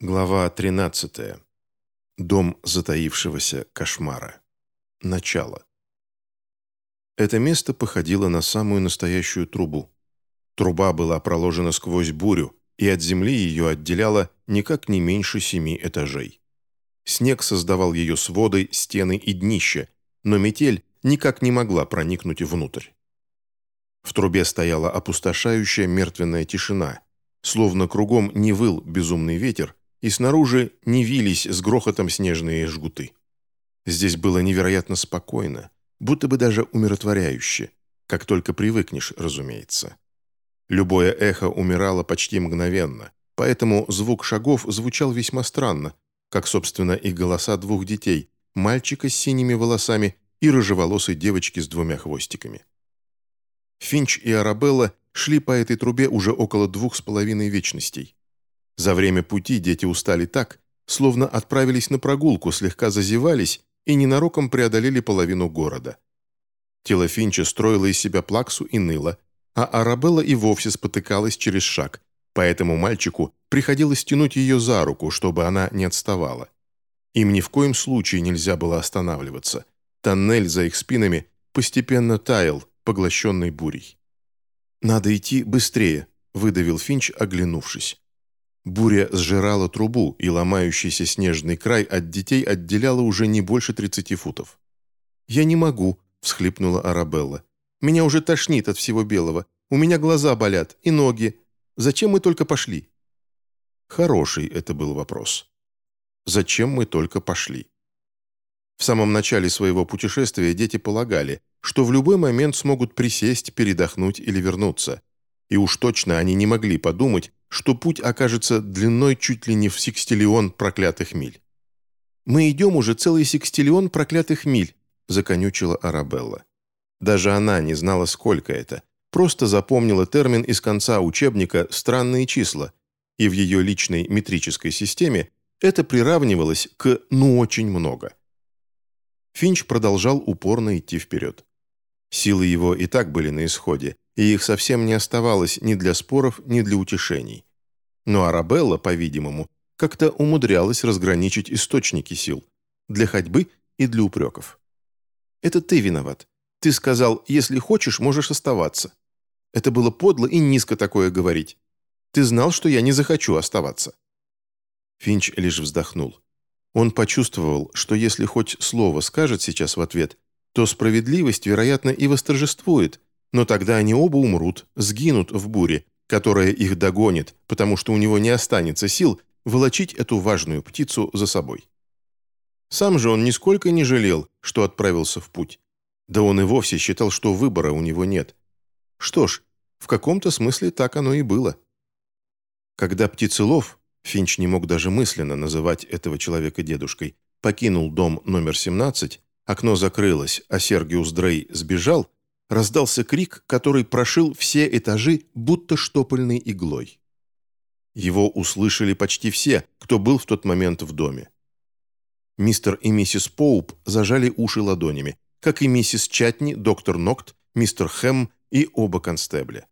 Глава 13. Дом затаившегося кошмара. Начало. Это место походило на самую настоящую трубу. Труба была проложена сквозь бурю, и от земли ее отделяло никак не меньше семи этажей. Снег создавал ее своды, стены и днище, но метель никак не могла проникнуть внутрь. В трубе стояла опустошающая мертвенная тишина, словно кругом не выл безумный ветер, и снаружи не вились с грохотом снежные жгуты. Здесь было невероятно спокойно, будто бы даже умиротворяюще, как только привыкнешь, разумеется. Любое эхо умирало почти мгновенно, поэтому звук шагов звучал весьма странно, как, собственно, и голоса двух детей, мальчика с синими волосами и рыжеволосой девочки с двумя хвостиками. Финч и Арабелла шли по этой трубе уже около двух с половиной вечностей. За время пути дети устали так, словно отправились на прогулку, слегка зазевались и ненароком преодолели половину города. Тело Финча строило из себя плаксу и ныло, а Арабелла и вовсе спотыкалась через шаг, поэтому мальчику приходилось тянуть ее за руку, чтобы она не отставала. Им ни в коем случае нельзя было останавливаться. Тоннель за их спинами постепенно таял, поглощенный бурей. «Надо идти быстрее», — выдавил Финч, оглянувшись. Буря сжирала трубу, и ломающийся снежный край от детей отделяла уже не больше 30 футов. «Я не могу», — всхлипнула Арабелла. «Меня уже тошнит от всего белого. У меня глаза болят и ноги. Зачем мы только пошли?» Хороший это был вопрос. Зачем мы только пошли? В самом начале своего путешествия дети полагали, что в любой момент смогут присесть, передохнуть или вернуться. И уж точно они не могли подумать, что путь окажется длиной чуть ли не в секстиллион проклятых миль. «Мы идем уже целый секстиллион проклятых миль», – законючила Арабелла. Даже она не знала, сколько это, просто запомнила термин из конца учебника «странные числа», и в ее личной метрической системе это приравнивалось к «ну очень много». Финч продолжал упорно идти вперед. Силы его и так были на исходе, и их совсем не оставалось ни для споров, ни для утешений. Но Арабелла, по-видимому, как-то умудрялась разграничить источники сил для ходьбы и для упреков. «Это ты виноват. Ты сказал, если хочешь, можешь оставаться. Это было подло и низко такое говорить. Ты знал, что я не захочу оставаться». Финч лишь вздохнул. Он почувствовал, что если хоть слово скажет сейчас в ответ, то справедливость, вероятно, и восторжествует, но тогда они оба умрут, сгинут в буре, которая их догонит, потому что у него не останется сил волочить эту важную птицу за собой. Сам же он нисколько не жалел, что отправился в путь. Да он и вовсе считал, что выбора у него нет. Что ж, в каком-то смысле так оно и было. Когда птицелов, Финч не мог даже мысленно называть этого человека дедушкой, покинул дом номер 17, окно закрылось, а Сергиус Дрей сбежал, раздался крик, который прошил все этажи, будто штопольной иглой. Его услышали почти все, кто был в тот момент в доме. Мистер и миссис Поуп зажали уши ладонями, как и миссис Чатни, доктор Нокт, мистер Хэм и оба констебля.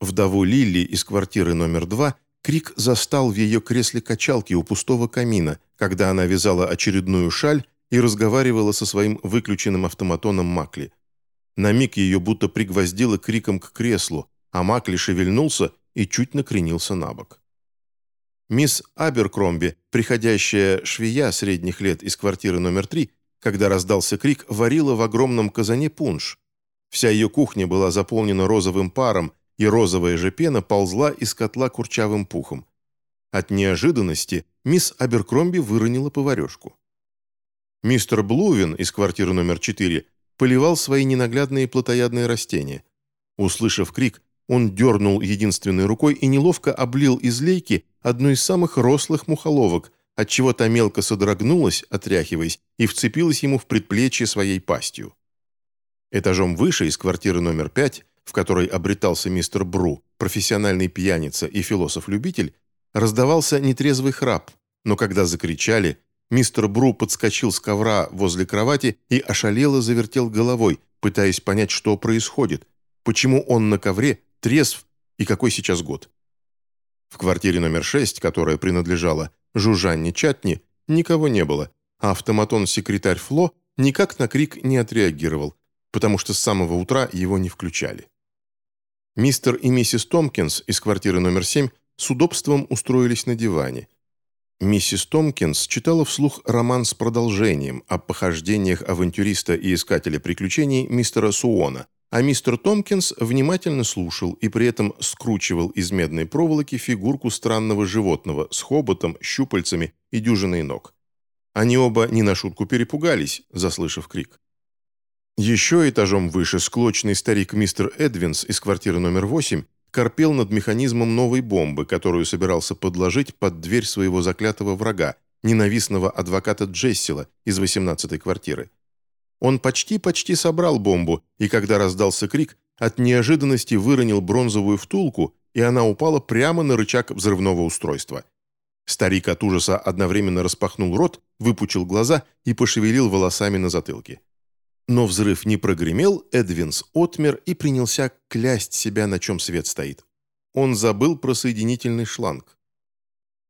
Вдову Лилли из квартиры номер два крик застал в ее кресле качалки у пустого камина, когда она вязала очередную шаль и разговаривала со своим выключенным автоматоном Макли – на миг ее будто пригвоздило криком к креслу, а Макли шевельнулся и чуть накренился на бок. Мисс Аберкромби, приходящая швея средних лет из квартиры номер три, когда раздался крик, варила в огромном казане пунш. Вся ее кухня была заполнена розовым паром, и розовая же пена ползла из котла курчавым пухом. От неожиданности мисс Аберкромби выронила поварешку. Мистер Блувин из квартиры номер четыре поливал свои ненаглядные плотоядные растения. Услышав крик, он дернул единственной рукой и неловко облил из лейки одну из самых рослых мухоловок, отчего та мелко содрогнулась, отряхиваясь, и вцепилась ему в предплечье своей пастью. Этажом выше, из квартиры номер пять, в которой обретался мистер Бру, профессиональный пьяница и философ-любитель, раздавался нетрезвый храп, но когда закричали, Мистер Бру подскочил с ковра возле кровати и ошалело завертел головой, пытаясь понять, что происходит, почему он на ковре, трезв и какой сейчас год. В квартире номер 6, которая принадлежала Жужанне Чатни, никого не было, а автоматон-секретарь Фло никак на крик не отреагировал, потому что с самого утра его не включали. Мистер и миссис Томпкинс из квартиры номер 7 с удобством устроились на диване. Миссис Томпкинс читала вслух роман с продолжением о похождениях авантюриста и искателя приключений мистера Суона, а мистер Томпкинс внимательно слушал и при этом скручивал из медной проволоки фигурку странного животного с хоботом, щупальцами и дюжиной ног. Они оба не на шутку перепугались, заслышав крик. Еще этажом выше склочный старик мистер Эдвинс из квартиры номер 8 корпел над механизмом новой бомбы, которую собирался подложить под дверь своего заклятого врага, ненавистного адвоката Джессила из 18-й квартиры. Он почти-почти собрал бомбу, и когда раздался крик, от неожиданности выронил бронзовую втулку, и она упала прямо на рычаг взрывного устройства. Старик от ужаса одновременно распахнул рот, выпучил глаза и пошевелил волосами на затылке. Но взрыв не прогремел, Эдвинс отмер и принялся клясть себя, на чем свет стоит. Он забыл про соединительный шланг.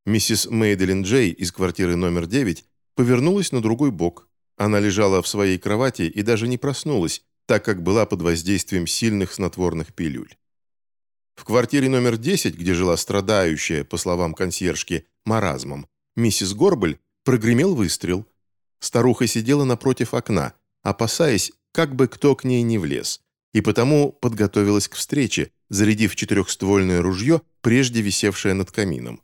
Миссис Мейделин Джей из квартиры номер 9 повернулась на другой бок. Она лежала в своей кровати и даже не проснулась, так как была под воздействием сильных снотворных пилюль. В квартире номер 10, где жила страдающая, по словам консьержки, маразмом, миссис Горбель, прогремел выстрел. Старуха сидела напротив окна – опасаясь, как бы кто к ней не влез, и потому подготовилась к встрече, зарядив четырехствольное ружье, прежде висевшее над камином.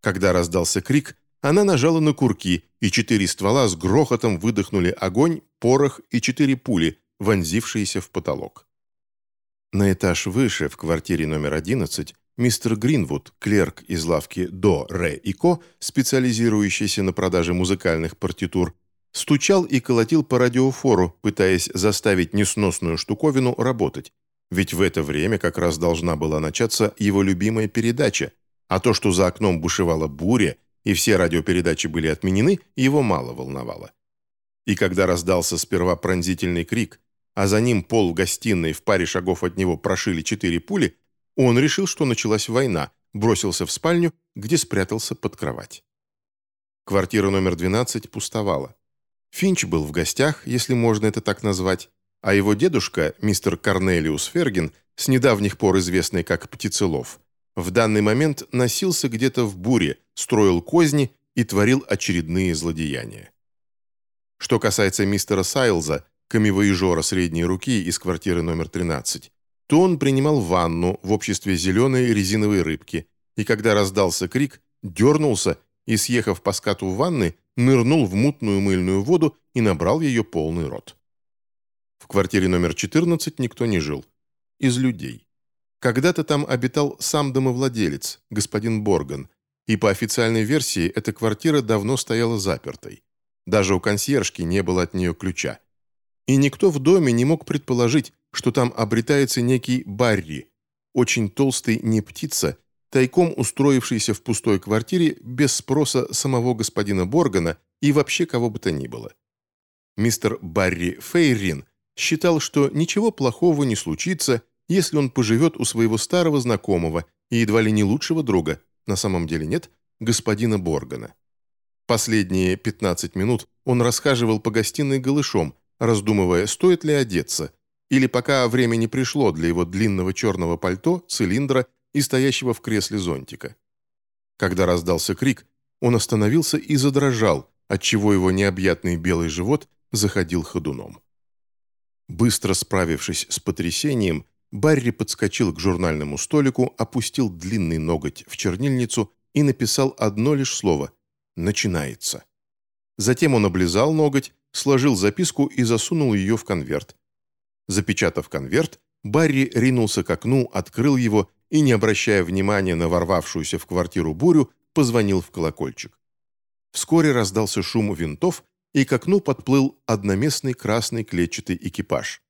Когда раздался крик, она нажала на курки, и четыре ствола с грохотом выдохнули огонь, порох и четыре пули, вонзившиеся в потолок. На этаж выше, в квартире номер 11, мистер Гринвуд, клерк из лавки «До, Ре и Ко», специализирующийся на продаже музыкальных партитур, Стучал и колотил по радиофору, пытаясь заставить несносную штуковину работать. Ведь в это время как раз должна была начаться его любимая передача, а то, что за окном бушевала буря, и все радиопередачи были отменены, его мало волновало. И когда раздался сперва пронзительный крик, а за ним пол в гостиной в паре шагов от него прошили четыре пули, он решил, что началась война, бросился в спальню, где спрятался под кровать. Квартира номер 12 пустовала. Финч был в гостях, если можно это так назвать, а его дедушка, мистер Корнелиус Ферген, с недавних пор известный как Птицелов, в данный момент носился где-то в буре, строил козни и творил очередные злодеяния. Что касается мистера Сайлза, камевоежора средней руки из квартиры номер 13, то он принимал ванну в обществе зеленой резиновой рыбки, и когда раздался крик, дернулся и, съехав по скату ванны, нырнул в мутную мыльную воду и набрал ее полный рот. В квартире номер 14 никто не жил. Из людей. Когда-то там обитал сам домовладелец, господин Борган, и по официальной версии эта квартира давно стояла запертой. Даже у консьержки не было от нее ключа. И никто в доме не мог предположить, что там обретается некий Барри, очень толстый не птица, тайком устроившийся в пустой квартире без спроса самого господина Боргана и вообще кого бы то ни было. Мистер Барри Фейрин считал, что ничего плохого не случится, если он поживет у своего старого знакомого и едва ли не лучшего друга, на самом деле нет, господина Боргана. Последние 15 минут он расхаживал по гостиной голышом, раздумывая, стоит ли одеться, или пока время не пришло для его длинного черного пальто, цилиндра и стоящего в кресле зонтика. Когда раздался крик, он остановился и задрожал, отчего его необъятный белый живот заходил ходуном. Быстро справившись с потрясением, Барри подскочил к журнальному столику, опустил длинный ноготь в чернильницу и написал одно лишь слово «Начинается». Затем он облизал ноготь, сложил записку и засунул ее в конверт. Запечатав конверт, Барри ринулся к окну, открыл его и, не обращая внимания на ворвавшуюся в квартиру бурю, позвонил в колокольчик. Вскоре раздался шум винтов, и к окну подплыл одноместный красный клетчатый экипаж.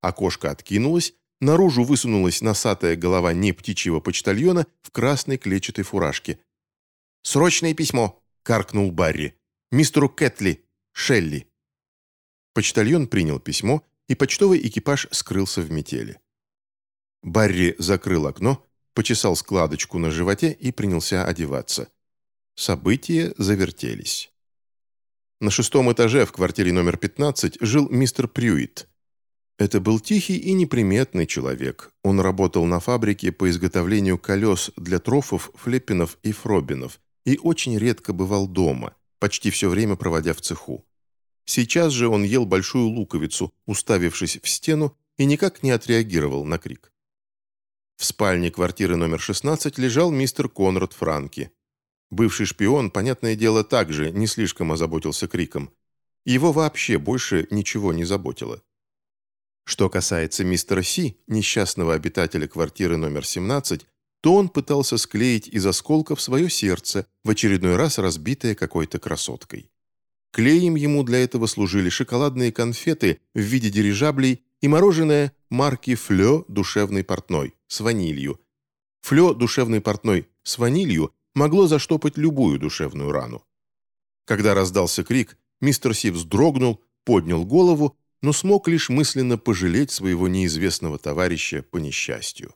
Окошко откинулось, наружу высунулась носатая голова не птичьего почтальона в красной клетчатой фуражке. «Срочное письмо!» — каркнул Барри. «Мистеру Кэтли, Шелли». Почтальон принял письмо, и почтовый экипаж скрылся в метели. Барри закрыл окно, почесал складочку на животе и принялся одеваться. События завертелись. На шестом этаже в квартире номер 15 жил мистер Прюит. Это был тихий и неприметный человек. Он работал на фабрике по изготовлению колес для трофов, флеппинов и фробинов и очень редко бывал дома, почти все время проводя в цеху. Сейчас же он ел большую луковицу, уставившись в стену, и никак не отреагировал на крик. В спальне квартиры номер 16 лежал мистер Конрад Франки. Бывший шпион, понятное дело, также не слишком озаботился криком. Его вообще больше ничего не заботило. Что касается мистера Си, несчастного обитателя квартиры номер 17, то он пытался склеить из осколков свое сердце, в очередной раз разбитое какой-то красоткой. Клеем ему для этого служили шоколадные конфеты в виде дирижаблей и мороженое марки «Флё» душевный портной с ванилью. «Флё» душевный портной с ванилью могло заштопать любую душевную рану. Когда раздался крик, мистер Си вздрогнул, поднял голову, но смог лишь мысленно пожалеть своего неизвестного товарища по несчастью.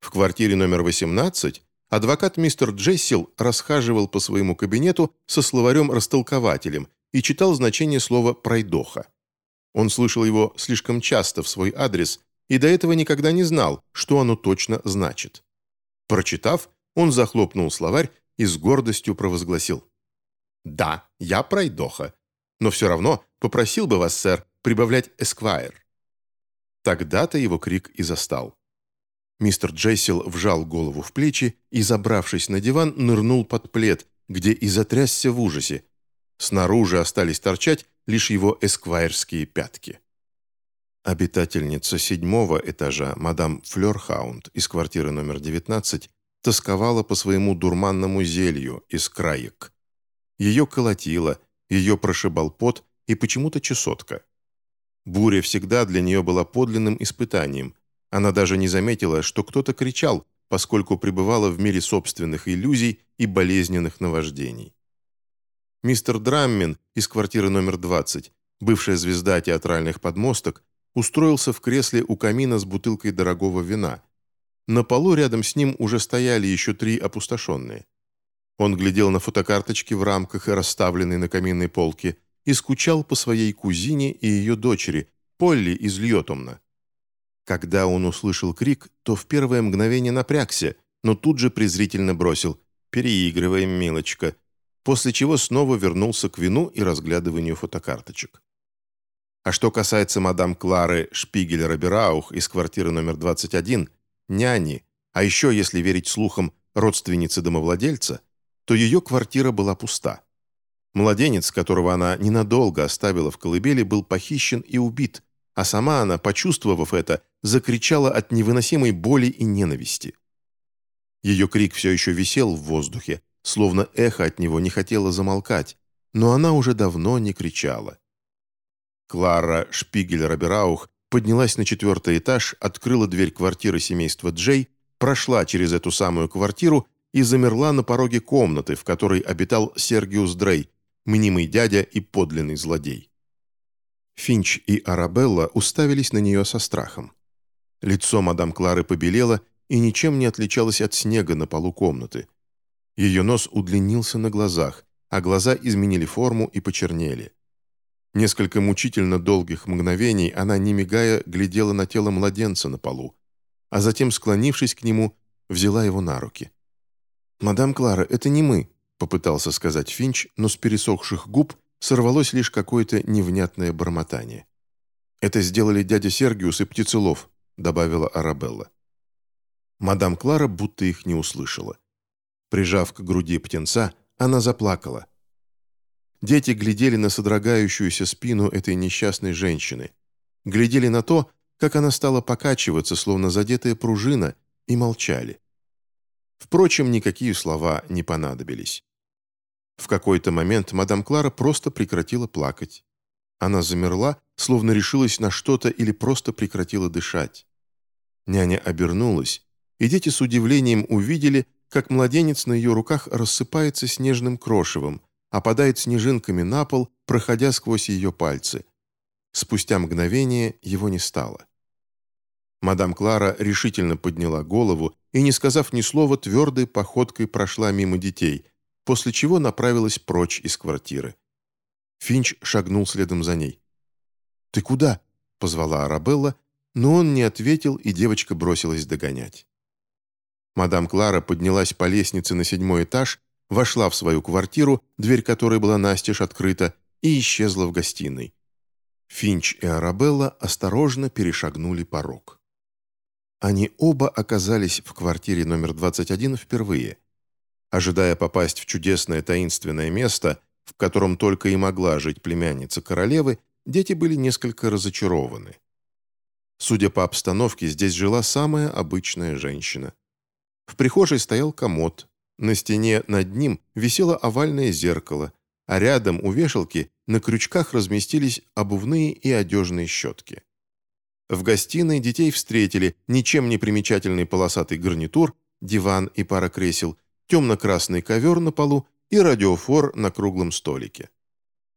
В квартире номер 18 Адвокат мистер Джессил расхаживал по своему кабинету со словарем-растолкователем и читал значение слова «пройдоха». Он слышал его слишком часто в свой адрес и до этого никогда не знал, что оно точно значит. Прочитав, он захлопнул словарь и с гордостью провозгласил. «Да, я пройдоха, но все равно попросил бы вас, сэр, прибавлять «эсквайр». Тогда-то его крик и застал. Мистер Джейсел вжал голову в плечи и, забравшись на диван, нырнул под плед, где и затрясся в ужасе. Снаружи остались торчать лишь его эсквайрские пятки. Обитательница седьмого этажа, мадам Флёрхаунд из квартиры номер 19, тосковала по своему дурманному зелью из краек. Ее колотило, ее прошибал пот и почему-то чесотка. Буря всегда для нее была подлинным испытанием – она даже не заметила, что кто-то кричал, поскольку пребывала в мире собственных иллюзий и болезненных наваждений. Мистер Драммин из квартиры номер 20, бывшая звезда театральных подмосток, устроился в кресле у камина с бутылкой дорогого вина. На полу рядом с ним уже стояли еще три опустошенные. Он глядел на фотокарточки в рамках, расставленные на каминной полке, и скучал по своей кузине и ее дочери, Полли из Льотомна. Когда он услышал крик, то в первое мгновение напрягся, но тут же презрительно бросил «Переигрываем, милочка», после чего снова вернулся к вину и разглядыванию фотокарточек. А что касается мадам Клары Шпигель-Робераух из квартиры номер 21, няни, а еще, если верить слухам, родственницы домовладельца, то ее квартира была пуста. Младенец, которого она ненадолго оставила в колыбели, был похищен и убит, а сама она, почувствовав это, закричала от невыносимой боли и ненависти. Ее крик все еще висел в воздухе, словно эхо от него не хотело замолкать, но она уже давно не кричала. Клара Шпигель-Робераух поднялась на четвертый этаж, открыла дверь квартиры семейства Джей, прошла через эту самую квартиру и замерла на пороге комнаты, в которой обитал Сергиус Дрей, мнимый дядя и подлинный злодей. Финч и Арабелла уставились на нее со страхом. Лицо мадам Клары побелело и ничем не отличалось от снега на полу комнаты. Ее нос удлинился на глазах, а глаза изменили форму и почернели. Несколько мучительно долгих мгновений она, не мигая, глядела на тело младенца на полу, а затем, склонившись к нему, взяла его на руки. «Мадам Клара, это не мы», — попытался сказать Финч, но с пересохших губ сорвалось лишь какое-то невнятное бормотание. «Это сделали дядя Сергиус и Птицелов», — добавила Арабелла. Мадам Клара будто их не услышала. Прижав к груди птенца, она заплакала. Дети глядели на содрогающуюся спину этой несчастной женщины, глядели на то, как она стала покачиваться, словно задетая пружина, и молчали. Впрочем, никакие слова не понадобились. В какой-то момент мадам Клара просто прекратила плакать. Она замерла, словно решилась на что-то или просто прекратила дышать. Няня обернулась, и дети с удивлением увидели, как младенец на ее руках рассыпается снежным крошевом, опадает снежинками на пол, проходя сквозь ее пальцы. Спустя мгновение его не стало. Мадам Клара решительно подняла голову и, не сказав ни слова, твердой походкой прошла мимо детей, после чего направилась прочь из квартиры. Финч шагнул следом за ней. «Ты куда?» — позвала Арабелла, но он не ответил, и девочка бросилась догонять. Мадам Клара поднялась по лестнице на седьмой этаж, вошла в свою квартиру, дверь которой была настежь открыта, и исчезла в гостиной. Финч и Арабелла осторожно перешагнули порог. Они оба оказались в квартире номер 21 впервые. Ожидая попасть в чудесное таинственное место, в котором только и могла жить племянница королевы, дети были несколько разочарованы. Судя по обстановке, здесь жила самая обычная женщина. В прихожей стоял комод. На стене над ним висело овальное зеркало, а рядом у вешалки на крючках разместились обувные и одежные щетки. В гостиной детей встретили ничем не примечательный полосатый гарнитур, диван и пара кресел, темно-красный ковер на полу и радиофор на круглом столике.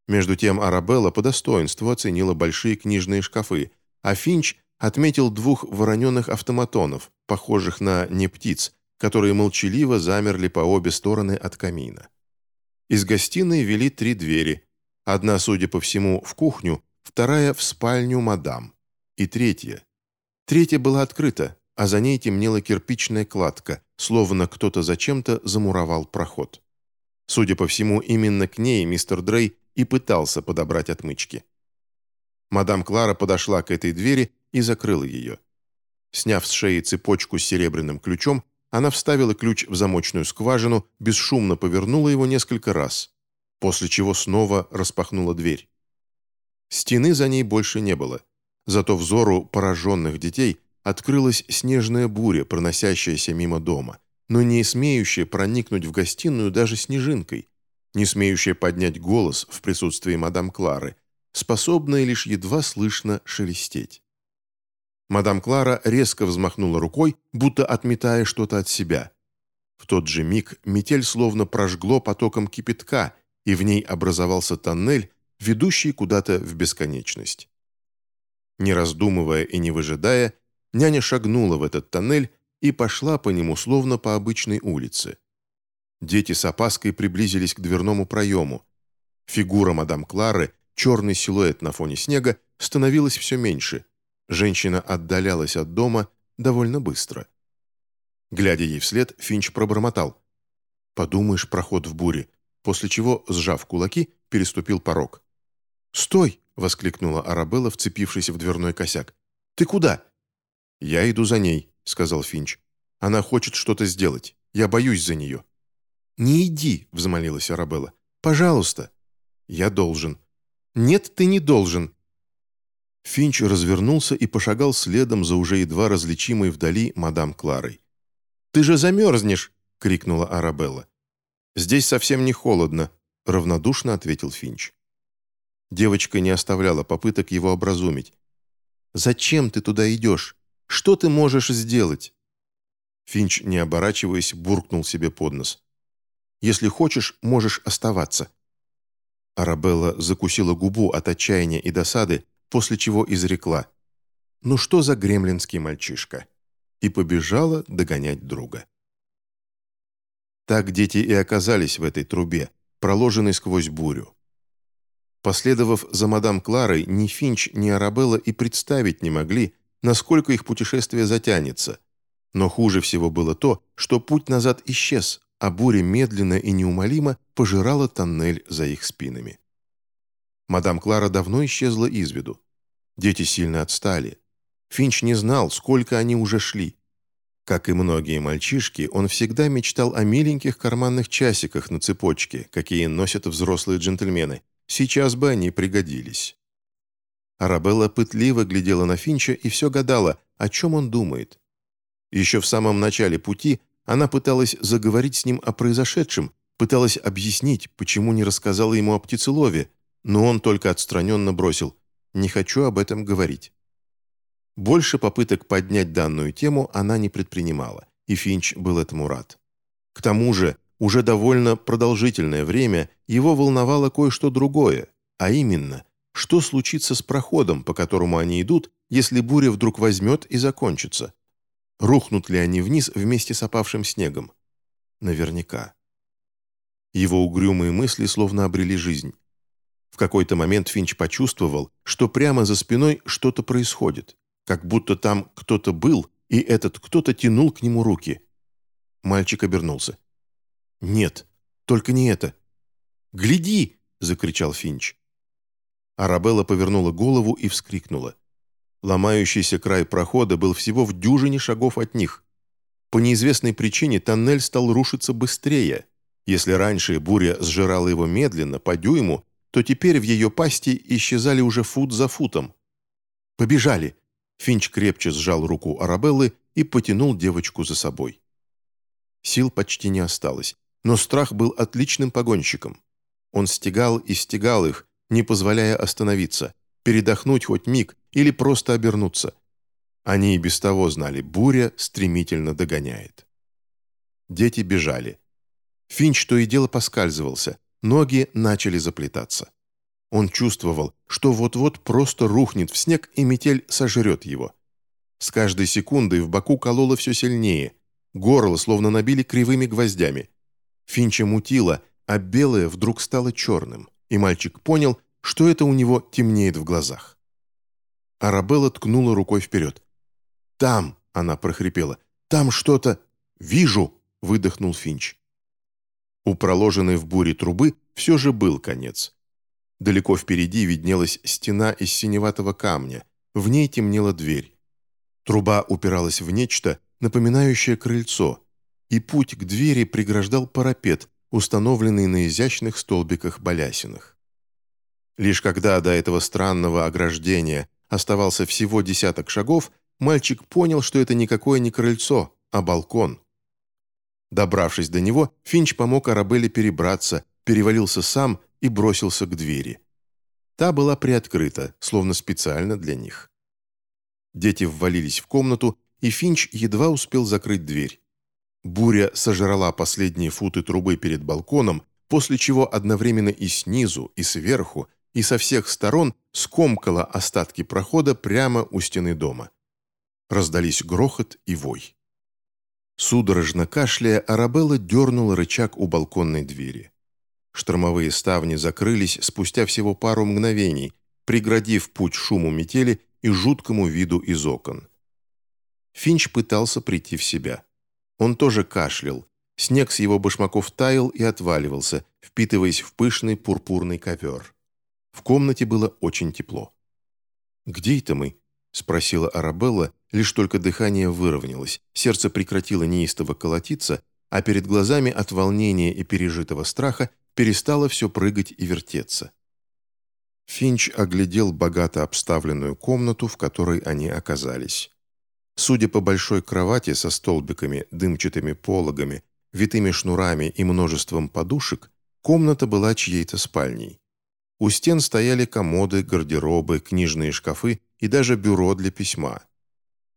Между тем Арабелла по достоинству оценила большие книжные шкафы, а Финч отметил двух вороненых автоматонов, похожих на не птиц, которые молчаливо замерли по обе стороны от камина. Из гостиной вели три двери. Одна, судя по всему, в кухню, вторая в спальню мадам. И третья. Третья была открыта, а за ней темнела кирпичная кладка, словно кто-то зачем-то замуровал проход. Судя по всему, именно к ней мистер Дрей и пытался подобрать отмычки. Мадам Клара подошла к этой двери и закрыла ее. Сняв с шеи цепочку с серебряным ключом, она вставила ключ в замочную скважину, бесшумно повернула его несколько раз, после чего снова распахнула дверь. Стены за ней больше не было. Зато взору пораженных детей открылась снежная буря, проносящаяся мимо дома, но не смеющая проникнуть в гостиную даже снежинкой, не смеющая поднять голос в присутствии мадам Клары, способная лишь едва слышно шелестеть. Мадам Клара резко взмахнула рукой, будто отметая что-то от себя. В тот же миг метель словно прожгло потоком кипятка, и в ней образовался тоннель, ведущий куда-то в бесконечность. Не раздумывая и не выжидая, няня шагнула в этот тоннель и пошла по нему, словно по обычной улице. Дети с опаской приблизились к дверному проему. Фигура мадам Клары, черный силуэт на фоне снега, становилась все меньше – Женщина отдалялась от дома довольно быстро. Глядя ей вслед, Финч пробормотал. «Подумаешь, проход в буре», после чего, сжав кулаки, переступил порог. «Стой!» — воскликнула Арабелла, вцепившись в дверной косяк. «Ты куда?» «Я иду за ней», — сказал Финч. «Она хочет что-то сделать. Я боюсь за нее». «Не иди», — взмолилась Арабелла. «Пожалуйста». «Я должен». «Нет, ты не должен», Финч развернулся и пошагал следом за уже едва различимой вдали мадам Кларой. «Ты же замерзнешь!» — крикнула Арабелла. «Здесь совсем не холодно», — равнодушно ответил Финч. Девочка не оставляла попыток его образумить. «Зачем ты туда идешь? Что ты можешь сделать?» Финч, не оборачиваясь, буркнул себе под нос. «Если хочешь, можешь оставаться». Арабелла закусила губу от отчаяния и досады, после чего изрекла «Ну что за гремлинский мальчишка?» и побежала догонять друга. Так дети и оказались в этой трубе, проложенной сквозь бурю. Последовав за мадам Кларой, ни Финч, ни Арабелла и представить не могли, насколько их путешествие затянется. Но хуже всего было то, что путь назад исчез, а буря медленно и неумолимо пожирала тоннель за их спинами. Мадам Клара давно исчезла из виду. Дети сильно отстали. Финч не знал, сколько они уже шли. Как и многие мальчишки, он всегда мечтал о миленьких карманных часиках на цепочке, какие носят взрослые джентльмены. Сейчас бы они пригодились. Арабелла пытливо глядела на Финча и все гадала, о чем он думает. Еще в самом начале пути она пыталась заговорить с ним о произошедшем, пыталась объяснить, почему не рассказала ему о птицелове, но он только отстраненно бросил не хочу об этом говорить. Больше попыток поднять данную тему она не предпринимала, и Финч был этому рад. К тому же, уже довольно продолжительное время его волновало кое-что другое, а именно, что случится с проходом, по которому они идут, если буря вдруг возьмет и закончится? Рухнут ли они вниз вместе с опавшим снегом? Наверняка. Его угрюмые мысли словно обрели жизнь. В какой-то момент Финч почувствовал, что прямо за спиной что-то происходит, как будто там кто-то был, и этот кто-то тянул к нему руки. Мальчик обернулся. «Нет, только не это!» «Гляди!» — закричал Финч. Арабелла повернула голову и вскрикнула. Ломающийся край прохода был всего в дюжине шагов от них. По неизвестной причине тоннель стал рушиться быстрее. Если раньше буря сжирала его медленно, по дюйму, то теперь в ее пасти исчезали уже фут за футом. «Побежали!» Финч крепче сжал руку Арабеллы и потянул девочку за собой. Сил почти не осталось, но страх был отличным погонщиком. Он стегал и стегал их, не позволяя остановиться, передохнуть хоть миг или просто обернуться. Они и без того знали, буря стремительно догоняет. Дети бежали. Финч то и дело поскальзывался, ноги начали заплетаться. Он чувствовал, что вот-вот просто рухнет в снег и метель сожрет его. С каждой секундой в боку кололо все сильнее, горло словно набили кривыми гвоздями. Финча мутило, а белое вдруг стало черным, и мальчик понял, что это у него темнеет в глазах. Арабелла ткнула рукой вперед. «Там!» — она прохрипела. «Там что-то...» «Вижу!» — выдохнул Финч. У проложенной в буре трубы все же был конец. Далеко впереди виднелась стена из синеватого камня. В ней темнела дверь. Труба упиралась в нечто, напоминающее крыльцо, и путь к двери преграждал парапет, установленный на изящных столбиках балясинах. Лишь когда до этого странного ограждения оставался всего десяток шагов, мальчик понял, что это никакое не крыльцо, а балкон. Добравшись до него, Финч помог Арабелле перебраться, перевалился сам и бросился к двери. Та была приоткрыта, словно специально для них. Дети ввалились в комнату, и Финч едва успел закрыть дверь. Буря сожрала последние футы трубы перед балконом, после чего одновременно и снизу, и сверху и со всех сторон скомкала остатки прохода прямо у стены дома. Раздались грохот и вой. Судорожно кашляя, Арабелла дернула рычаг у балконной двери. Штормовые ставни закрылись спустя всего пару мгновений, преградив путь шуму метели и жуткому виду из окон. Финч пытался прийти в себя. Он тоже кашлял. Снег с его башмаков таял и отваливался, впитываясь в пышный пурпурный ковер. В комнате было очень тепло. «Где это мы?» – спросила Арабелла, лишь только дыхание выровнялось, сердце прекратило неистово колотиться, а перед глазами от волнения и пережитого страха перестало все прыгать и вертеться. Финч оглядел богато обставленную комнату, в которой они оказались. Судя по большой кровати со столбиками, дымчатыми пологами, витыми шнурами и множеством подушек, комната была чьей-то спальней. У стен стояли комоды, гардеробы, книжные шкафы и даже бюро для письма.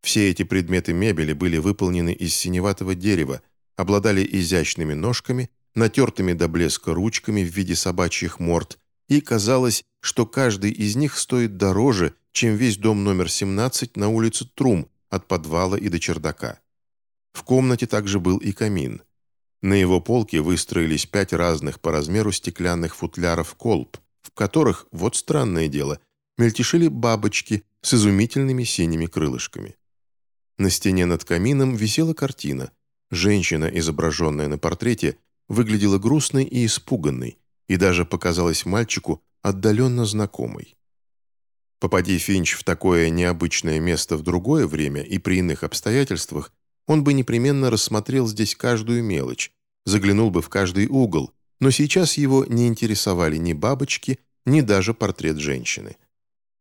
Все эти предметы мебели были выполнены из синеватого дерева, обладали изящными ножками, натертыми до блеска ручками в виде собачьих морд, и казалось, что каждый из них стоит дороже, чем весь дом номер 17 на улице Трум, от подвала и до чердака. В комнате также был и камин. На его полке выстроились пять разных по размеру стеклянных футляров колб – в которых, вот странное дело, мельтешили бабочки с изумительными синими крылышками. На стене над камином висела картина. Женщина, изображенная на портрете, выглядела грустной и испуганной, и даже показалась мальчику отдаленно знакомой. Попади Финч в такое необычное место в другое время и при иных обстоятельствах, он бы непременно рассмотрел здесь каждую мелочь, заглянул бы в каждый угол, но сейчас его не интересовали ни бабочки, ни даже портрет женщины.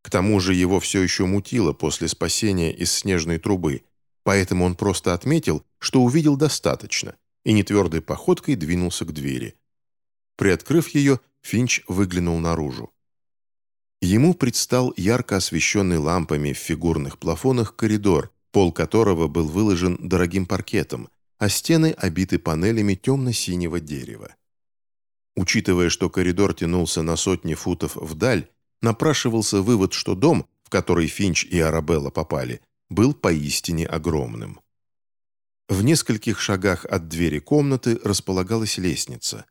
К тому же его все еще мутило после спасения из снежной трубы, поэтому он просто отметил, что увидел достаточно, и нетвердой походкой двинулся к двери. Приоткрыв ее, Финч выглянул наружу. Ему предстал ярко освещенный лампами в фигурных плафонах коридор, пол которого был выложен дорогим паркетом, а стены обиты панелями темно-синего дерева. Учитывая, что коридор тянулся на сотни футов вдаль, напрашивался вывод, что дом, в который Финч и Арабелла попали, был поистине огромным. В нескольких шагах от двери комнаты располагалась лестница.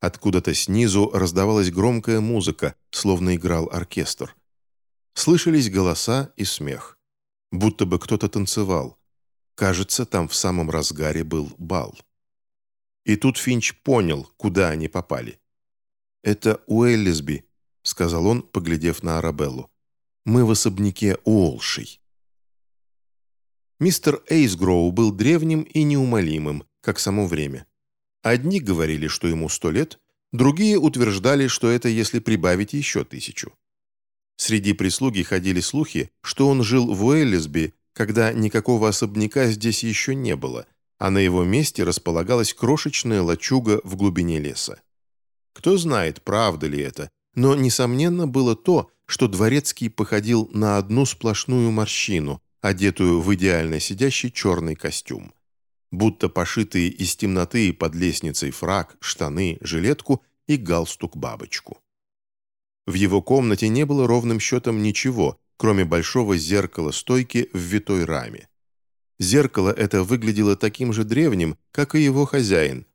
Откуда-то снизу раздавалась громкая музыка, словно играл оркестр. Слышались голоса и смех. Будто бы кто-то танцевал. Кажется, там в самом разгаре был бал. И тут Финч понял, куда они попали. «Это Уэллисби», — сказал он, поглядев на Арабеллу. «Мы в особняке Уолшей». Мистер Эйсгроу был древним и неумолимым, как само время. Одни говорили, что ему сто лет, другие утверждали, что это если прибавить еще тысячу. Среди прислуги ходили слухи, что он жил в Уэллисби, когда никакого особняка здесь еще не было, а на его месте располагалась крошечная лачуга в глубине леса. Кто знает, правда ли это, но, несомненно, было то, что Дворецкий походил на одну сплошную морщину, одетую в идеально сидящий черный костюм. Будто пошитые из темноты под лестницей фраг, штаны, жилетку и галстук-бабочку. В его комнате не было ровным счетом ничего, кроме большого зеркала-стойки в витой раме. Зеркало это выглядело таким же древним, как и его хозяин.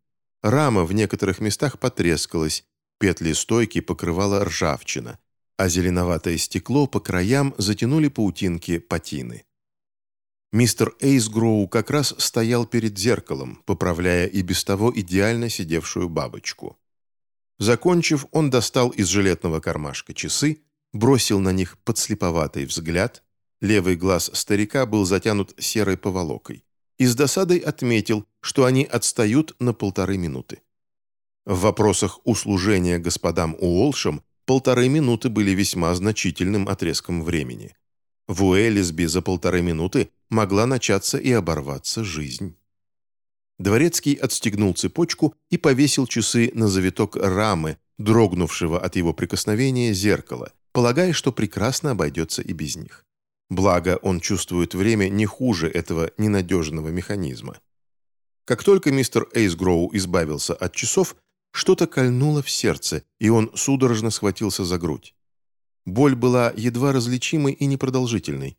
Рама в некоторых местах потрескалась, петли стойки покрывала ржавчина, а зеленоватое стекло по краям затянули паутинки патины. Мистер Эйсгроу как раз стоял перед зеркалом, поправляя и без того идеально сидевшую бабочку. Закончив, он достал из жилетного кармашка часы, бросил на них подслеповатый взгляд, левый глаз старика был затянут серой поволокой, и с досадой отметил, что они отстают на полторы минуты. В вопросах услужения господам Уолшем полторы минуты были весьма значительным отрезком времени – в Уэллисби за полторы минуты могла начаться и оборваться жизнь. Дворецкий отстегнул цепочку и повесил часы на завиток рамы, дрогнувшего от его прикосновения зеркала, полагая, что прекрасно обойдется и без них. Благо, он чувствует время не хуже этого ненадежного механизма. Как только мистер Эйсгроу избавился от часов, что-то кольнуло в сердце, и он судорожно схватился за грудь. Боль была едва различимой и непродолжительной.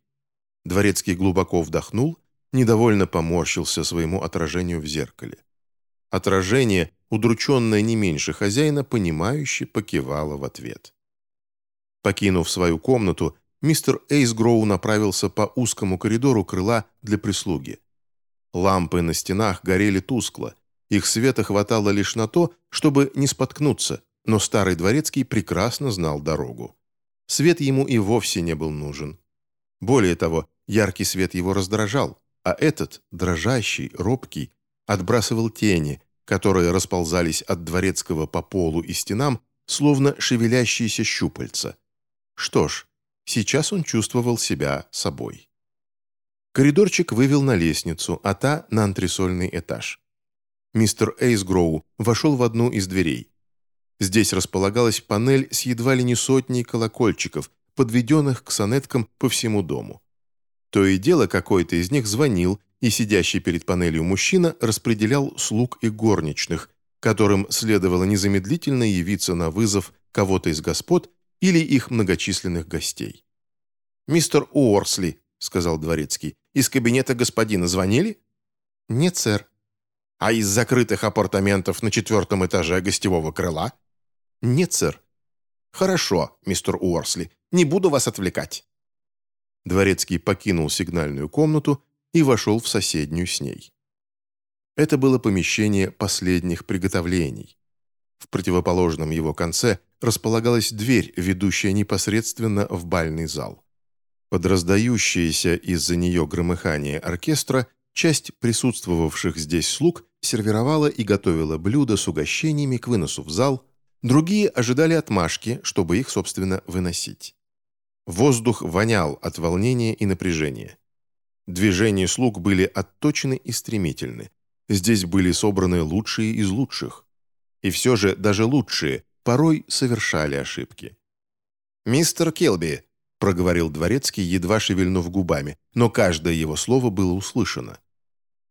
Дворецкий глубоко вдохнул, недовольно поморщился своему отражению в зеркале. Отражение, удрученное не меньше хозяина, понимающе покивало в ответ. Покинув свою комнату, мистер Эйсгроу направился по узкому коридору крыла для прислуги. Лампы на стенах горели тускло, их света хватало лишь на то, чтобы не споткнуться, но старый дворецкий прекрасно знал дорогу. Свет ему и вовсе не был нужен. Более того, яркий свет его раздражал, а этот, дрожащий, робкий, отбрасывал тени, которые расползались от дворецкого по полу и стенам, словно шевелящиеся щупальца. Что ж, сейчас он чувствовал себя собой. Коридорчик вывел на лестницу, а та — на антресольный этаж. Мистер Эйсгроу вошел в одну из дверей. Здесь располагалась панель с едва ли не сотней колокольчиков, подведенных к сонеткам по всему дому. То и дело какой-то из них звонил, и сидящий перед панелью мужчина распределял слуг и горничных, которым следовало незамедлительно явиться на вызов кого-то из господ или их многочисленных гостей. «Мистер Уорсли», — сказал дворецкий, — «из кабинета господина звонили?» «Нет, сэр». «А из закрытых апартаментов на четвертом этаже гостевого крыла?» «Нет, сэр». «Хорошо, мистер Уорсли, не буду вас отвлекать». Дворецкий покинул сигнальную комнату и вошел в соседнюю с ней. Это было помещение последних приготовлений. В противоположном его конце располагалась дверь, ведущая непосредственно в бальный зал. Под раздающееся из-за нее громыхание оркестра часть присутствовавших здесь слуг сервировала и готовила блюда с угощениями к выносу в зал – Другие ожидали отмашки, чтобы их, собственно, выносить. Воздух вонял от волнения и напряжения. Движения слуг были отточены и стремительны. Здесь были собраны лучшие из лучших. И все же даже лучшие порой совершали ошибки. «Мистер Келби», — проговорил дворецкий, едва шевельнув губами, но каждое его слово было услышано.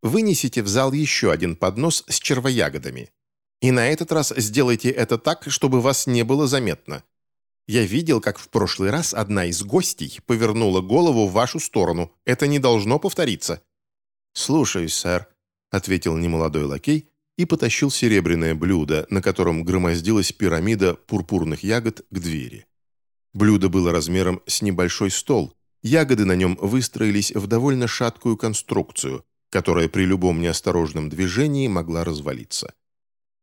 «Вынесите в зал еще один поднос с червоягодами. И на этот раз сделайте это так, чтобы вас не было заметно. Я видел, как в прошлый раз одна из гостей повернула голову в вашу сторону. Это не должно повториться». «Слушаюсь, сэр», — ответил немолодой лакей и потащил серебряное блюдо, на котором громоздилась пирамида пурпурных ягод, к двери. Блюдо было размером с небольшой стол. Ягоды на нем выстроились в довольно шаткую конструкцию, которая при любом неосторожном движении могла развалиться.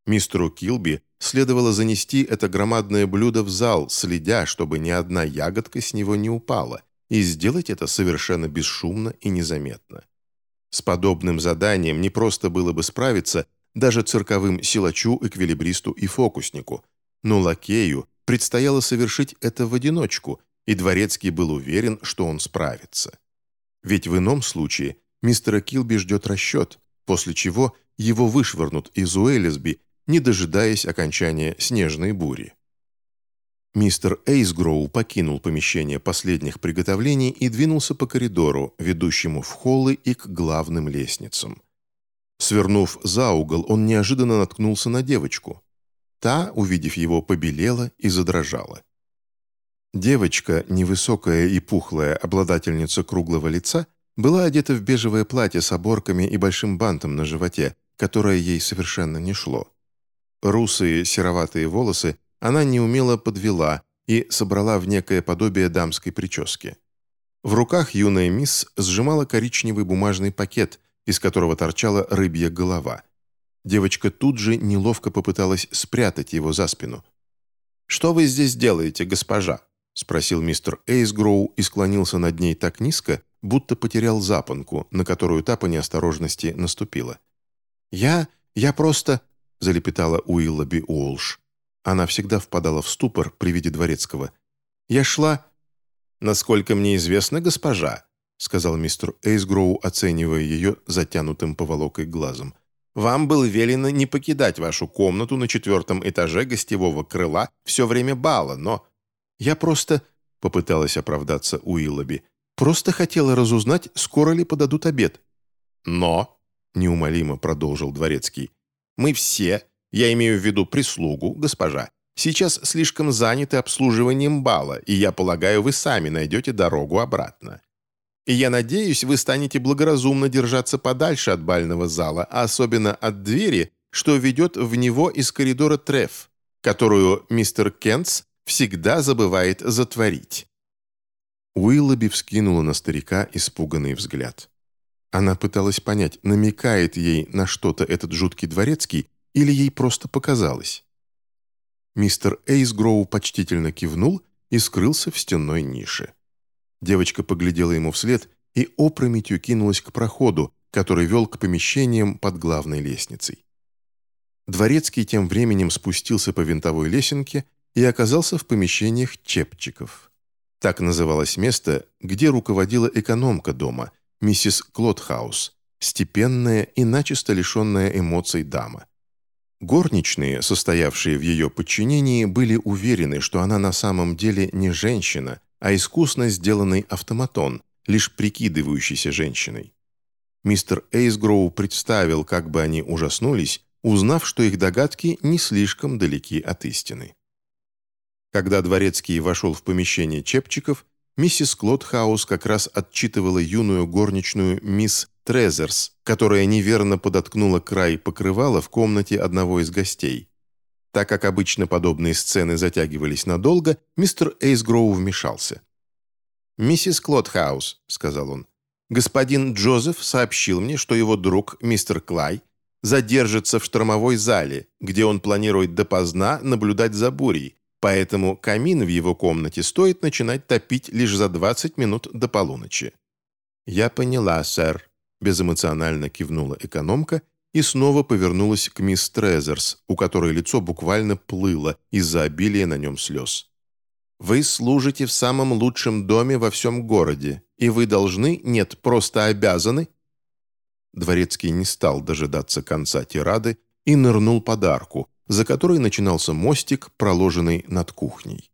Мистеру Килби следовало занести это громадное блюдо в зал, следя, чтобы ни одна ягодка с него не упала, и сделать это совершенно бесшумно и незаметно. С подобным заданием не просто было бы справиться даже цирковым силачу, эквилибристу и фокуснику, но лакею предстояло совершить это в одиночку, и Дворецкий был уверен, что он справится. Ведь в ином случае мистера Килби ждет расчет, после чего его вышвырнут из Уэллисби не дожидаясь окончания снежной бури. Мистер Эйсгроу покинул помещение последних приготовлений и двинулся по коридору, ведущему в холлы и к главным лестницам. Свернув за угол, он неожиданно наткнулся на девочку. Та, увидев его, побелела и задрожала. Девочка, невысокая и пухлая обладательница круглого лица, была одета в бежевое платье с оборками и большим бантом на животе, которое ей совершенно не шло. Русые сероватые волосы она неумело подвела и собрала в некое подобие дамской прически. В руках юная мисс сжимала коричневый бумажный пакет, из которого торчала рыбья голова. Девочка тут же неловко попыталась спрятать его за спину. «Что вы здесь делаете, госпожа?» — спросил мистер Эйсгроу и склонился над ней так низко, будто потерял запонку, на которую та по неосторожности наступила. «Я... я просто...» — залепетала Уиллоби Уолш. Она всегда впадала в ступор при виде дворецкого. «Я шла...» «Насколько мне известно, госпожа», — сказал мистер Эйсгроу, оценивая ее затянутым поволокой глазом. «Вам было велено не покидать вашу комнату на четвертом этаже гостевого крыла все время бала, но...» «Я просто...» — попыталась оправдаться Уиллоби. «Просто хотела разузнать, скоро ли подадут обед». «Но...» — неумолимо продолжил дворецкий. Мы все, я имею в виду прислугу, госпожа, сейчас слишком заняты обслуживанием бала, и я полагаю, вы сами найдете дорогу обратно. И я надеюсь, вы станете благоразумно держаться подальше от бального зала, а особенно от двери, что ведет в него из коридора Треф, которую мистер Кентс всегда забывает затворить». Уиллоби вскинула на старика испуганный взгляд. Она пыталась понять, намекает ей на что-то этот жуткий дворецкий или ей просто показалось. Мистер Эйсгроу почтительно кивнул и скрылся в стенной нише. Девочка поглядела ему вслед и опрометью кинулась к проходу, который вел к помещениям под главной лестницей. Дворецкий тем временем спустился по винтовой лесенке и оказался в помещениях чепчиков. Так называлось место, где руководила экономка дома, миссис Клодхаус, степенная и начисто лишенная эмоций дама. Горничные, состоявшие в ее подчинении, были уверены, что она на самом деле не женщина, а искусно сделанный автоматон, лишь прикидывающийся женщиной. Мистер Эйсгроу представил, как бы они ужаснулись, узнав, что их догадки не слишком далеки от истины. Когда Дворецкий вошел в помещение чепчиков, миссис Клодхаус как раз отчитывала юную горничную мисс Трезерс, которая неверно подоткнула край покрывала в комнате одного из гостей. Так как обычно подобные сцены затягивались надолго, мистер Эйсгроу вмешался. «Миссис Клодхаус», — сказал он, — «господин Джозеф сообщил мне, что его друг, мистер Клай, задержится в штормовой зале, где он планирует допоздна наблюдать за бурей, Поэтому камин в его комнате стоит начинать топить лишь за 20 минут до полуночи. «Я поняла, сэр», – безэмоционально кивнула экономка и снова повернулась к мисс Трезерс, у которой лицо буквально плыло из-за обилия на нем слез. «Вы служите в самом лучшем доме во всем городе, и вы должны, нет, просто обязаны». Дворецкий не стал дожидаться конца тирады и нырнул под арку, за которой начинался мостик, проложенный над кухней.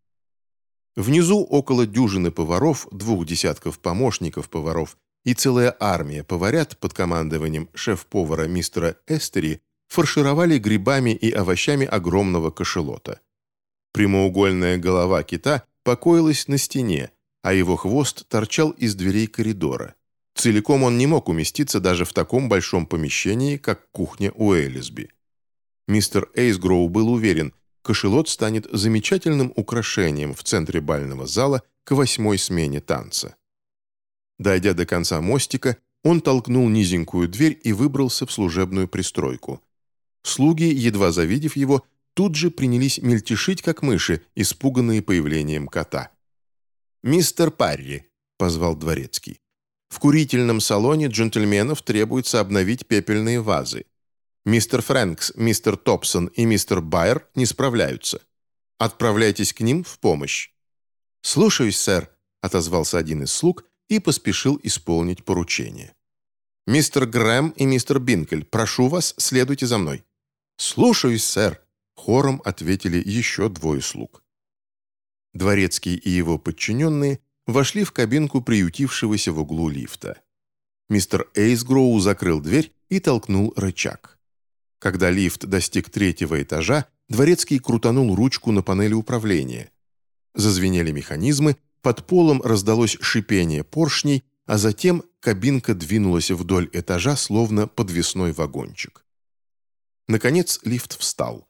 Внизу около дюжины поваров, двух десятков помощников поваров и целая армия поварят под командованием шеф-повара мистера Эстери фаршировали грибами и овощами огромного кошелота. Прямоугольная голова кита покоилась на стене, а его хвост торчал из дверей коридора. Целиком он не мог уместиться даже в таком большом помещении, как кухня у Элисби. Мистер Эйсгроу был уверен, кошелот станет замечательным украшением в центре бального зала к восьмой смене танца. Дойдя до конца мостика, он толкнул низенькую дверь и выбрался в служебную пристройку. Слуги, едва завидев его, тут же принялись мельтешить, как мыши, испуганные появлением кота. «Мистер Парри», — позвал дворецкий. «В курительном салоне джентльменов требуется обновить пепельные вазы. Мистер Фрэнкс, мистер Топсон и мистер Байер не справляются. Отправляйтесь к ним в помощь». «Слушаюсь, сэр», — отозвался один из слуг и поспешил исполнить поручение. «Мистер Грэм и мистер Бинкель, прошу вас, следуйте за мной». «Слушаюсь, сэр», — хором ответили еще двое слуг. Дворецкий и его подчиненные вошли в кабинку приютившегося в углу лифта. Мистер Эйсгроу закрыл дверь и толкнул рычаг. Когда лифт достиг третьего этажа, Дворецкий крутанул ручку на панели управления. Зазвенели механизмы, под полом раздалось шипение поршней, а затем кабинка двинулась вдоль этажа, словно подвесной вагончик. Наконец лифт встал.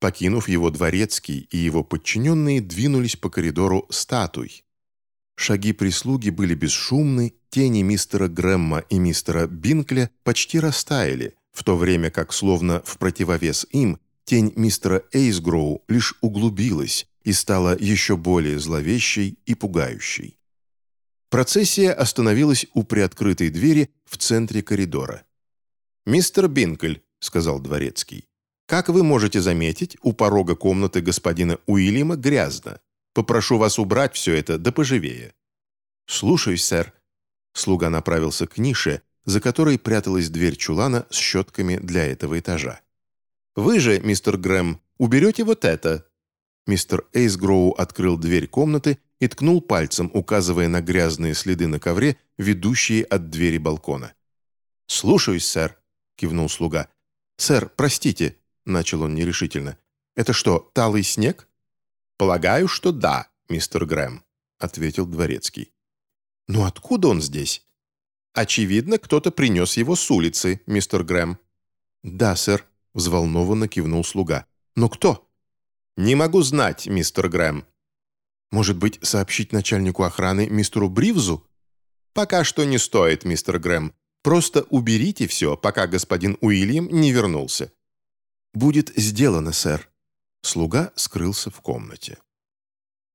Покинув его дворецкий и его подчиненные двинулись по коридору статуй. Шаги прислуги были бесшумны, тени мистера Грэмма и мистера Бинкля почти растаяли, в то время как, словно в противовес им, тень мистера Эйсгроу лишь углубилась и стала еще более зловещей и пугающей. Процессия остановилась у приоткрытой двери в центре коридора. «Мистер Бинкль», — сказал дворецкий, как вы можете заметить, у порога комнаты господина Уильяма грязно. Попрошу вас убрать все это, да поживее». «Слушаюсь, сэр». Слуга направился к нише, за которой пряталась дверь чулана с щетками для этого этажа. «Вы же, мистер Грэм, уберете вот это». Мистер Эйсгроу открыл дверь комнаты и ткнул пальцем, указывая на грязные следы на ковре, ведущие от двери балкона. «Слушаюсь, сэр», — кивнул слуга. «Сэр, простите, — начал он нерешительно. «Это что, талый снег?» «Полагаю, что да, мистер Грэм», — ответил дворецкий. «Ну откуда он здесь?» «Очевидно, кто-то принес его с улицы, мистер Грэм». «Да, сэр», — взволнованно кивнул слуга. «Но кто?» «Не могу знать, мистер Грэм». «Может быть, сообщить начальнику охраны мистеру Бривзу?» «Пока что не стоит, мистер Грэм. Просто уберите все, пока господин Уильям не вернулся. «Будет сделано, сэр». Слуга скрылся в комнате.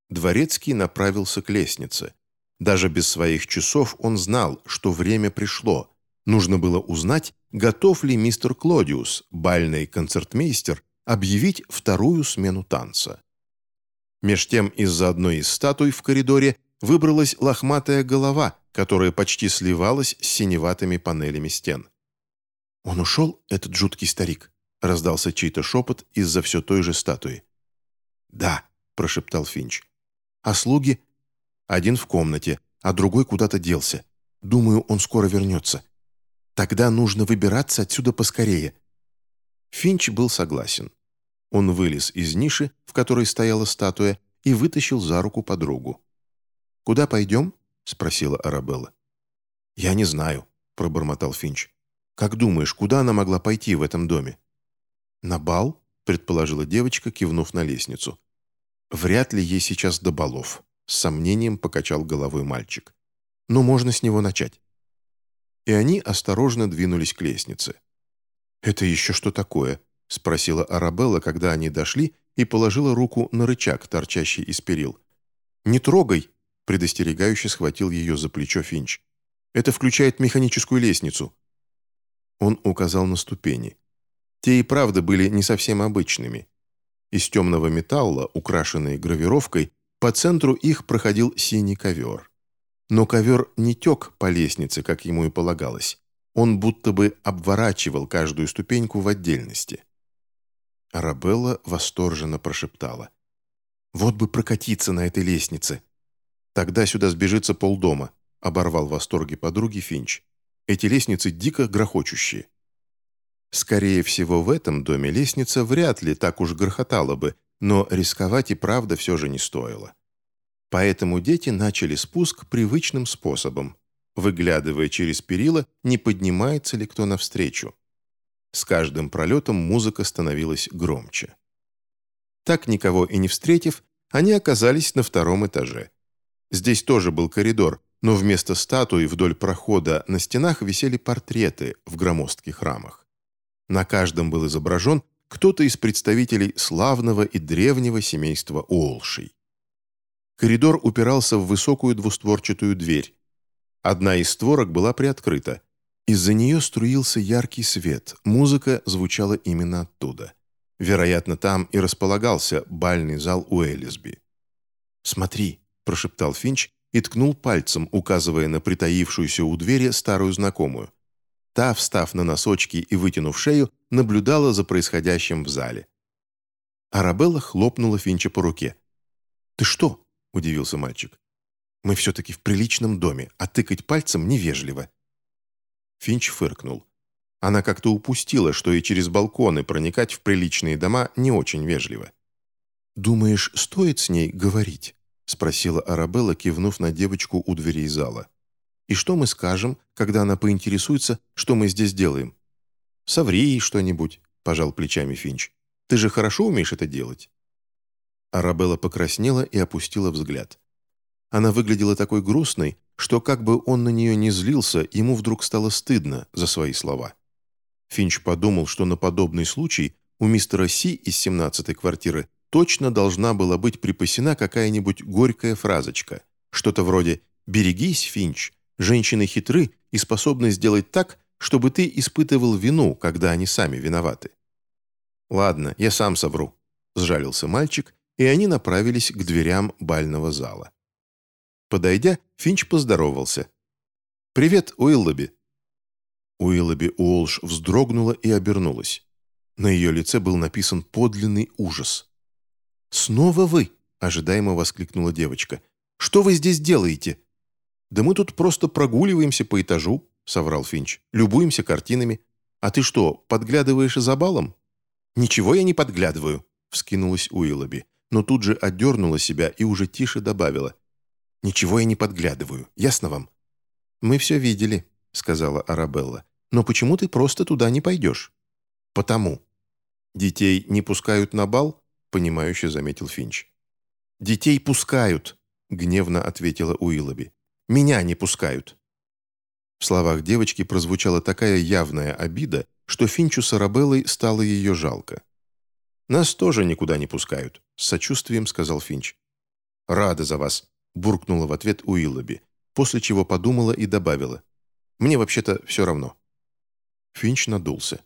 Дворецкий направился к лестнице. Даже без своих часов он знал, что время пришло. Нужно было узнать, готов ли мистер Клодиус, бальный концертмейстер, объявить вторую смену танца. Меж тем из-за одной из статуй в коридоре выбралась лохматая голова, которая почти сливалась с синеватыми панелями стен. «Он ушел, этот жуткий старик?» раздался чей-то шепот из-за все той же статуи. «Да», — прошептал Финч. «А слуги?» «Один в комнате, а другой куда-то делся. Думаю, он скоро вернется. Тогда нужно выбираться отсюда поскорее». Финч был согласен. Он вылез из ниши, в которой стояла статуя, и вытащил за руку подругу. «Куда пойдем?» — спросила Арабелла. «Я не знаю», — пробормотал Финч. «Как думаешь, куда она могла пойти в этом доме?» «На бал?» – предположила девочка, кивнув на лестницу. «Вряд ли ей сейчас до балов», – с сомнением покачал головой мальчик. «Но можно с него начать». И они осторожно двинулись к лестнице. «Это еще что такое?» – спросила Арабелла, когда они дошли, и положила руку на рычаг, торчащий из перил. «Не трогай!» – предостерегающе схватил ее за плечо Финч. «Это включает механическую лестницу». Он указал на ступени. Те и правда были не совсем обычными. Из темного металла, украшенные гравировкой, по центру их проходил синий ковер. Но ковер не тек по лестнице, как ему и полагалось. Он будто бы обворачивал каждую ступеньку в отдельности. Арабелла восторженно прошептала. «Вот бы прокатиться на этой лестнице!» «Тогда сюда сбежится полдома», — оборвал восторги подруги Финч. «Эти лестницы дико грохочущие». Скорее всего, в этом доме лестница вряд ли так уж грохотала бы, но рисковать и правда все же не стоило. Поэтому дети начали спуск привычным способом, выглядывая через перила, не поднимается ли кто навстречу. С каждым пролетом музыка становилась громче. Так, никого и не встретив, они оказались на втором этаже. Здесь тоже был коридор, но вместо статуи вдоль прохода на стенах висели портреты в громоздких рамах. На каждом был изображен кто-то из представителей славного и древнего семейства Уолшей. Коридор упирался в высокую двустворчатую дверь. Одна из створок была приоткрыта. Из-за нее струился яркий свет, музыка звучала именно оттуда. Вероятно, там и располагался бальный зал у Элисби. «Смотри», – прошептал Финч и ткнул пальцем, указывая на притаившуюся у двери старую знакомую. Та, встав на носочки и вытянув шею, наблюдала за происходящим в зале. Арабелла хлопнула Финча по руке. «Ты что?» – удивился мальчик. «Мы все-таки в приличном доме, а тыкать пальцем невежливо». Финч фыркнул. Она как-то упустила, что и через балконы проникать в приличные дома не очень вежливо. «Думаешь, стоит с ней говорить?» — спросила Арабелла, кивнув на девочку у дверей зала. «И что мы скажем, когда она поинтересуется, что мы здесь делаем?» «Соври ей что-нибудь», — пожал плечами Финч. «Ты же хорошо умеешь это делать?» Арабелла покраснела и опустила взгляд. Она выглядела такой грустной, что как бы он на нее не злился, ему вдруг стало стыдно за свои слова. Финч подумал, что на подобный случай у мистера Си из 17-й квартиры точно должна была быть припасена какая-нибудь горькая фразочка. Что-то вроде «Берегись, Финч, женщины хитры и способны сделать так, чтобы ты испытывал вину, когда они сами виноваты». «Ладно, я сам совру», – сжалился мальчик, и они направились к дверям бального зала. Подойдя, Финч поздоровался. «Привет, Уиллоби». Уиллоби Уолш вздрогнула и обернулась. На ее лице был написан подлинный ужас. «Снова вы?» – ожидаемо воскликнула девочка. «Что вы здесь делаете?» «Да мы тут просто прогуливаемся по этажу», – соврал Финч. «Любуемся картинами. А ты что, подглядываешь за балом?» «Ничего я не подглядываю», – вскинулась Уиллоби, но тут же отдернула себя и уже тише добавила. «Ничего я не подглядываю, ясно вам?» «Мы все видели», — сказала Арабелла. «Но почему ты просто туда не пойдешь?» «Потому». «Детей не пускают на бал?» понимающе заметил Финч. «Детей пускают», — гневно ответила Уиллоби. «Меня не пускают». В словах девочки прозвучала такая явная обида, что Финчу с Арабеллой стало ее жалко. «Нас тоже никуда не пускают», — с сочувствием сказал Финч. «Рада за вас», — буркнула в ответ Уиллоби, после чего подумала и добавила. «Мне вообще-то все равно». Финч надулся.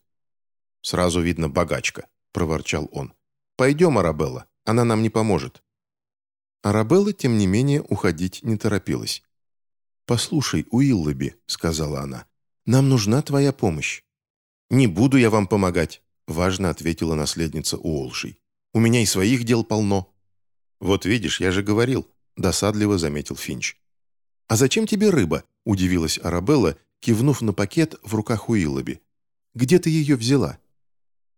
«Сразу видно богачка», — проворчал он. «Пойдем, Арабелла, она нам не поможет». Арабелла, тем не менее, уходить не торопилась. «Послушай, Уиллоби», — сказала она, — «нам нужна твоя помощь». «Не буду я вам помогать», — важно ответила наследница Уолшей. «У меня и своих дел полно». «Вот видишь, я же говорил», — досадливо заметил Финч. «А зачем тебе рыба?» — удивилась Арабелла, кивнув на пакет в руках Уиллоби. «Где ты ее взяла?»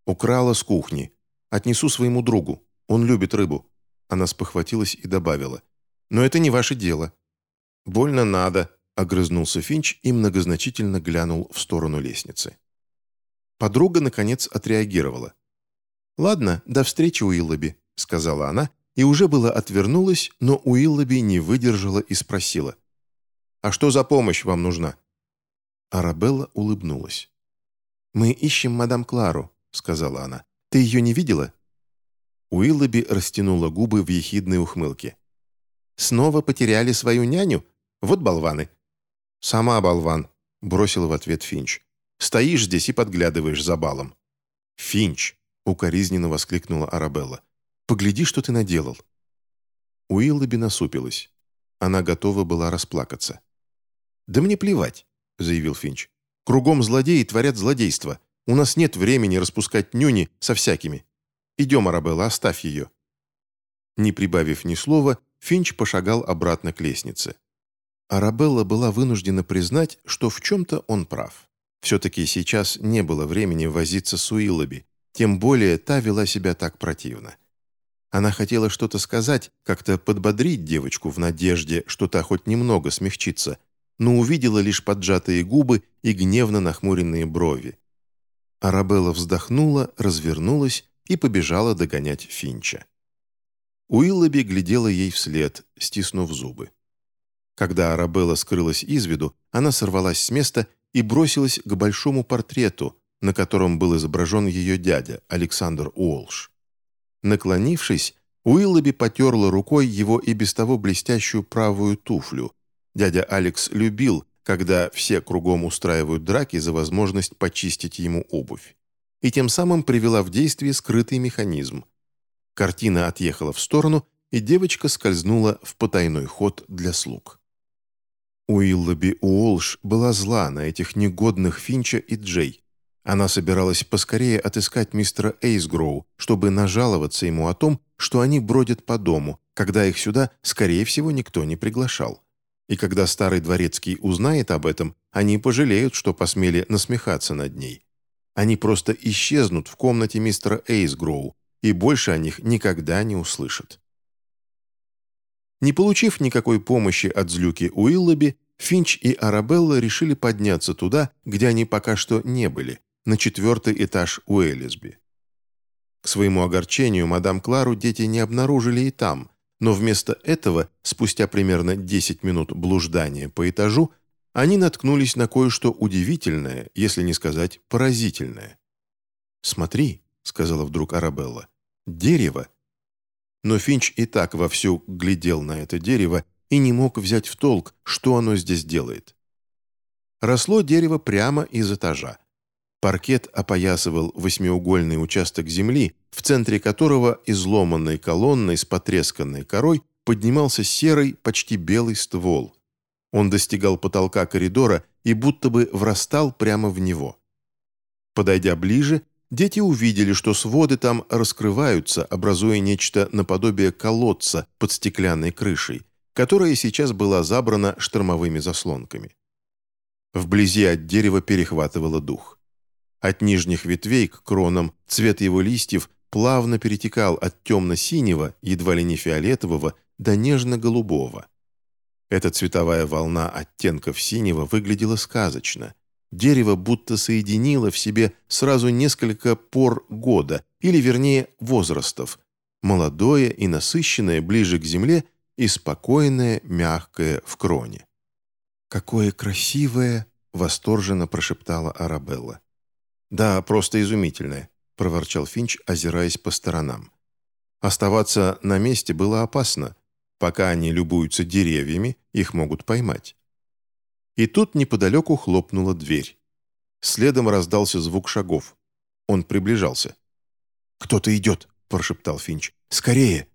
«Украла с кухни», Отнесу своему другу. Он любит рыбу». Она спохватилась и добавила. «Но это не ваше дело». «Больно надо», — огрызнулся Финч и многозначительно глянул в сторону лестницы. Подруга, наконец, отреагировала. «Ладно, до встречи, Уиллоби», — сказала она, и уже было отвернулась, но Уиллоби не выдержала и спросила. «А что за помощь вам нужна?» Арабелла улыбнулась. «Мы ищем мадам Клару», — сказала она. Ты ее не видела?» Уиллоби растянула губы в ехидной ухмылке. «Снова потеряли свою няню? Вот болваны!» «Сама болван», — бросил в ответ Финч. «Стоишь здесь и подглядываешь за балом». «Финч!» — укоризненно воскликнула Арабелла. «Погляди, что ты наделал». Уиллоби насупилась. Она готова была расплакаться. «Да мне плевать», — заявил Финч. «Кругом злодеи творят злодейство. У нас нет времени распускать нюни со всякими. Идем, Арабелла, оставь ее». Не прибавив ни слова, Финч пошагал обратно к лестнице. Арабелла была вынуждена признать, что в чем-то он прав. Все-таки сейчас не было времени возиться с Уиллоби, тем более та вела себя так противно. Она хотела что-то сказать, как-то подбодрить девочку в надежде, что та хоть немного смягчится, но увидела лишь поджатые губы и гневно нахмуренные брови. Арабелла вздохнула, развернулась и побежала догонять Финча. Уиллоби глядела ей вслед, стиснув зубы. Когда Арабелла скрылась из виду, она сорвалась с места и бросилась к большому портрету, на котором был изображен ее дядя, Александр Уолш. Наклонившись, Уиллоби потерла рукой его и без того блестящую правую туфлю. Дядя Алекс любил, когда все кругом устраивают драки за возможность почистить ему обувь. И тем самым привела в действие скрытый механизм. Картина отъехала в сторону, и девочка скользнула в потайной ход для слуг. Уиллоби Уолш была зла на этих негодных Финча и Джей. Она собиралась поскорее отыскать мистера Эйсгроу, чтобы нажаловаться ему о том, что они бродят по дому, когда их сюда, скорее всего, никто не приглашал. И когда старый дворецкий узнает об этом, они пожалеют, что посмели насмехаться над ней. Они просто исчезнут в комнате мистера Эйсгроу, и больше о них никогда не услышат. Не получив никакой помощи от злюки Уиллоби, Финч и Арабелла решили подняться туда, где они пока что не были, на четвертый этаж Уэллисби. К своему огорчению, мадам Клару дети не обнаружили и там, но вместо этого, спустя примерно 10 минут блуждания по этажу, они наткнулись на кое-что удивительное, если не сказать поразительное. «Смотри», — сказала вдруг Арабелла, — «дерево». Но Финч и так вовсю глядел на это дерево и не мог взять в толк, что оно здесь делает. Росло дерево прямо из этажа. Паркет опоясывал восьмиугольный участок земли, в центре которого изломанной колонной с потресканной корой поднимался серый, почти белый ствол. Он достигал потолка коридора и будто бы врастал прямо в него. Подойдя ближе, дети увидели, что своды там раскрываются, образуя нечто наподобие колодца под стеклянной крышей, которая сейчас была забрана штормовыми заслонками. Вблизи от дерева перехватывало дух. От нижних ветвей к кронам цвет его листьев плавно перетекал от темно-синего, едва ли не фиолетового, до нежно-голубого. Эта цветовая волна оттенков синего выглядела сказочно. Дерево будто соединило в себе сразу несколько пор года, или вернее возрастов, молодое и насыщенное ближе к земле и спокойное, мягкое в кроне. «Какое красивое!» — восторженно прошептала Арабелла. «Да, просто изумительное», — проворчал Финч, озираясь по сторонам. Оставаться на месте было опасно. Пока они любуются деревьями, их могут поймать. И тут неподалеку хлопнула дверь. Следом раздался звук шагов. Он приближался. «Кто-то идет», — прошептал Финч. «Скорее!»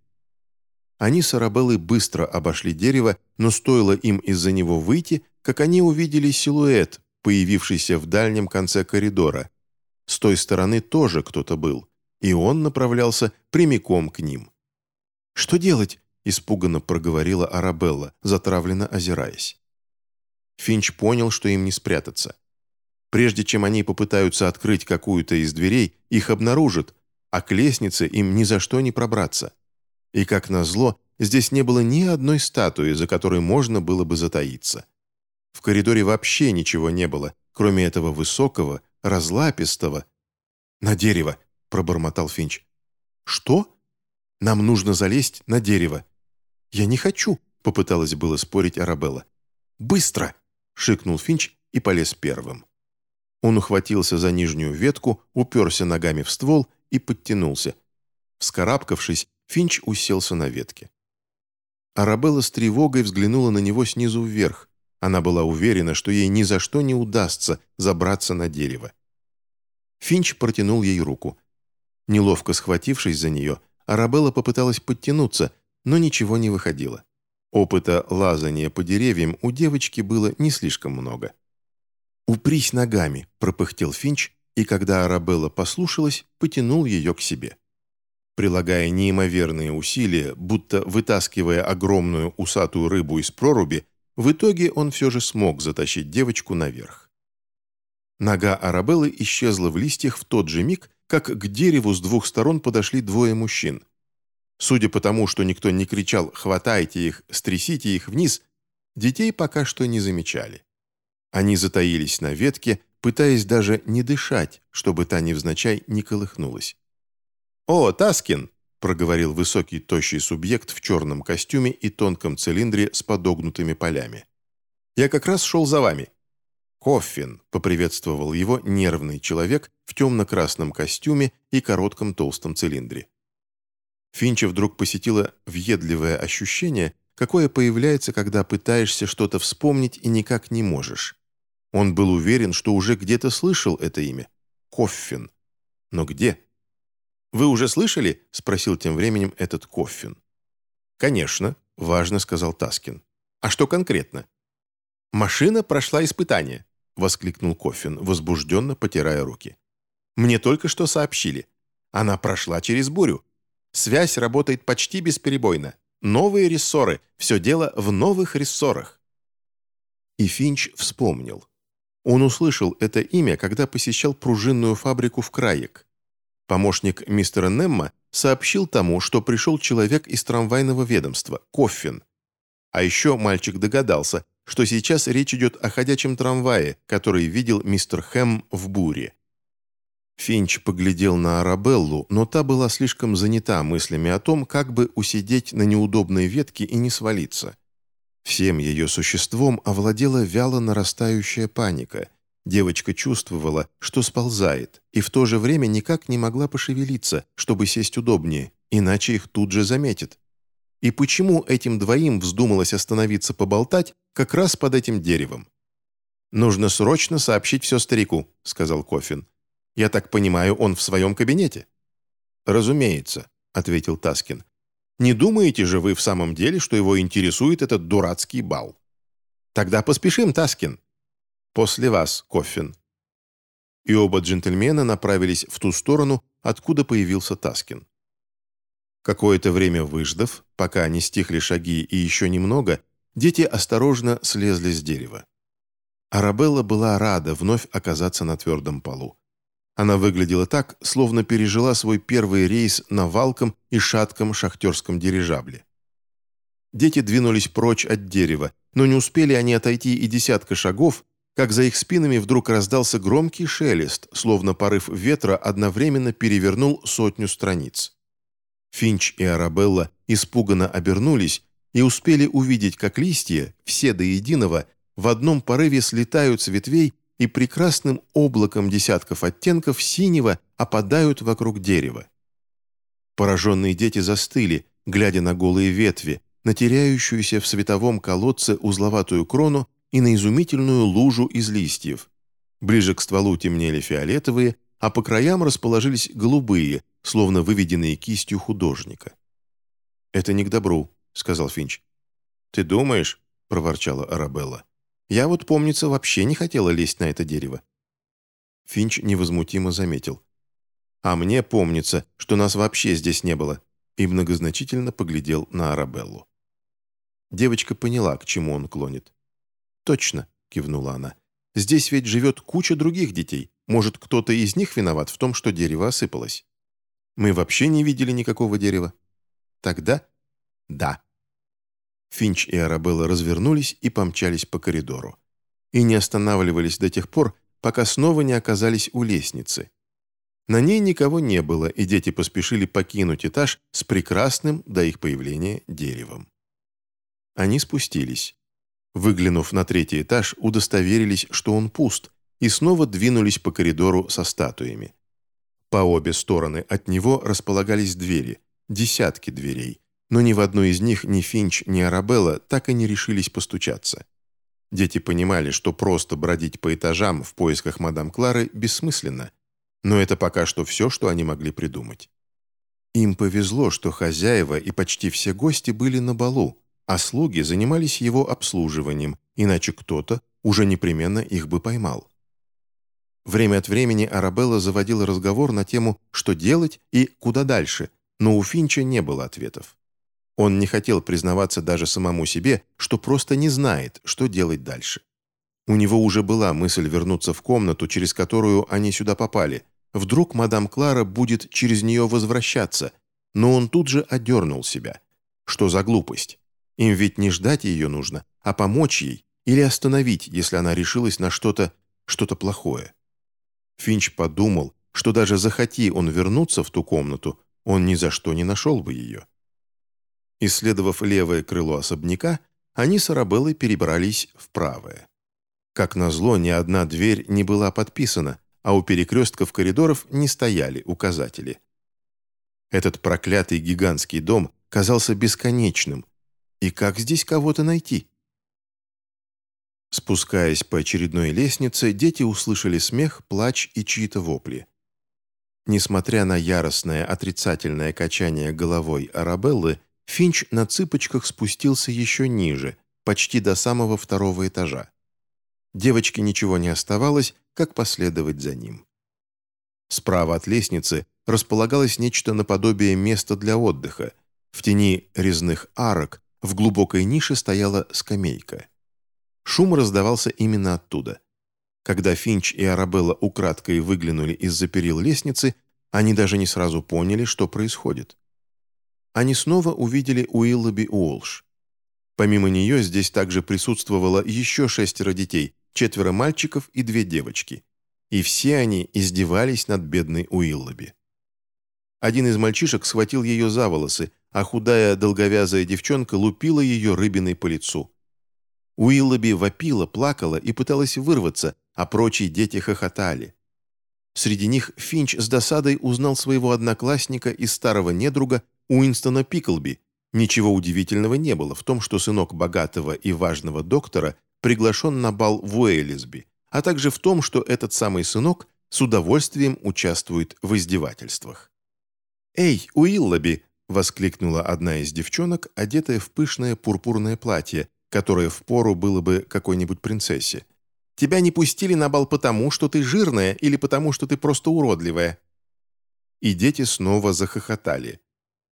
Они с Арабеллой быстро обошли дерево, но стоило им из-за него выйти, как они увидели силуэт, появившийся в дальнем конце коридора. С той стороны тоже кто-то был, и он направлялся прямиком к ним. «Что делать?» – испуганно проговорила Арабелла, затравленно озираясь. Финч понял, что им не спрятаться. Прежде чем они попытаются открыть какую-то из дверей, их обнаружат, а к лестнице им ни за что не пробраться. И, как назло, здесь не было ни одной статуи, за которой можно было бы затаиться. В коридоре вообще ничего не было, кроме этого высокого, разлапистого. «На дерево!» – пробормотал Финч. «Что? Нам нужно залезть на дерево». «Я не хочу», – попыталась было спорить Арабелла. «Быстро!» – шикнул Финч и полез первым. Он ухватился за нижнюю ветку, уперся ногами в ствол и подтянулся. Вскарабкавшись, Финч уселся на ветке. Арабелла с тревогой взглянула на него снизу вверх. Она была уверена, что ей ни за что не удастся забраться на дерево. Финч протянул ей руку. Неловко схватившись за нее, Арабелла попыталась подтянуться, но ничего не выходило. Опыта лазания по деревьям у девочки было не слишком много. «Упрись ногами», – пропыхтел Финч, и когда Арабелла послушалась, потянул ее к себе. Прилагая неимоверные усилия, будто вытаскивая огромную усатую рыбу из проруби, в итоге он все же смог затащить девочку наверх. Нога Арабеллы исчезла в листьях в тот же миг, как к дереву с двух сторон подошли двое мужчин. Судя по тому, что никто не кричал «хватайте их, стрясите их вниз», детей пока что не замечали. Они затаились на ветке, пытаясь даже не дышать, чтобы та невзначай не колыхнулась. «О, Таскин!» — проговорил высокий тощий субъект в черном костюме и тонком цилиндре с подогнутыми полями. «Я как раз шел за вами». «Коффин», — поприветствовал его нервный человек в темно-красном костюме и коротком толстом цилиндре. Финча вдруг посетило въедливое ощущение, какое появляется, когда пытаешься что-то вспомнить и никак не можешь. Он был уверен, что уже где-то слышал это имя. Коффин. Но где? «Вы уже слышали?» — спросил тем временем этот Коффин. «Конечно», — важно сказал Таскин. «А что конкретно?» «Машина прошла испытание», — воскликнул Коффин, возбужденно потирая руки. «Мне только что сообщили. Она прошла через бурю. Связь работает почти бесперебойно. Новые рессоры. Все дело в новых рессорах». И Финч вспомнил. Он услышал это имя, когда посещал пружинную фабрику в Краек. Помощник мистера Немма сообщил тому, что пришел человек из трамвайного ведомства, Коффин. А еще мальчик догадался, что сейчас речь идет о ходячем трамвае, который видел мистер Хэм в буре. Финч поглядел на Арабеллу, но та была слишком занята мыслями о том, как бы усидеть на неудобной ветке и не свалиться. Всем ее существом овладела вяло нарастающая паника – Девочка чувствовала, что сползает, и в то же время никак не могла пошевелиться, чтобы сесть удобнее, иначе их тут же заметят. И почему этим двоим вздумалось остановиться поболтать как раз под этим деревом? «Нужно срочно сообщить все старику», — сказал Кофин. «Я так понимаю, он в своем кабинете?» «Разумеется», — ответил Таскин. «Не думаете же вы в самом деле, что его интересует этот дурацкий бал?» «Тогда поспешим, Таскин», «После вас, Коффин». И оба джентльмена направились в ту сторону, откуда появился Таскин. Какое-то время выждав, пока не стихли шаги и еще немного, дети осторожно слезли с дерева. Арабелла была рада вновь оказаться на твердом полу. Она выглядела так, словно пережила свой первый рейс на валком и шатком шахтерском дирижабле. Дети двинулись прочь от дерева, но не успели они отойти и десятка шагов, как за их спинами вдруг раздался громкий шелест, словно порыв ветра одновременно перевернул сотню страниц. Финч и Арабелла испуганно обернулись и успели увидеть, как листья, все до единого, в одном порыве слетают с ветвей и прекрасным облаком десятков оттенков синего опадают вокруг дерева. Пораженные дети застыли, глядя на голые ветви, на теряющуюся в световом колодце узловатую крону и на изумительную лужу из листьев. Ближе к стволу темнели фиолетовые, а по краям расположились голубые, словно выведенные кистью художника. «Это не к добру», — сказал Финч. «Ты думаешь?» — проворчала Арабелла. «Я вот, помнится, вообще не хотела лезть на это дерево». Финч невозмутимо заметил. «А мне помнится, что нас вообще здесь не было», и многозначительно поглядел на Арабеллу. Девочка поняла, к чему он клонит. «Точно», — кивнула она. «Здесь ведь живет куча других детей. Может, кто-то из них виноват в том, что дерево осыпалось? Мы вообще не видели никакого дерева. Тогда да». Финч и Арабелла развернулись и помчались по коридору. И не останавливались до тех пор, пока снова не оказались у лестницы. На ней никого не было, и дети поспешили покинуть этаж с прекрасным до их появления деревом. Они спустились. Выглянув на третий этаж, удостоверились, что он пуст, и снова двинулись по коридору со статуями. По обе стороны от него располагались двери, десятки дверей, но ни в одной из них ни Финч, ни Арабелла так и не решились постучаться. Дети понимали, что просто бродить по этажам в поисках мадам Клары бессмысленно, но это пока что все, что они могли придумать. Им повезло, что хозяева и почти все гости были на балу, а слуги занимались его обслуживанием, иначе кто-то уже непременно их бы поймал. Время от времени Арабелла заводила разговор на тему «что делать» и «куда дальше», но у Финча не было ответов. Он не хотел признаваться даже самому себе, что просто не знает, что делать дальше. У него уже была мысль вернуться в комнату, через которую они сюда попали. Вдруг мадам Клара будет через нее возвращаться, но он тут же одернул себя. Что за глупость? Им ведь не ждать ее нужно, а помочь ей или остановить, если она решилась на что-то, что-то плохое. Финч подумал, что даже захоти он вернуться в ту комнату, он ни за что не нашел бы ее. Исследовав левое крыло особняка, они с Арабеллой перебрались в правое. Как назло, ни одна дверь не была подписана, а у перекрестков коридоров не стояли указатели. Этот проклятый гигантский дом казался бесконечным. И как здесь кого-то найти? Спускаясь по очередной лестнице, дети услышали смех, плач и чьи-то вопли. Несмотря на яростное отрицательное качание головой Арабеллы, Финч на цыпочках спустился еще ниже, почти до самого второго этажа. Девочке ничего не оставалось, как последовать за ним. Справа от лестницы располагалось нечто наподобие места для отдыха. В тени резных арок в глубокой нише стояла скамейка. Шум раздавался именно оттуда. Когда Финч и Арабелла украдкой выглянули из-за перил лестницы, они даже не сразу поняли, что происходит они снова увидели Уиллоби Уолш. Помимо нее здесь также присутствовало еще шестеро детей, четверо мальчиков и две девочки. И все они издевались над бедной Уиллоби. Один из мальчишек схватил ее за волосы, а худая долговязая девчонка лупила ее рыбиной по лицу. Уиллоби вопила, плакала и пыталась вырваться, а прочие дети хохотали. Среди них Финч с досадой узнал своего одноклассника и старого недруга Уинстона Пиклби. Ничего удивительного не было в том, что сынок богатого и важного доктора приглашен на бал в Уэйлисби, а также в том, что этот самый сынок с удовольствием участвует в издевательствах. «Эй, Уиллоби!» — воскликнула одна из девчонок, одетая в пышное пурпурное платье, которое впору было бы какой-нибудь принцессе. «Тебя не пустили на бал потому, что ты жирная или потому, что ты просто уродливая?» И дети снова захохотали.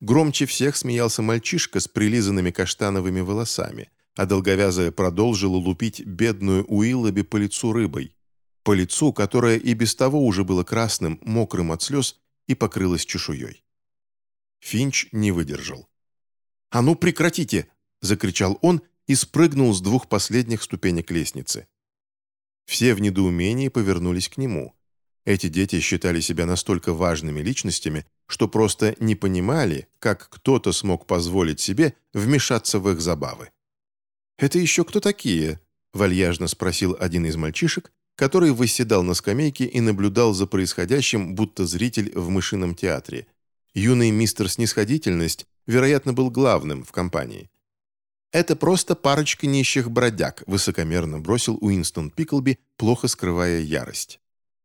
Громче всех смеялся мальчишка с прилизанными каштановыми волосами, а долговязая продолжила лупить бедную Уиллоби по лицу рыбой. По лицу, которое и без того уже было красным, мокрым от слез и покрылось чешуей. Финч не выдержал. «А ну прекратите!» – закричал он и спрыгнул с двух последних ступенек лестницы. Все в недоумении повернулись к нему. Эти дети считали себя настолько важными личностями, что просто не понимали, как кто-то смог позволить себе вмешаться в их забавы. «Это еще кто такие?» – вальяжно спросил один из мальчишек, который восседал на скамейке и наблюдал за происходящим, будто зритель в мышином театре. Юный мистер Снисходительность, вероятно, был главным в компании. «Это просто парочка нищих бродяг», – высокомерно бросил Уинстон Пиклби, плохо скрывая ярость.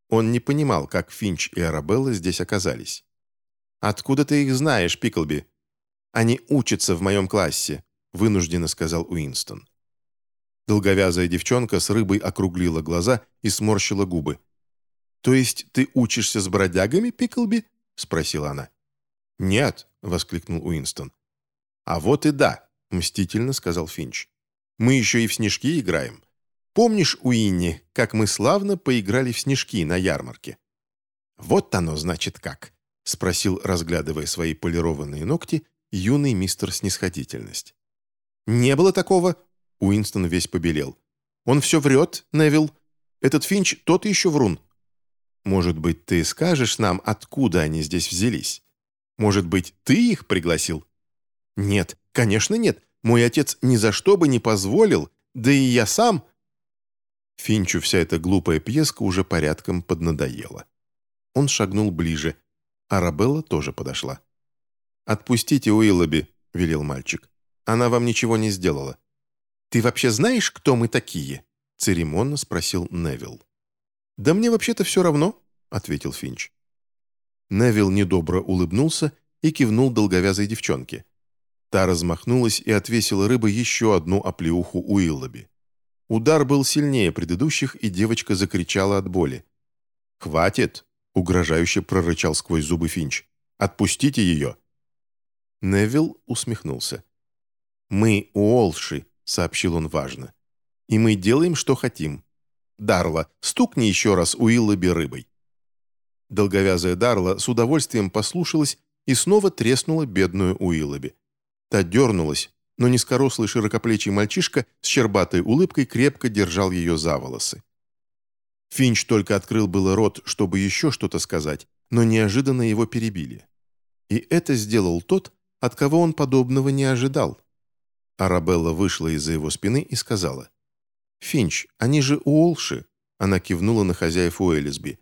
Он не понимал, как Финч и Арабелла здесь оказались. «Откуда ты их знаешь, Пиклби?» «Они учатся в моем классе», — вынужденно сказал Уинстон. Долговязая девчонка с рыбой округлила глаза и сморщила губы. «То есть ты учишься с бродягами, Пиклби?» — спросила она. «Нет», — воскликнул Уинстон. «А вот и да», — мстительно сказал Финч. «Мы еще и в снежки играем. Помнишь, Уинни, как мы славно поиграли в снежки на ярмарке?» «Вот оно, значит, как», — спросил, разглядывая свои полированные ногти, юный мистер Снисходительность. «Не было такого?» — Уинстон весь побелел. «Он все врет, Невил. Этот Финч тот еще врун». «Может быть, ты скажешь нам, откуда они здесь взялись? Может быть, ты их пригласил?» «Нет, конечно нет. Мой отец ни за что бы не позволил, да и я сам...» Финчу вся эта глупая пьеска уже порядком поднадоела. Он шагнул ближе. Арабелла тоже подошла. «Отпустите Уиллоби», — велел мальчик. «Она вам ничего не сделала». «Ты вообще знаешь, кто мы такие?» — церемонно спросил Невилл. «Да мне вообще-то все равно», — ответил Финч. Невилл недобро улыбнулся и кивнул долговязой девчонке. Та размахнулась и отвесила рыбы еще одну оплеуху Уиллоби. Удар был сильнее предыдущих, и девочка закричала от боли. «Хватит!» — угрожающе прорычал сквозь зубы Финч. «Отпустите ее!» Невилл усмехнулся. «Мы Уолши», — сообщил он важно. «И мы делаем, что хотим. Дарла, стукни еще раз Уиллоби рыбой». Долговязая Дарла с удовольствием послушалась и снова треснула бедную Уиллоби. Та дернулась, но низкорослый широкоплечий мальчишка с щербатой улыбкой крепко держал ее за волосы. Финч только открыл было рот, чтобы еще что-то сказать, но неожиданно его перебили. И это сделал тот, от кого он подобного не ожидал. Арабелла вышла из-за его спины и сказала, «Финч, они же Уолши!» Она кивнула на хозяев Уэллисби.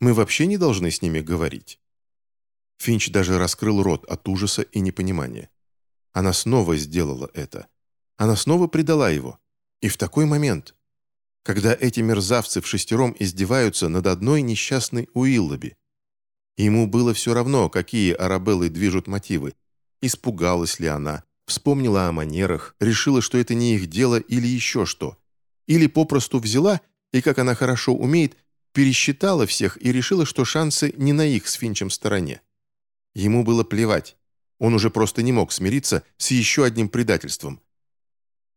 «Мы вообще не должны с ними говорить». Финч даже раскрыл рот от ужаса и непонимания. Она снова сделала это. Она снова предала его. И в такой момент, когда эти мерзавцы в шестером издеваются над одной несчастной Уиллоби. Ему было все равно, какие Арабеллы движут мотивы. Испугалась ли она, вспомнила о манерах, решила, что это не их дело или еще что. Или попросту взяла и, как она хорошо умеет, пересчитала всех и решила, что шансы не на их с Финчем стороне. Ему было плевать. Он уже просто не мог смириться с еще одним предательством.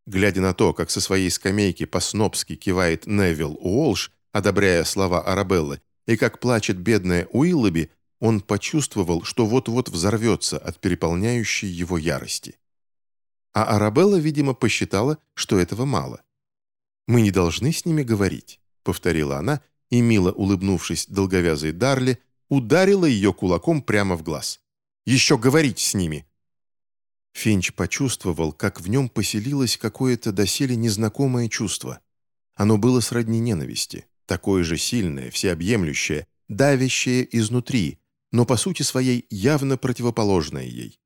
Глядя на то, как со своей скамейки по-снопски кивает Невилл Уолш, одобряя слова Арабеллы, и как плачет бедная Уиллоби, он почувствовал, что вот-вот взорвется от переполняющей его ярости. А Арабелла, видимо, посчитала, что этого мало. «Мы не должны с ними говорить», — повторила она, и, мило улыбнувшись долговязой Дарли, ударила ее кулаком прямо в глаз. «Еще говорить с ними!» Финч почувствовал, как в нем поселилось какое-то доселе незнакомое чувство. Оно было сродни ненависти, такое же сильное, всеобъемлющее, давящее изнутри, но по сути своей явно противоположное ей.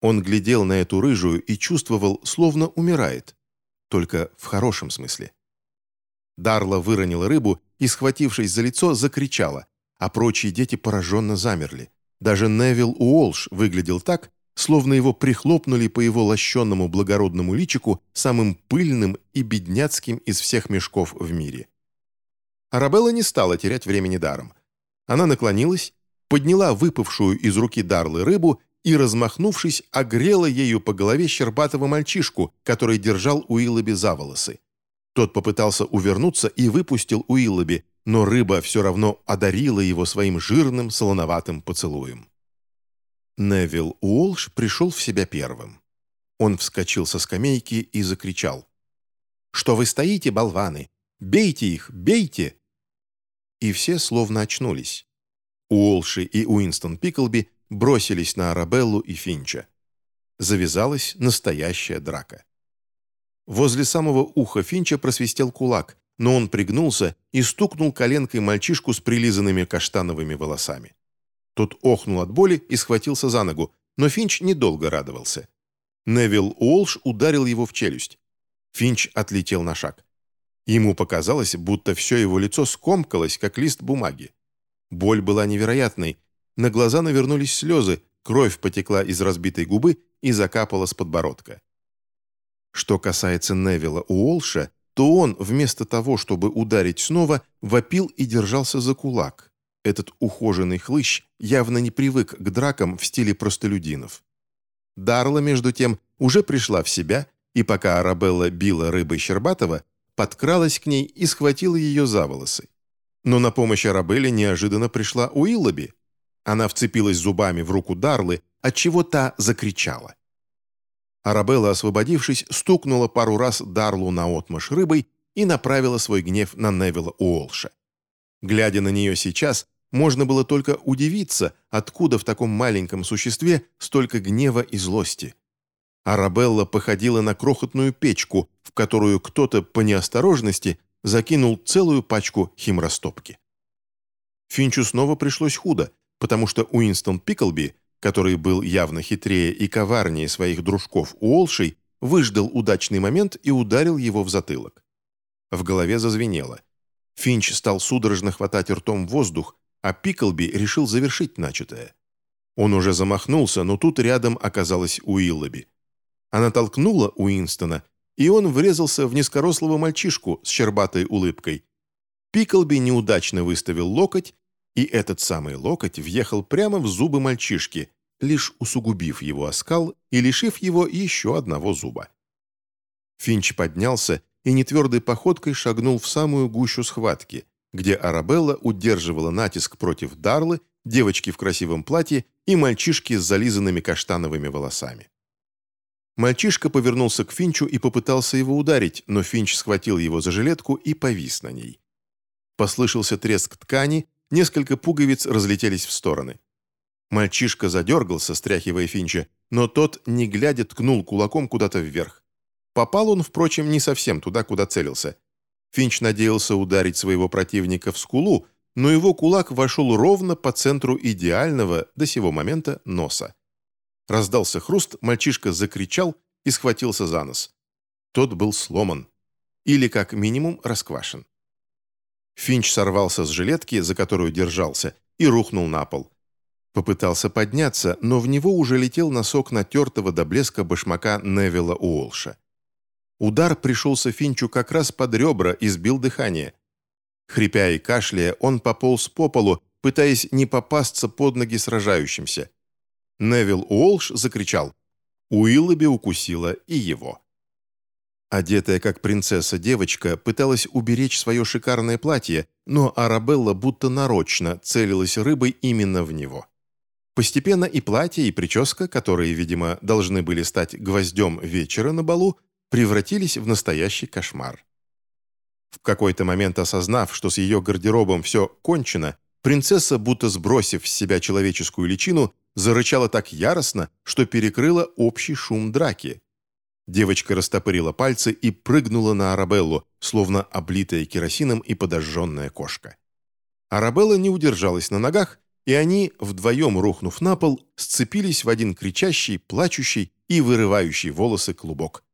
Он глядел на эту рыжую и чувствовал, словно умирает, только в хорошем смысле. Дарла выронила рыбу и, схватившись за лицо, закричала, а прочие дети пораженно замерли. Даже Невил Уолш выглядел так, словно его прихлопнули по его лощенному благородному личику самым пыльным и бедняцким из всех мешков в мире. Арабелла не стала терять времени даром. Она наклонилась, подняла выпавшую из руки Дарлы рыбу и, размахнувшись, огрела ею по голове щербатого мальчишку, который держал Уиллоби за волосы. Тот попытался увернуться и выпустил Уиллоби, но рыба все равно одарила его своим жирным солоноватым поцелуем. Невил Уолш пришел в себя первым. Он вскочил со скамейки и закричал. «Что вы стоите, болваны? Бейте их, бейте!» И все словно очнулись. Уолши и Уинстон Пиклби бросились на Арабеллу и Финча. Завязалась настоящая драка. Возле самого уха Финча просвистел кулак, но он пригнулся и стукнул коленкой мальчишку с прилизанными каштановыми волосами. Тот охнул от боли и схватился за ногу, но Финч недолго радовался. Невил Уолш ударил его в челюсть. Финч отлетел на шаг. Ему показалось, будто все его лицо скомкалось, как лист бумаги. Боль была невероятной. На глаза навернулись слезы, кровь потекла из разбитой губы и закапала с подбородка. Что касается Невилла Уолша, то он, вместо того, чтобы ударить снова, вопил и держался за кулак. Этот ухоженный хлыщ явно не привык к дракам в стиле простолюдинов. Дарла, между тем, уже пришла в себя, и пока Арабелла била рыбой Щербатова, подкралась к ней и схватила ее за волосы. Но на помощь Арабелле неожиданно пришла Уиллоби. Она вцепилась зубами в руку Дарлы, отчего та закричала. Арабелла, освободившись, стукнула пару раз Дарлу наотмашь рыбой и направила свой гнев на Невилла Уолша. Глядя на нее сейчас, можно было только удивиться, откуда в таком маленьком существе столько гнева и злости. Арабелла походила на крохотную печку, в которую кто-то по неосторожности закинул целую пачку химрастопки. Финчу снова пришлось худо, потому что Уинстон Пиклби, который был явно хитрее и коварнее своих дружков Уолшей, выждал удачный момент и ударил его в затылок. В голове зазвенело. Финч стал судорожно хватать ртом воздух, а Пиклби решил завершить начатое. Он уже замахнулся, но тут рядом оказалась Уиллоби. Она толкнула Уинстона, и он врезался в низкорослого мальчишку с щербатой улыбкой. Пиклби неудачно выставил локоть, и этот самый локоть въехал прямо в зубы мальчишки, лишь усугубив его оскал и лишив его еще одного зуба. Финч поднялся и нетвердой походкой шагнул в самую гущу схватки, где Арабелла удерживала натиск против Дарлы, девочки в красивом платье и мальчишки с зализанными каштановыми волосами. Мальчишка повернулся к Финчу и попытался его ударить, но Финч схватил его за жилетку и повис на ней. Послышался треск ткани, несколько пуговиц разлетелись в стороны. Мальчишка задергался, стряхивая Финча, но тот, не глядя, ткнул кулаком куда-то вверх. Попал он, впрочем, не совсем туда, куда целился. Финч надеялся ударить своего противника в скулу, но его кулак вошел ровно по центру идеального до сего момента носа. Раздался хруст, мальчишка закричал и схватился за нос. Тот был сломан. Или, как минимум, расквашен. Финч сорвался с жилетки, за которую держался, и рухнул на пол. Попытался подняться, но в него уже летел носок натертого до блеска башмака Невилла Уолша. Удар пришелся Финчу как раз под ребра и сбил дыхание. Хрипя и кашляя, он пополз по полу, пытаясь не попасться под ноги сражающимся. Невил Уолш закричал. Уиллоби укусила и его. Одетая как принцесса девочка пыталась уберечь свое шикарное платье, но Арабелла будто нарочно целилась рыбой именно в него. Постепенно и платье, и прическа, которые, видимо, должны были стать гвоздем вечера на балу, превратились в настоящий кошмар. В какой-то момент осознав, что с ее гардеробом все кончено, принцесса, будто сбросив с себя человеческую личину, зарычала так яростно, что перекрыла общий шум драки. Девочка растопырила пальцы и прыгнула на Арабеллу, словно облитая керосином и подожженная кошка. Арабелла не удержалась на ногах, и они, вдвоем рухнув на пол, сцепились в один кричащий, плачущий и вырывающий волосы клубок.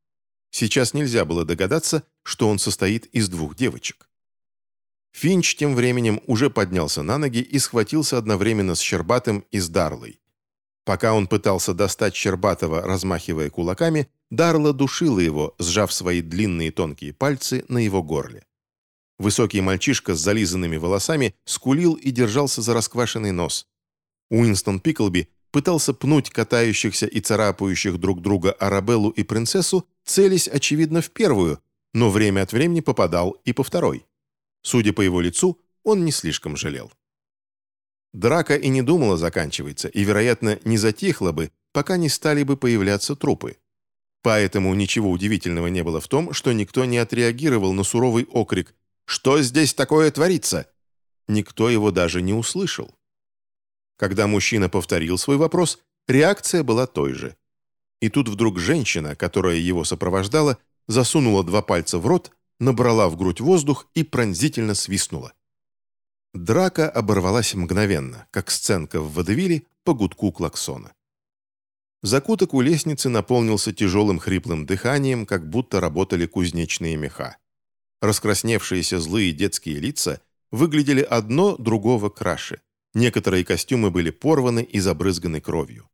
Сейчас нельзя было догадаться, что он состоит из двух девочек. Финч тем временем уже поднялся на ноги и схватился одновременно с Щербатым и с Дарлой. Пока он пытался достать Щербатова, размахивая кулаками, Дарла душила его, сжав свои длинные тонкие пальцы на его горле. Высокий мальчишка с зализанными волосами скулил и держался за расквашенный нос. Уинстон Пиклби пытался пнуть катающихся и царапающих друг друга Арабеллу и принцессу, целясь, очевидно, в первую, но время от времени попадал и по второй. Судя по его лицу, он не слишком жалел. Драка и не думала заканчиваться, и, вероятно, не затихла бы, пока не стали бы появляться трупы. Поэтому ничего удивительного не было в том, что никто не отреагировал на суровый окрик «Что здесь такое творится?». Никто его даже не услышал. Когда мужчина повторил свой вопрос, реакция была той же. И тут вдруг женщина, которая его сопровождала, засунула два пальца в рот, набрала в грудь воздух и пронзительно свистнула. Драка оборвалась мгновенно, как сценка в водевиле по гудку клаксона. Закуток у лестницы наполнился тяжелым хриплым дыханием, как будто работали кузнечные меха. Раскрасневшиеся злые детские лица выглядели одно другого краше. Некоторые костюмы были порваны и забрызганы кровью.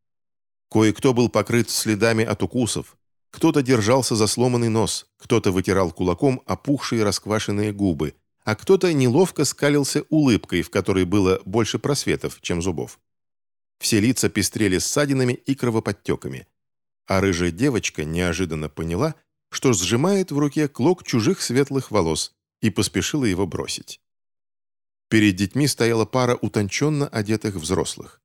Кое-кто был покрыт следами от укусов, кто-то держался за сломанный нос, кто-то вытирал кулаком опухшие расквашенные губы, а кто-то неловко скалился улыбкой, в которой было больше просветов, чем зубов. Все лица пестрели ссадинами и кровоподтеками. А рыжая девочка неожиданно поняла, что сжимает в руке клок чужих светлых волос и поспешила его бросить. Перед детьми стояла пара утонченно одетых взрослых.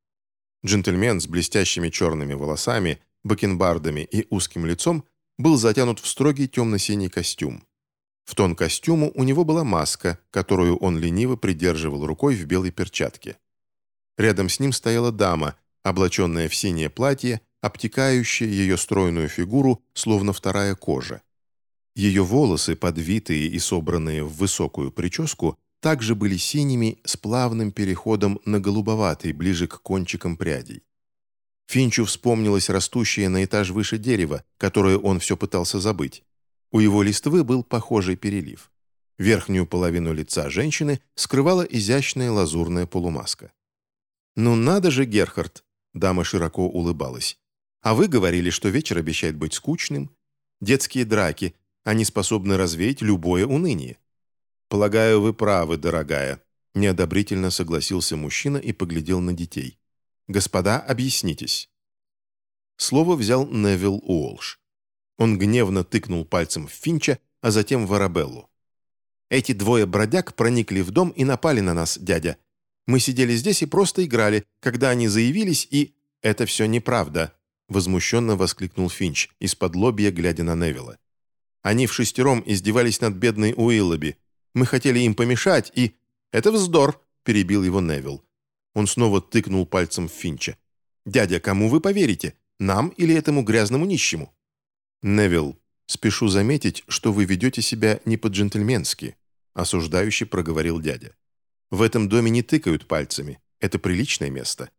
Джентльмен с блестящими черными волосами, бакенбардами и узким лицом был затянут в строгий темно-синий костюм. В тон костюму у него была маска, которую он лениво придерживал рукой в белой перчатке. Рядом с ним стояла дама, облаченная в синее платье, обтекающая ее стройную фигуру, словно вторая кожа. Ее волосы, подвитые и собранные в высокую прическу, также были синими с плавным переходом на голубоватый, ближе к кончикам прядей. Финчу вспомнилось растущее на этаж выше дерево, которое он все пытался забыть. У его листвы был похожий перелив. Верхнюю половину лица женщины скрывала изящная лазурная полумаска. «Ну надо же, Герхард!» Дама широко улыбалась. «А вы говорили, что вечер обещает быть скучным. Детские драки, они способны развеять любое уныние». «Полагаю, вы правы, дорогая», — неодобрительно согласился мужчина и поглядел на детей. «Господа, объяснитесь». Слово взял Невил Уолш. Он гневно тыкнул пальцем в Финча, а затем в Арабеллу. «Эти двое бродяг проникли в дом и напали на нас, дядя. Мы сидели здесь и просто играли, когда они заявились и...» «Это все неправда», — возмущенно воскликнул Финч, из-под лобья глядя на Невилла. «Они в шестером издевались над бедной Уиллоби. Мы хотели им помешать, и...» «Это вздор», — перебил его Невилл. Он снова тыкнул пальцем в Финча. «Дядя, кому вы поверите? Нам или этому грязному нищему?» «Невилл, спешу заметить, что вы ведете себя не по-джентльменски», осуждающе проговорил дядя. «В этом доме не тыкают пальцами. Это приличное место».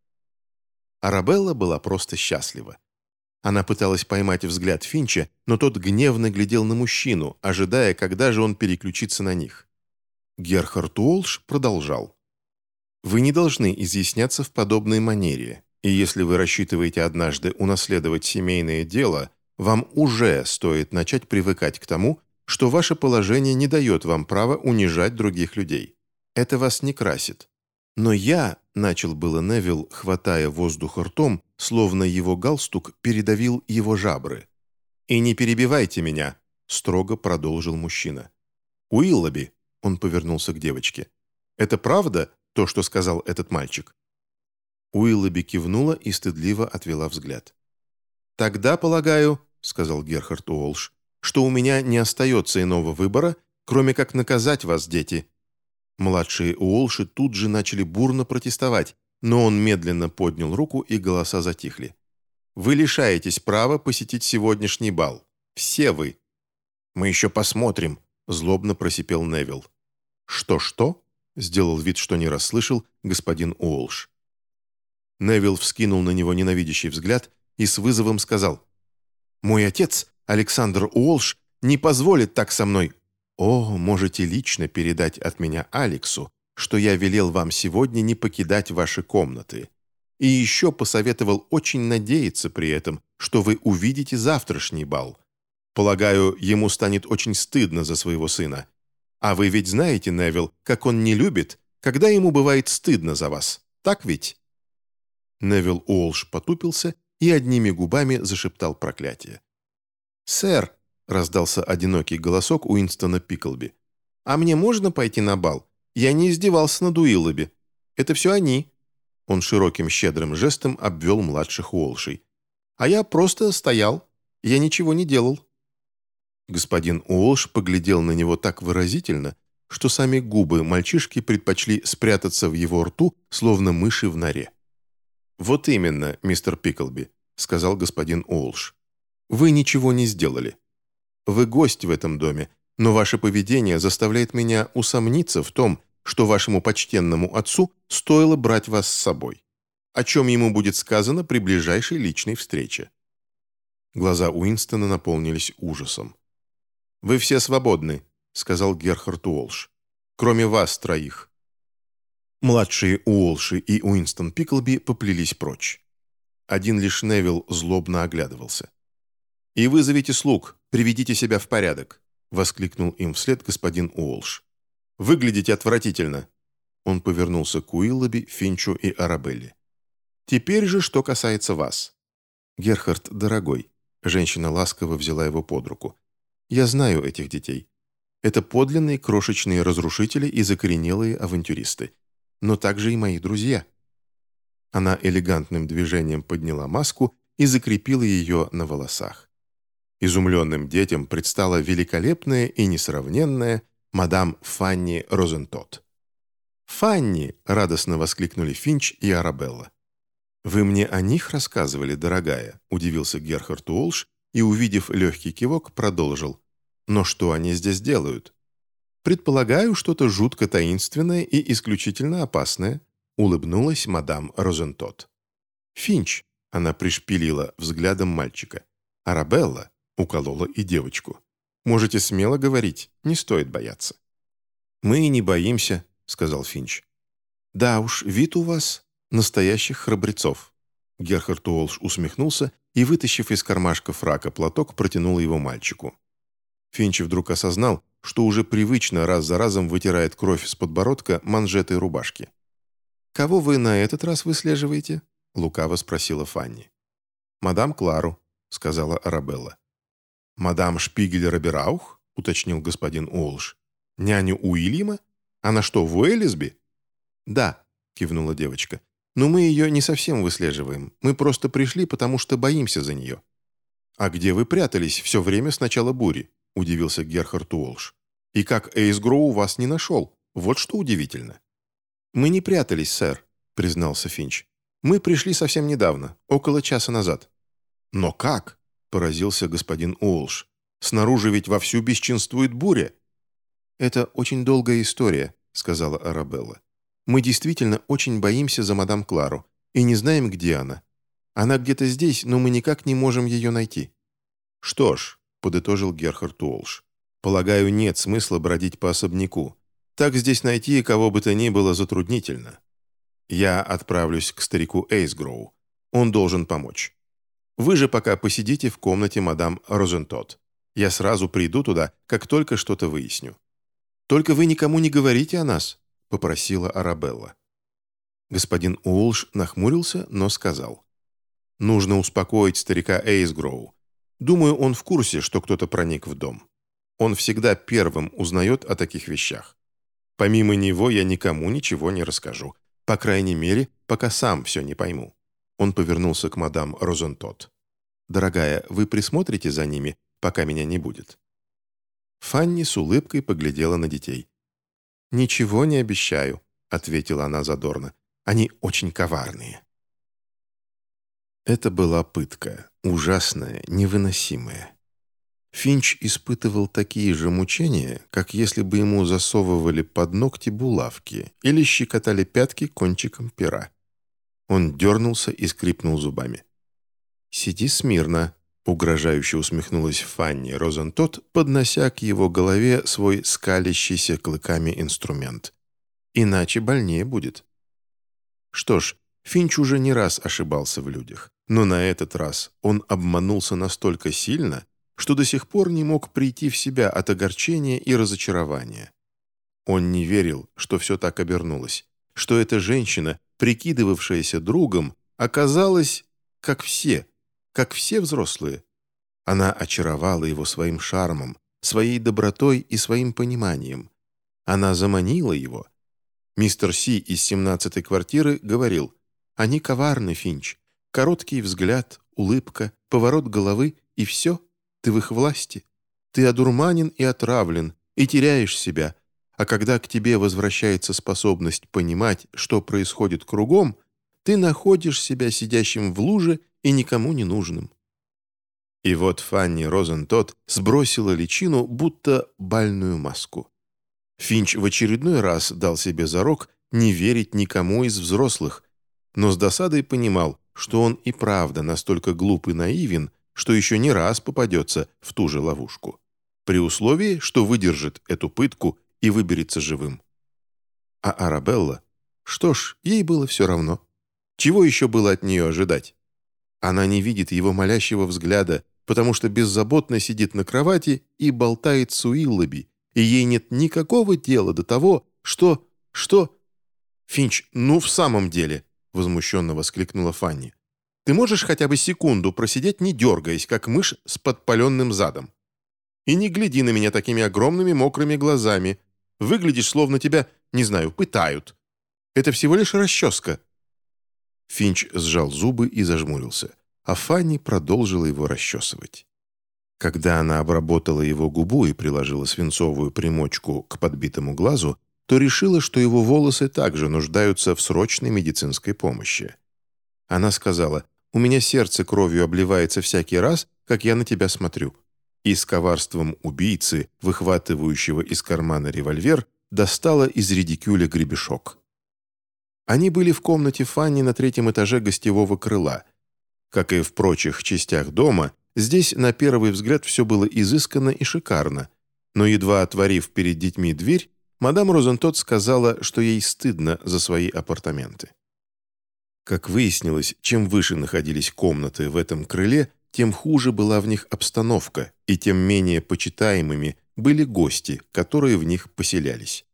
Арабелла была просто счастлива. Она пыталась поймать взгляд Финча, но тот гневно глядел на мужчину, ожидая, когда же он переключится на них. Герхард Уолш продолжал. «Вы не должны изъясняться в подобной манере, и если вы рассчитываете однажды унаследовать семейное дело, вам уже стоит начать привыкать к тому, что ваше положение не дает вам права унижать других людей. Это вас не красит. Но я, начал было Невилл, хватая воздух ртом, словно его галстук передавил его жабры. «И не перебивайте меня», — строго продолжил мужчина. «Уиллоби», — он повернулся к девочке, — «это правда, то, что сказал этот мальчик?» Уиллоби кивнула и стыдливо отвела взгляд. «Тогда, полагаю», — сказал Герхард Уолш, «что у меня не остается иного выбора, кроме как наказать вас, дети». Младшие Уолши тут же начали бурно протестовать, но он медленно поднял руку, и голоса затихли. «Вы лишаетесь права посетить сегодняшний бал. Все вы». «Мы еще посмотрим», — злобно просипел Невилл. «Что-что?» — сделал вид, что не расслышал господин Уолш. Невилл вскинул на него ненавидящий взгляд и с вызовом сказал, «Мой отец, Александр Уолш, не позволит так со мной». «О, можете лично передать от меня Алексу, что я велел вам сегодня не покидать ваши комнаты. И еще посоветовал очень надеяться при этом, что вы увидите завтрашний бал. Полагаю, ему станет очень стыдно за своего сына. А вы ведь знаете, Невилл, как он не любит, когда ему бывает стыдно за вас. Так ведь?» Невилл Уолш потупился и одними губами зашептал проклятие. «Сэр», — раздался одинокий голосок Уинстона Пиклби, «а мне можно пойти на бал? Я не издевался над Уиллоби. Это все они». Он широким щедрым жестом обвел младших Уолшей. «А я просто стоял. Я ничего не делал». Господин Уолш поглядел на него так выразительно, что сами губы мальчишки предпочли спрятаться в его рту, словно мыши в норе. «Вот именно, мистер Пиклби», — сказал господин Уолш. «Вы ничего не сделали. Вы гость в этом доме, но ваше поведение заставляет меня усомниться в том, что вашему почтенному отцу стоило брать вас с собой, о чем ему будет сказано при ближайшей личной встрече». Глаза Уинстона наполнились ужасом. «Вы все свободны», — сказал Герхард Уолш. «Кроме вас троих. Младшие Уолши и Уинстон Пиклби поплелись прочь. Один лишь Невилл злобно оглядывался. «И вызовите слуг, приведите себя в порядок», — воскликнул им вслед господин Уолш. «Выглядите отвратительно». Он повернулся к Уиллоби, Финчу и Арабелле. «Теперь же, что касается вас». «Герхард, дорогой», — женщина ласково взяла его под руку. «Я знаю этих детей. Это подлинные крошечные разрушители и закоренелые авантюристы но также и мои друзья». Она элегантным движением подняла маску и закрепила ее на волосах. Изумленным детям предстала великолепная и несравненная мадам Фанни Розентот. «Фанни!» — радостно воскликнули Финч и Арабелла. «Вы мне о них рассказывали, дорогая?» — удивился Герхард Уолш и, увидев легкий кивок, продолжил. «Но что они здесь делают?» «Предполагаю, что-то жутко таинственное и исключительно опасное», улыбнулась мадам Розентот. «Финч», — она пришпилила взглядом мальчика. «Арабелла», — уколола и девочку. «Можете смело говорить, не стоит бояться». «Мы и не боимся», — сказал Финч. «Да уж, вид у вас настоящих храбрецов». Герхард Уолш усмехнулся и, вытащив из кармашка фрака платок, протянул его мальчику. Финч вдруг осознал, что уже привычно раз за разом вытирает кровь с подбородка манжетой рубашки. «Кого вы на этот раз выслеживаете?» — лукаво спросила Фанни. «Мадам Клару», — сказала Арабелла. «Мадам Шпигель-Рабераух?» — уточнил господин Уолш. «Няню Уильяма? Она что, в Уэллисби?» «Да», — кивнула девочка. Но мы ее не совсем выслеживаем. Мы просто пришли, потому что боимся за нее». «А где вы прятались все время с начала бури?» – удивился Герхард Уолш. «И как Эйс Гроу вас не нашел? Вот что удивительно». «Мы не прятались, сэр», – признался Финч. «Мы пришли совсем недавно, около часа назад». «Но как?» – поразился господин Уолш. «Снаружи ведь вовсю бесчинствует буря». «Это очень долгая история», — сказала Арабелла. «Мы действительно очень боимся за мадам Клару и не знаем, где она. Она где-то здесь, но мы никак не можем ее найти». «Что ж», — подытожил Герхард Уолш, «полагаю, нет смысла бродить по особняку. Так здесь найти кого бы то ни было затруднительно. Я отправлюсь к старику Эйсгроу. Он должен помочь. Вы же пока посидите в комнате мадам Розентот. Я сразу приду туда, как только что-то выясню». «Только вы никому не говорите о нас», — попросила Арабелла. Господин Уолш нахмурился, но сказал. «Нужно успокоить старика Эйсгроу. Думаю, он в курсе, что кто-то проник в дом. Он всегда первым узнает о таких вещах. Помимо него я никому ничего не расскажу. По крайней мере, пока сам все не пойму». Он повернулся к мадам Розентот. «Дорогая, вы присмотрите за ними, пока меня не будет?» Фанни с улыбкой поглядела на детей. «Ничего не обещаю», — ответила она задорно. «Они очень коварные». Это была пытка, ужасная, невыносимая. Финч испытывал такие же мучения, как если бы ему засовывали под ногти булавки или щекотали пятки кончиком пера. Он дернулся и скрипнул зубами. «Сиди смирно», Угрожающе усмехнулась Фанни Розентот, поднося к его голове свой скалящийся клыками инструмент. «Иначе больнее будет». Что ж, Финч уже не раз ошибался в людях, но на этот раз он обманулся настолько сильно, что до сих пор не мог прийти в себя от огорчения и разочарования. Он не верил, что все так обернулось, что эта женщина, прикидывавшаяся другом, оказалась, как все – как все взрослые. Она очаровала его своим шармом, своей добротой и своим пониманием. Она заманила его. Мистер Си из 17-й квартиры говорил, «Они коварны, Финч. Короткий взгляд, улыбка, поворот головы и все. Ты в их власти. Ты одурманен и отравлен, и теряешь себя. А когда к тебе возвращается способность понимать, что происходит кругом, ты находишь себя сидящим в луже и никому не нужным. И вот Фанни Розентот сбросила личину, будто бальную маску. Финч в очередной раз дал себе зарок не верить никому из взрослых, но с досадой понимал, что он и правда настолько глуп и наивен, что еще не раз попадется в ту же ловушку, при условии, что выдержит эту пытку и выберется живым. А Арабелла? Что ж, ей было все равно. Чего еще было от нее ожидать? Она не видит его молящего взгляда, потому что беззаботно сидит на кровати и болтает с Уиллоби, и ей нет никакого дела до того, что... что... «Финч, ну в самом деле!» — возмущенно воскликнула Фанни. «Ты можешь хотя бы секунду просидеть, не дергаясь, как мышь с подпаленным задом? И не гляди на меня такими огромными мокрыми глазами. Выглядишь, словно тебя, не знаю, пытают. Это всего лишь расческа». Финч сжал зубы и зажмурился, а Фанни продолжила его расчесывать. Когда она обработала его губу и приложила свинцовую примочку к подбитому глазу, то решила, что его волосы также нуждаются в срочной медицинской помощи. Она сказала, «У меня сердце кровью обливается всякий раз, как я на тебя смотрю». И с коварством убийцы, выхватывающего из кармана револьвер, достала из редикюля гребешок. Они были в комнате Фанни на третьем этаже гостевого крыла. Как и в прочих частях дома, здесь на первый взгляд все было изысканно и шикарно, но едва отворив перед детьми дверь, мадам Розентот сказала, что ей стыдно за свои апартаменты. Как выяснилось, чем выше находились комнаты в этом крыле, тем хуже была в них обстановка, и тем менее почитаемыми были гости, которые в них поселялись.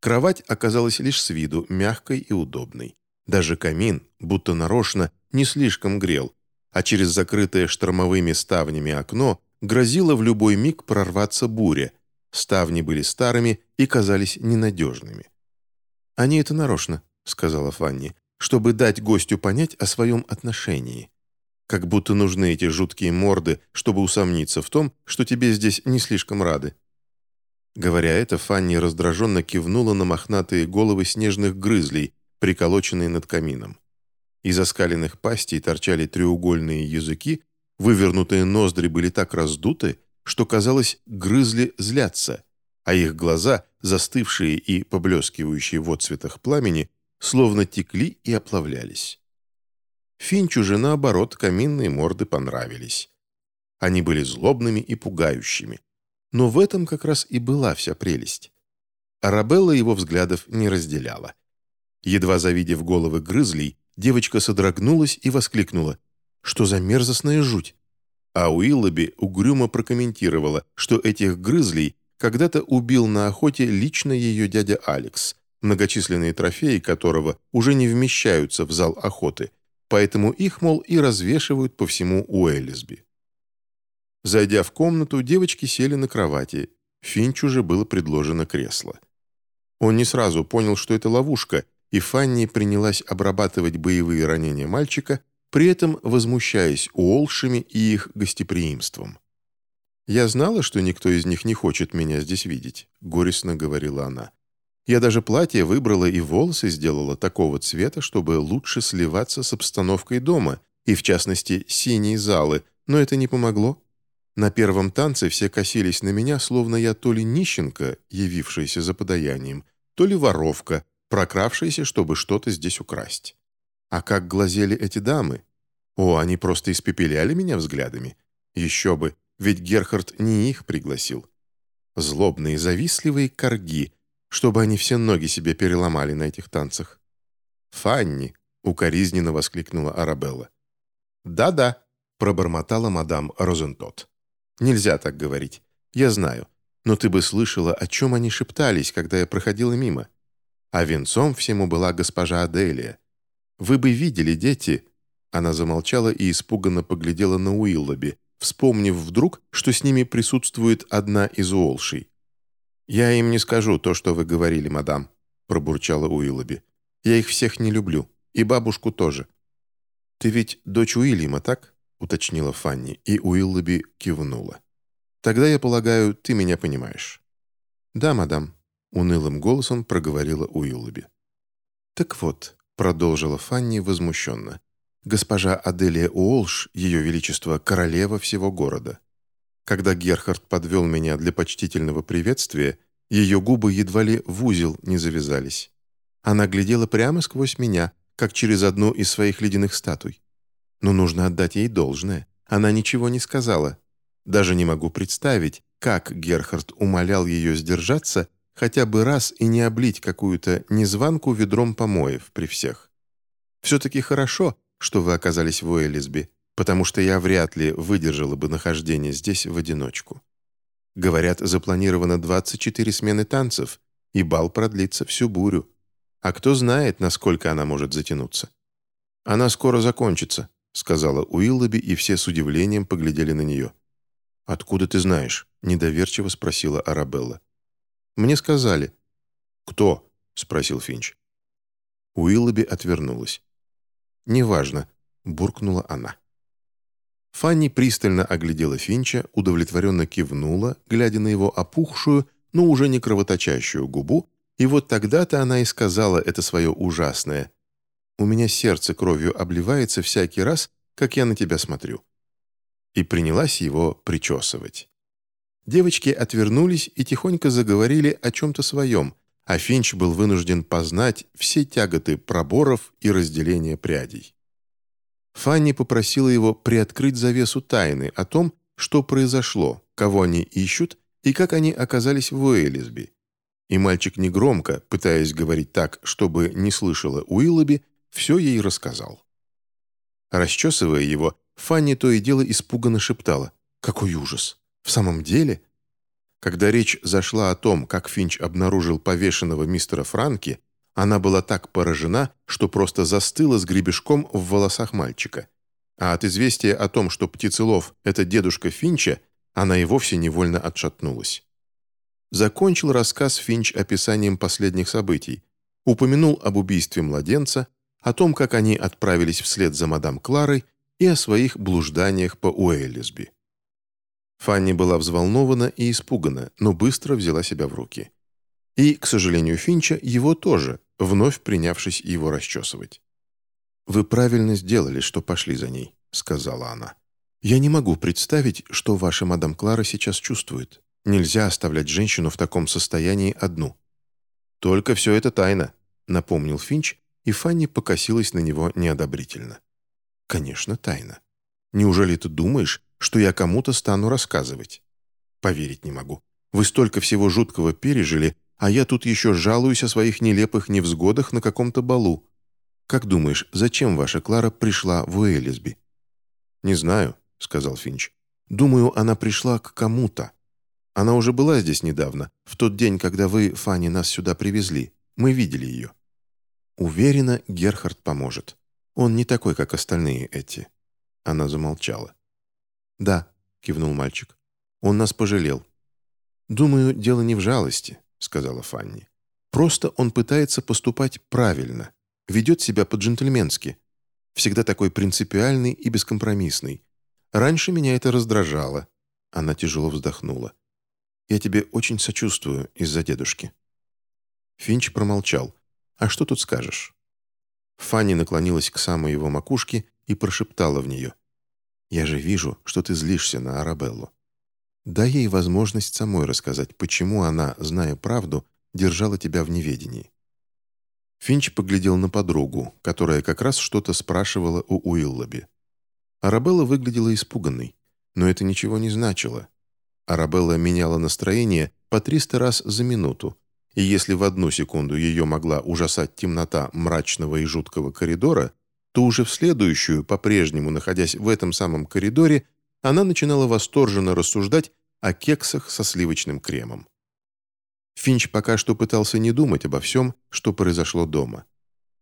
Кровать оказалась лишь с виду мягкой и удобной. Даже камин, будто нарочно, не слишком грел, а через закрытое штормовыми ставнями окно грозило в любой миг прорваться буря. Ставни были старыми и казались ненадежными. «Они это нарочно», — сказала Фанни, чтобы дать гостю понять о своем отношении. Как будто нужны эти жуткие морды, чтобы усомниться в том, что тебе здесь не слишком рады. Говоря это, Фанни раздраженно кивнула на мохнатые головы снежных грызлей, приколоченные над камином. Из оскаленных пастей торчали треугольные языки, вывернутые ноздри были так раздуты, что, казалось, грызли злятся, а их глаза, застывшие и поблескивающие в отцветах пламени, словно текли и оплавлялись. Финчу же, наоборот, каминные морды понравились. Они были злобными и пугающими. Но в этом как раз и была вся прелесть. Арабелла его взглядов не разделяла. Едва завидев головы грызлей, девочка содрогнулась и воскликнула. «Что за мерзостная жуть?» А Уиллоби угрюмо прокомментировала, что этих грызлей когда-то убил на охоте лично ее дядя Алекс, многочисленные трофеи которого уже не вмещаются в зал охоты, поэтому их, мол, и развешивают по всему Уэллисби. Зайдя в комнату, девочки сели на кровати. Финчу же было предложено кресло. Он не сразу понял, что это ловушка, и Фанни принялась обрабатывать боевые ранения мальчика, при этом возмущаясь Уолшами и их гостеприимством. «Я знала, что никто из них не хочет меня здесь видеть», — горестно говорила она. «Я даже платье выбрала и волосы сделала такого цвета, чтобы лучше сливаться с обстановкой дома, и, в частности, синие залы, но это не помогло. На первом танце все косились на меня, словно я то ли нищенка, явившаяся за подаянием, то ли воровка, прокравшаяся, чтобы что-то здесь украсть. А как глазели эти дамы? О, они просто испепеляли меня взглядами. Еще бы, ведь Герхард не их пригласил. Злобные, завистливые корги, чтобы они все ноги себе переломали на этих танцах. «Фанни!» — укоризненно воскликнула Арабелла. «Да-да», — пробормотала мадам Розентот. «Нельзя так говорить. Я знаю. Но ты бы слышала, о чем они шептались, когда я проходила мимо. А венцом всему была госпожа Аделия. Вы бы видели, дети...» Она замолчала и испуганно поглядела на Уиллоби, вспомнив вдруг, что с ними присутствует одна из Уолшей. «Я им не скажу то, что вы говорили, мадам», — пробурчала Уиллоби. «Я их всех не люблю. И бабушку тоже». «Ты ведь дочь Уильяма, так?» — уточнила Фанни, и Уиллоби кивнула. «Тогда, я полагаю, ты меня понимаешь». «Да, мадам», — унылым голосом проговорила Уиллоби. «Так вот», продолжила Фанни возмущенно. «Госпожа Аделия Уолш, ее величество, королева всего города. Когда Герхард подвел меня для почтительного приветствия, ее губы едва ли в узел не завязались. Она глядела прямо сквозь меня, как через одну из своих ледяных статуй. Но нужно отдать ей должное. Она ничего не сказала. Даже не могу представить, как Герхард умолял ее сдержаться хотя бы раз и не облить какую-то незванку ведром помоев при всех. Все-таки хорошо, что вы оказались в Уэллисби, потому что я вряд ли выдержала бы нахождение здесь в одиночку. Говорят, запланировано 24 смены танцев, и бал продлится всю бурю. А кто знает, насколько она может затянуться. «Она скоро закончится», — сказала Уиллоби, и все с удивлением поглядели на нее. «Откуда ты знаешь?» — недоверчиво спросила Арабелла. Мне сказали». «Кто?» — спросил Финч. Уиллоби отвернулась. «Неважно», — буркнула она. Фанни пристально оглядела Финча, удовлетворенно кивнула, глядя на его опухшую, но уже не кровоточащую губу, и вот тогда-то она и сказала это свое ужасное. «У меня сердце кровью обливается всякий раз, как я на тебя смотрю». И принялась его причесывать. Девочки отвернулись и тихонько заговорили о чем-то своем, а Финч был вынужден познать все тяготы проборов и разделения прядей. Фанни попросила его приоткрыть завесу тайны о том, что произошло, кого они ищут и как они оказались в Уэллисби. И мальчик негромко, пытаясь говорить так, чтобы не слышала Уиллоби, все ей рассказал. Расчесывая его, Фанни то и дело испуганно шептала «Какой ужас!» В самом деле? Когда речь зашла о том, как Финч обнаружил повешенного мистера Франки, она была так поражена, что просто застыла с гребешком в волосах мальчика. А от известия о том, что Птицелов — это дедушка Финча, она и вовсе невольно отшатнулась. Закончил рассказ Финч описанием последних событий. Упомянул об убийстве младенца, о том, как они отправились вслед за мадам Кларой и о своих блужданиях по Уэллисби. Фанни была взволнована и испугана, но быстро взяла себя в руки. И, к сожалению Финча, его тоже, вновь принявшись его расчесывать. «Вы правильно сделали, что пошли за ней», — сказала она. «Я не могу представить, что ваша мадам Клара сейчас чувствует. Нельзя оставлять женщину в таком состоянии одну». «Только все это тайна», — напомнил Финч, и Фанни покосилась на него неодобрительно. «Конечно, тайна. Неужели ты думаешь, что я кому-то стану рассказывать? Поверить не могу. Вы столько всего жуткого пережили, а я тут еще жалуюсь о своих нелепых невзгодах на каком-то балу. Как думаешь, зачем ваша Клара пришла в Уэллисби?» «Не знаю», — сказал Финч. «Думаю, она пришла к кому-то. Она уже была здесь недавно, в тот день, когда вы, Фанни, нас сюда привезли. Мы видели ее. Уверена, Герхард поможет. Он не такой, как остальные эти». Она замолчала. «Да», — кивнул мальчик. «Он нас пожалел». «Думаю, дело не в жалости», — сказала Фанни. «Просто он пытается поступать правильно, ведет себя по-джентльменски. Всегда такой принципиальный и бескомпромиссный. Раньше меня это раздражало». Она тяжело вздохнула. «Я тебе очень сочувствую из-за дедушки». Финч промолчал. «А что тут скажешь?» Фанни наклонилась к самой его макушке и прошептала в нее. «Я же вижу, что ты злишься на Арабеллу. Дай ей возможность самой рассказать, почему она, зная правду, держала тебя в неведении». Финч поглядел на подругу, которая как раз что-то спрашивала у Уиллоби. Арабелла выглядела испуганной, но это ничего не значило. Арабелла меняла настроение по 300 раз за минуту, и если в одну секунду ее могла ужасать темнота мрачного и жуткого коридора, то уже в следующую, по-прежнему находясь в этом самом коридоре, она начинала восторженно рассуждать о кексах со сливочным кремом. Финч пока что пытался не думать обо всем, что произошло дома.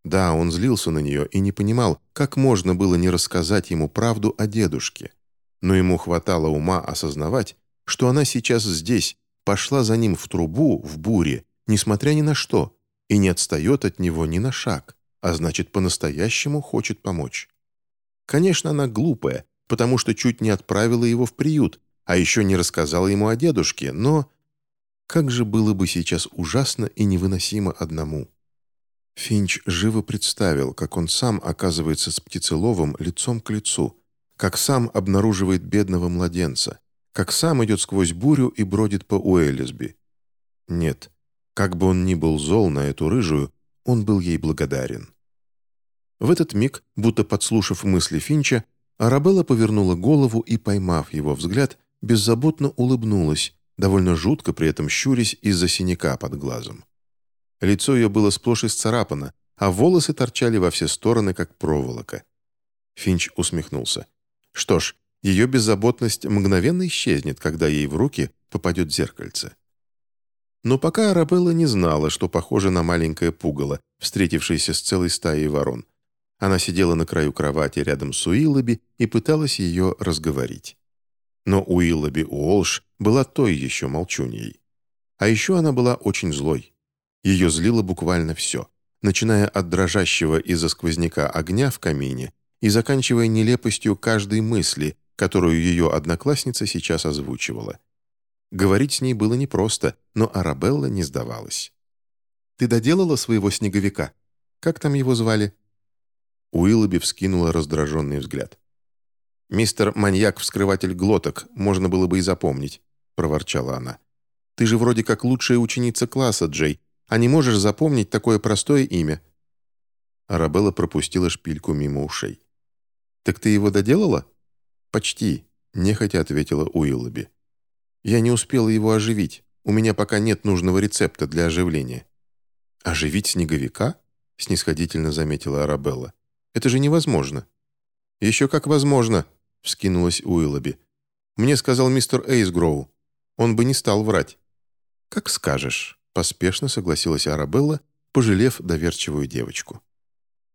Да, он злился на нее и не понимал, как можно было не рассказать ему правду о дедушке. Но ему хватало ума осознавать, что она сейчас здесь, пошла за ним в трубу, в буре, несмотря ни на что, и не отстает от него ни на шаг, а значит, по-настоящему хочет помочь. Конечно, она глупая, потому что чуть не отправила его в приют, а еще не рассказала ему о дедушке, но... Как же было бы сейчас ужасно и невыносимо одному. Финч живо представил, как он сам оказывается с птицеловым лицом к лицу, как сам обнаруживает бедного младенца, как сам идет сквозь бурю и бродит по Уэллисби. Нет, как бы он ни был зол на эту рыжую, он был ей благодарен. В этот миг, будто подслушав мысли Финча, Арабелла повернула голову и, поймав его взгляд, беззаботно улыбнулась, довольно жутко при этом щурясь из-за синяка под глазом. Лицо ее было сплошь исцарапано, а волосы торчали во все стороны, как проволока. Финч усмехнулся. Что ж, ее беззаботность мгновенно исчезнет, когда ей в руки попадет зеркальце. Но пока Арабелла не знала, что похоже на маленькое пугало, встретившееся с целой стаей ворон. Она сидела на краю кровати рядом с Уиллоби и пыталась ее разговорить. Но Уиллоби Уолш была той еще молчуньей. А еще она была очень злой. Ее злило буквально все, начиная от дрожащего из-за сквозняка огня в камине и заканчивая нелепостью каждой мысли, которую ее одноклассница сейчас озвучивала – Говорить с ней было непросто, но Арабелла не сдавалась. «Ты доделала своего снеговика? Как там его звали?» Уиллоби вскинула раздраженный взгляд. «Мистер Маньяк-вскрыватель глоток, можно было бы и запомнить», — проворчала она. «Ты же вроде как лучшая ученица класса, Джей, а не можешь запомнить такое простое имя?» Арабелла пропустила шпильку мимо ушей. «Так ты его доделала?» «Почти», — нехотя ответила Уиллоби. Я не успела его оживить. У меня пока нет нужного рецепта для оживления». «Оживить снеговика?» — снисходительно заметила Арабелла. «Это же невозможно». «Еще как возможно», — вскинулась Уиллоби. «Мне сказал мистер Эйсгроу. Он бы не стал врать». «Как скажешь», — поспешно согласилась Арабелла, пожалев доверчивую девочку.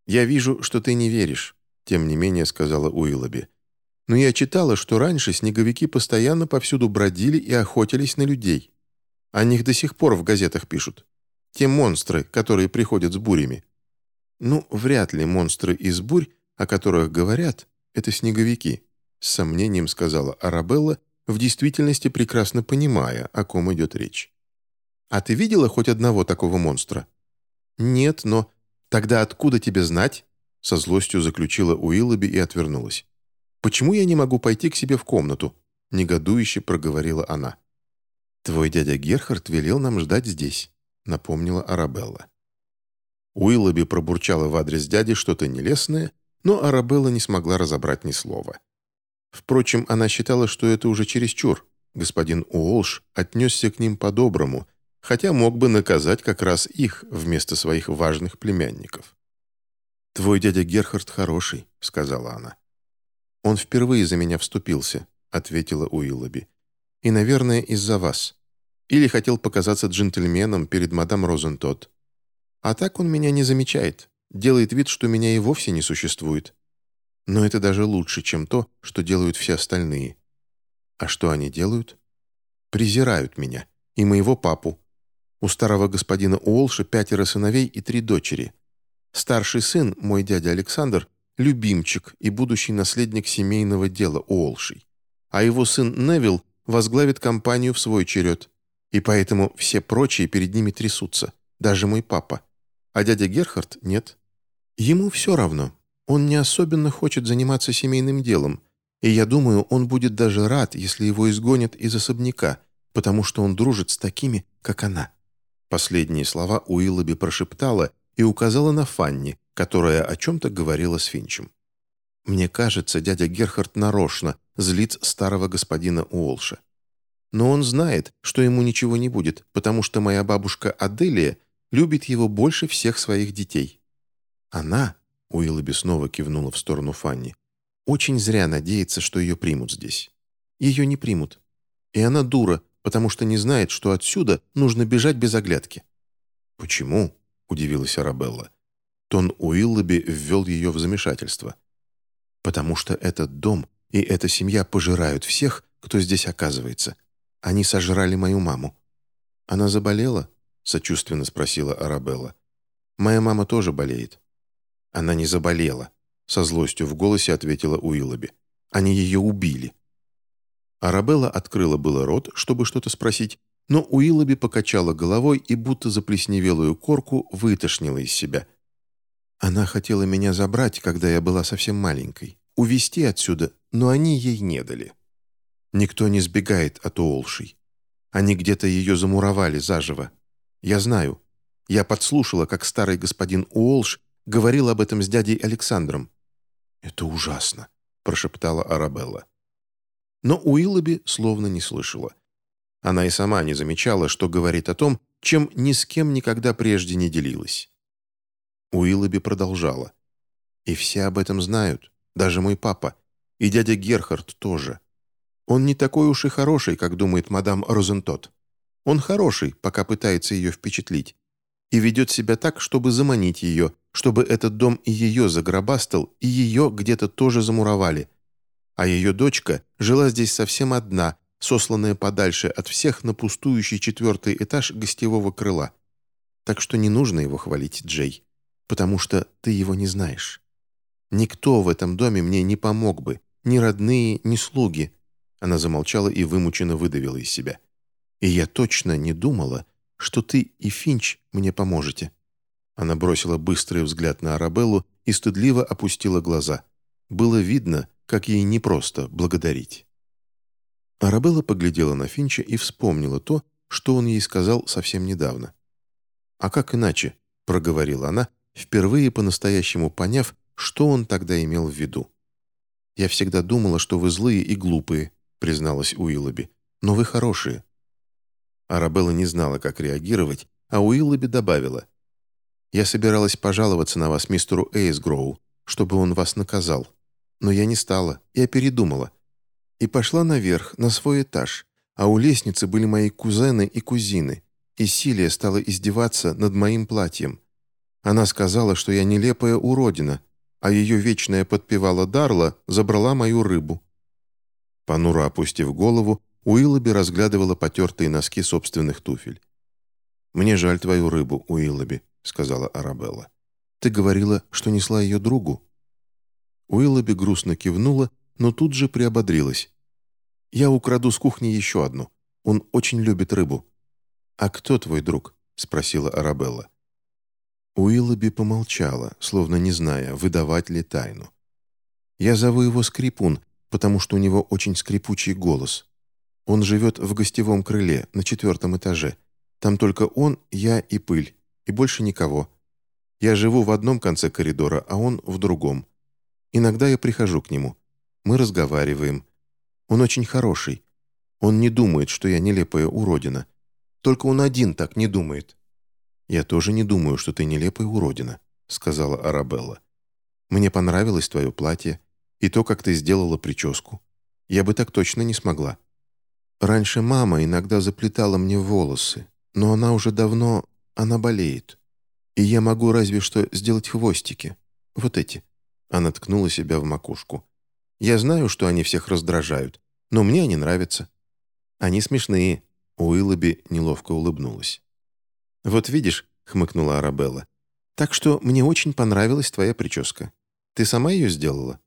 «Я вижу, что ты не веришь», — тем не менее сказала Уиллоби. Но я читала, что раньше снеговики постоянно повсюду бродили и охотились на людей. О них до сих пор в газетах пишут. Те монстры, которые приходят с бурями. Ну, вряд ли монстры из бурь, о которых говорят, это снеговики, с сомнением сказала Арабелла, в действительности прекрасно понимая, о ком идет речь. «А ты видела хоть одного такого монстра?» «Нет, но тогда откуда тебе знать?» Со злостью заключила Уиллоби и отвернулась. «Почему я не могу пойти к себе в комнату?» Негодующе проговорила она. «Твой дядя Герхард велел нам ждать здесь», напомнила Арабелла. Уиллоби пробурчала в адрес дяди что-то нелестное, но Арабелла не смогла разобрать ни слова. Впрочем, она считала, что это уже чересчур. Господин Уолш отнесся к ним по-доброму, хотя мог бы наказать как раз их вместо своих важных племянников. «Твой дядя Герхард хороший», — сказала она. «Он впервые за меня вступился», — ответила Уиллоби. «И, наверное, из-за вас. Или хотел показаться джентльменом перед мадам Розентот. А так он меня не замечает, делает вид, что меня и вовсе не существует. Но это даже лучше, чем то, что делают все остальные. А что они делают? Презирают меня и моего папу. У старого господина Уолша пятеро сыновей и три дочери. Старший сын, мой дядя Александр, любимчик и будущий наследник семейного дела Уолшей. А его сын Невил возглавит компанию в свой черед. И поэтому все прочие перед ними трясутся, даже мой папа. А дядя Герхард нет. Ему все равно, он не особенно хочет заниматься семейным делом, и я думаю, он будет даже рад, если его изгонят из особняка, потому что он дружит с такими, как она». Последние слова Уиллоби прошептала и указала на Фанни, которая о чем-то говорила с Финчем. «Мне кажется, дядя Герхард нарочно злит старого господина Уолша. Но он знает, что ему ничего не будет, потому что моя бабушка Аделия любит его больше всех своих детей. Она Уиллоби снова кивнула в сторону Фанни. «Очень зря надеется, что ее примут здесь. Ее не примут. И она дура, потому что не знает, что отсюда нужно бежать без оглядки». «Почему?» – удивилась Арабелла. Тон Уиллоби ввел ее в замешательство. «Потому что этот дом и эта семья пожирают всех, кто здесь оказывается. Они сожрали мою маму». «Она заболела?» – сочувственно спросила Арабелла. «Моя мама тоже болеет. Она не заболела. Со злостью в голосе ответила Уиллоби. Они ее убили. Арабелла открыла было рот, чтобы что-то спросить, но Уиллоби покачала головой и будто заплесневелую корку вытошнила из себя. Она хотела меня забрать, когда я была совсем маленькой, увезти отсюда, но они ей не дали. Никто не сбегает от Уолшей. Они где-то ее замуровали заживо. Я знаю. Я подслушала, как старый господин Уолш говорил об этом с дядей Александром». «Это ужасно», — прошептала Арабелла. Но Уиллоби словно не слышала. Она и сама не замечала, что говорит о том, чем ни с кем никогда прежде не делилась. Уиллоби продолжала. «И все об этом знают, даже мой папа, и дядя Герхард тоже. Он не такой уж и хороший, как думает мадам Розентот. Он хороший, пока пытается ее впечатлить, и ведет себя так, чтобы заманить ее, чтобы этот дом и ее загробастал, и ее где-то тоже замуровали. А ее дочка жила здесь совсем одна, сосланная подальше от всех на пустующий четвертый этаж гостевого крыла. Так что не нужно его хвалить, Джей, потому что ты его не знаешь. Никто в этом доме мне не помог бы, ни родные, ни слуги. Она замолчала и вымученно выдавила из себя. И я точно не думала, что ты и Финч мне поможете». Она бросила быстрый взгляд на Арабеллу и стыдливо опустила глаза. Было видно, как ей непросто благодарить. Арабелла поглядела на Финча и вспомнила то, что он ей сказал совсем недавно. «А как иначе?» – проговорила она, впервые по-настоящему поняв, что он тогда имел в виду. «Я всегда думала, что вы злые и глупые», – призналась Уиллоби. «Но вы хорошие. Арабелла не знала, как реагировать, а Уиллоби добавила. «Я собиралась пожаловаться на вас мистеру Эйсгроу, чтобы он вас наказал. Но я не стала, я передумала. И пошла наверх, на свой этаж, а у лестницы были мои кузены и кузины, и Силия стала издеваться над моим платьем. Она сказала, что я нелепая уродина, а ее вечная подпевала Дарла забрала мою рыбу». Понуро опустив голову, Уиллоби разглядывала потертые носки собственных туфель. «Мне жаль твою рыбу, Уиллоби», — сказала Арабелла. Ты говорила, что несла ее другу». Уиллоби грустно кивнула, но тут же приободрилась. «Я украду с кухни еще одну. Он очень любит рыбу». «А кто твой друг?» — спросила Арабелла. Уиллоби помолчала, словно не зная, выдавать ли тайну. «Я зову его Скрипун, потому что у него очень скрипучий голос. Он живет в гостевом крыле, на четвертом этаже. Там только он, я и пыль, и больше никого. Я живу в одном конце коридора, а он в другом. Иногда я прихожу к нему. Мы разговариваем. Он очень хороший. Он не думает, что я нелепая уродина. Только он один так не думает». «Я тоже не думаю, что ты нелепая уродина», — сказала Арабелла. «Мне понравилось твое платье и то, как ты сделала прическу. Я бы так точно не смогла. Раньше мама иногда заплетала мне волосы, но она уже давно... она болеет. И я могу разве что сделать хвостики. Вот эти». Она ткнула себя в макушку. «Я знаю, что они всех раздражают, но мне они нравятся. Они смешные». Уиллоби неловко улыбнулась. «Вот видишь», — хмыкнула Арабелла, «так что мне очень понравилась твоя прическа. Ты сама ее сделала?»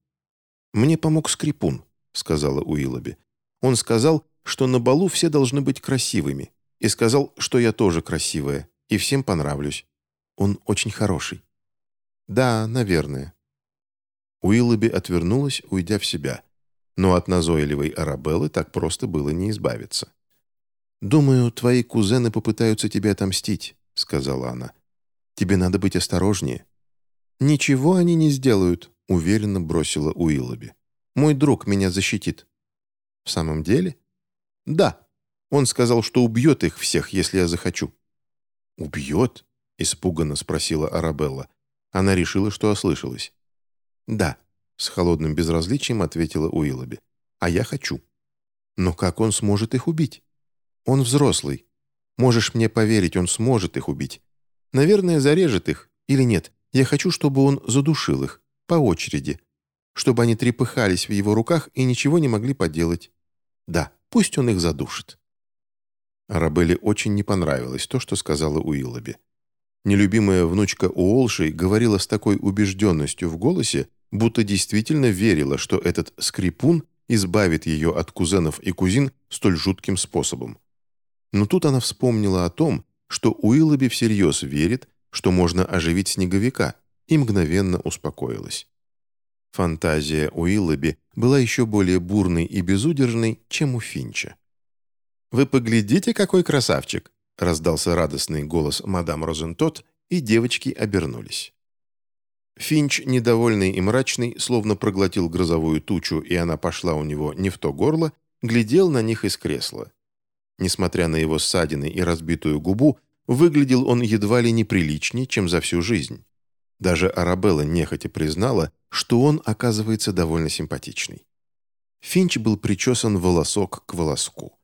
«Мне помог скрипун», — сказала Уиллоби. «Он сказал, что на балу все должны быть красивыми, и сказал, что я тоже красивая, и всем понравлюсь. Он очень хороший». «Да, наверное». Уиллоби отвернулась, уйдя в себя, но от назойливой Арабеллы так просто было не избавиться. «Думаю, твои кузены попытаются тебе отомстить», — сказала она. «Тебе надо быть осторожнее». «Ничего они не сделают», — уверенно бросила Уиллоби. «Мой друг меня защитит». «В самом деле?» «Да. Он сказал, что убьет их всех, если я захочу». «Убьет?» — испуганно спросила Арабелла. Она решила, что ослышалась. «Да», — с холодным безразличием ответила Уиллоби. «А я хочу». «Но как он сможет их убить?» Он взрослый. Можешь мне поверить, он сможет их убить. Наверное, зарежет их. Или нет. Я хочу, чтобы он задушил их. По очереди. Чтобы они трепыхались в его руках и ничего не могли поделать. Да, пусть он их задушит». Арабелле очень не понравилось то, что сказала Уиллоби. Нелюбимая внучка Уолшей говорила с такой убежденностью в голосе, будто действительно верила, что этот скрипун избавит ее от кузенов и кузин столь жутким способом. Но тут она вспомнила о том, что Уиллоби всерьез верит, что можно оживить снеговика, и мгновенно успокоилась. Фантазия Уиллоби была еще более бурной и безудержной, чем у Финча. «Вы поглядите, какой красавчик!» — раздался радостный голос мадам Розентот, и девочки обернулись. Финч, недовольный и мрачный, словно проглотил грозовую тучу, и она пошла у него не в то горло, глядел на них из кресла. Несмотря на его ссадины и разбитую губу, выглядел он едва ли неприличнее, чем за всю жизнь. Даже Арабелла нехотя признала, что он оказывается довольно симпатичный. Финч был причесан волосок к волоску.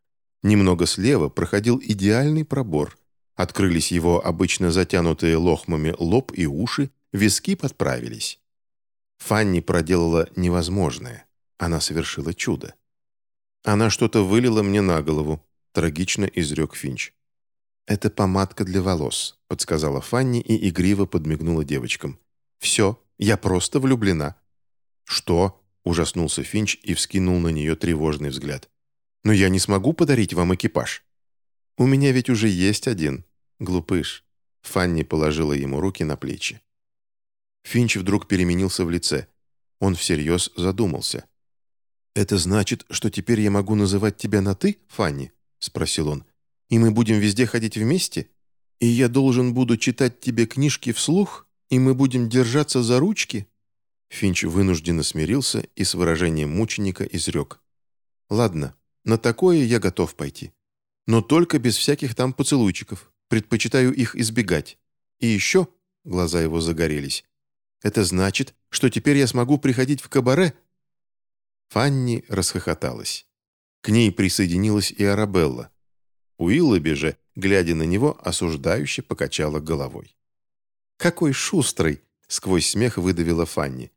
Немного слева проходил идеальный пробор. Открылись его обычно затянутые лохмами лоб и уши, виски подправились. Фанни проделала невозможное. Она совершила чудо. Она что-то вылила мне на голову, трагично изрек Финч. «Это помадка для волос», — подсказала Фанни и игриво подмигнула девочкам. «Все, я просто влюблена». «Что?» — ужаснулся Финч и вскинул на нее тревожный взгляд. «Но я не смогу подарить вам экипаж». «У меня ведь уже есть один, глупыш». Фанни положила ему руки на плечи. Финч вдруг переменился в лице. Он всерьез задумался. «Это значит, что теперь я могу называть тебя на «ты», Фанни?» — спросил он. «И мы будем везде ходить вместе? И я должен буду читать тебе книжки вслух? И мы будем держаться за ручки?» Финч вынужденно смирился и с выражением мученика изрек. «Ладно, на такое я готов пойти. Но только без всяких там поцелуйчиков. Предпочитаю их избегать. И еще...» — глаза его загорелись. «Это значит, что теперь я смогу приходить в кабаре?» Фанни расхохоталась. К ней присоединилась и Арабелла. Уиллоби же, глядя на него, осуждающе покачала головой. «Какой шустрый!» — сквозь смех выдавила Фанни.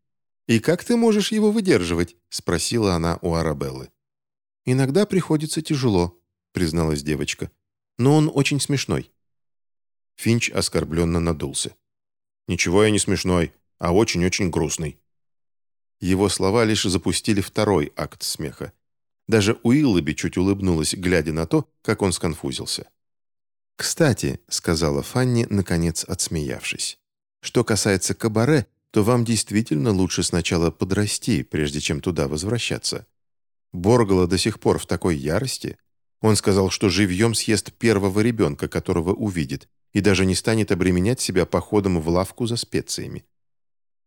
«И как ты можешь его выдерживать?» — спросила она у Арабеллы. «Иногда приходится тяжело», — призналась девочка. «Но он очень смешной». Финч оскорбленно надулся. «Ничего я не смешной, а очень-очень грустный». Его слова лишь запустили второй акт смеха. Даже Уиллоби чуть улыбнулась, глядя на то, как он сконфузился. «Кстати», — сказала Фанни, наконец отсмеявшись, «что касается кабаре, то вам действительно лучше сначала подрасти, прежде чем туда возвращаться. Боргала до сих пор в такой ярости. Он сказал, что живьем съест первого ребенка, которого увидит, и даже не станет обременять себя походом в лавку за специями.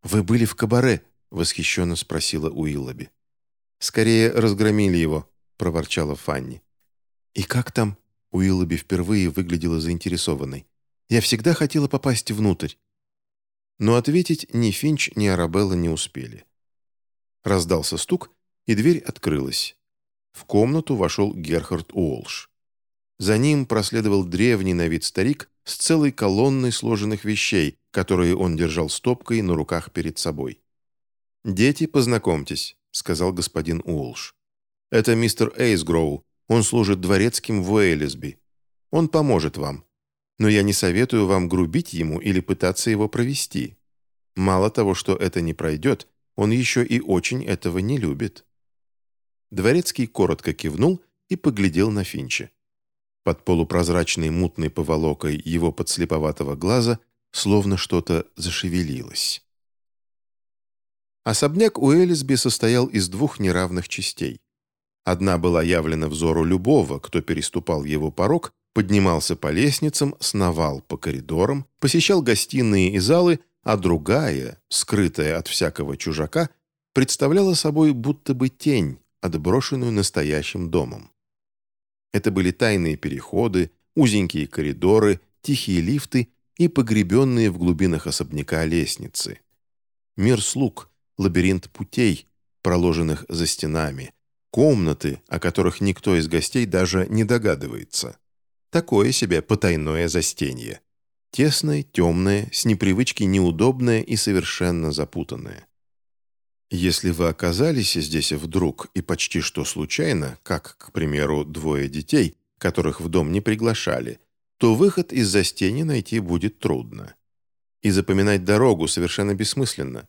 «Вы были в кабаре?» — восхищенно спросила Уиллоби. «Скорее разгромили его», — проворчала Фанни. «И как там?» — Уиллоби впервые выглядела заинтересованной. «Я всегда хотела попасть внутрь». Но ответить ни Финч, ни Арабелла не успели. Раздался стук, и дверь открылась. В комнату вошел Герхард Уолш. За ним проследовал древний на вид старик с целой колонной сложенных вещей, которые он держал стопкой на руках перед собой. «Дети, познакомьтесь», — сказал господин Уолш. «Это мистер Эйсгроу. Он служит дворецким в Уэйлисби. Он поможет вам. Но я не советую вам грубить ему или пытаться его провести. Мало того, что это не пройдет, он еще и очень этого не любит». Дворецкий коротко кивнул и поглядел на Финча. Под полупрозрачной мутной поволокой его подслеповатого глаза словно что-то зашевелилось. Особняк у Элисби состоял из двух неравных частей. Одна была явлена взору любого, кто переступал его порог, поднимался по лестницам, сновал по коридорам, посещал гостиные и залы, а другая, скрытая от всякого чужака, представляла собой будто бы тень, отброшенную настоящим домом. Это были тайные переходы, узенькие коридоры, тихие лифты и погребенные в глубинах особняка лестницы. Мир слуг, лабиринт путей, проложенных за стенами, комнаты, о которых никто из гостей даже не догадывается. Такое себе потайное застенье. Тесное, темное, с непривычки неудобное и совершенно запутанное. Если вы оказались здесь вдруг и почти что случайно, как, к примеру, двое детей, которых в дом не приглашали, то выход из застени найти будет трудно. И запоминать дорогу совершенно бессмысленно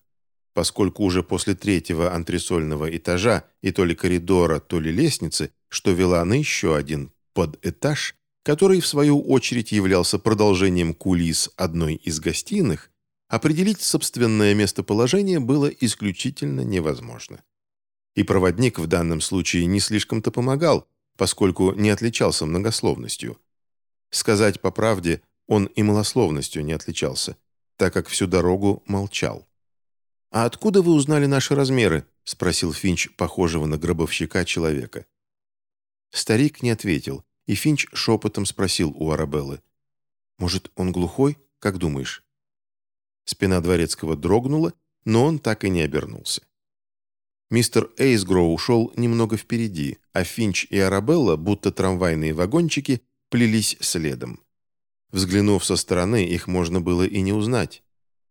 поскольку уже после третьего антресольного этажа и то ли коридора, то ли лестницы, что вела на еще один подэтаж, который в свою очередь являлся продолжением кулис одной из гостиных, определить собственное местоположение было исключительно невозможно. И проводник в данном случае не слишком-то помогал, поскольку не отличался многословностью. Сказать по правде, он и малословностью не отличался, так как всю дорогу молчал. «А откуда вы узнали наши размеры?» — спросил Финч, похожего на гробовщика человека. Старик не ответил, и Финч шепотом спросил у Арабеллы. «Может, он глухой? Как думаешь?» Спина дворецкого дрогнула, но он так и не обернулся. Мистер Эйсгроу ушел немного впереди, а Финч и Арабелла, будто трамвайные вагончики, плелись следом. Взглянув со стороны, их можно было и не узнать.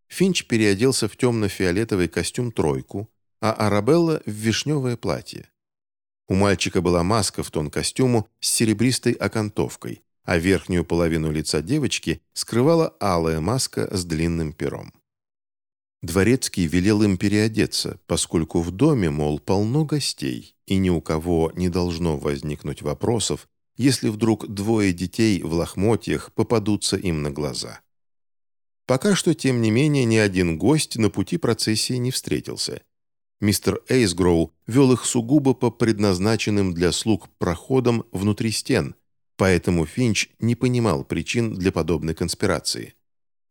Финч переоделся в темно-фиолетовый костюм-тройку, а Арабелла — в вишневое платье. У мальчика была маска в тон костюму с серебристой окантовкой, а верхнюю половину лица девочки скрывала алая маска с длинным пером. Дворецкий велел им переодеться, поскольку в доме, мол, полно гостей, и ни у кого не должно возникнуть вопросов, если вдруг двое детей в лохмотьях попадутся им на глаза. Пока что, тем не менее, ни один гость на пути процессии не встретился. Мистер Эйсгроу вел их сугубо по предназначенным для слуг проходам внутри стен, поэтому Финч не понимал причин для подобной конспирации.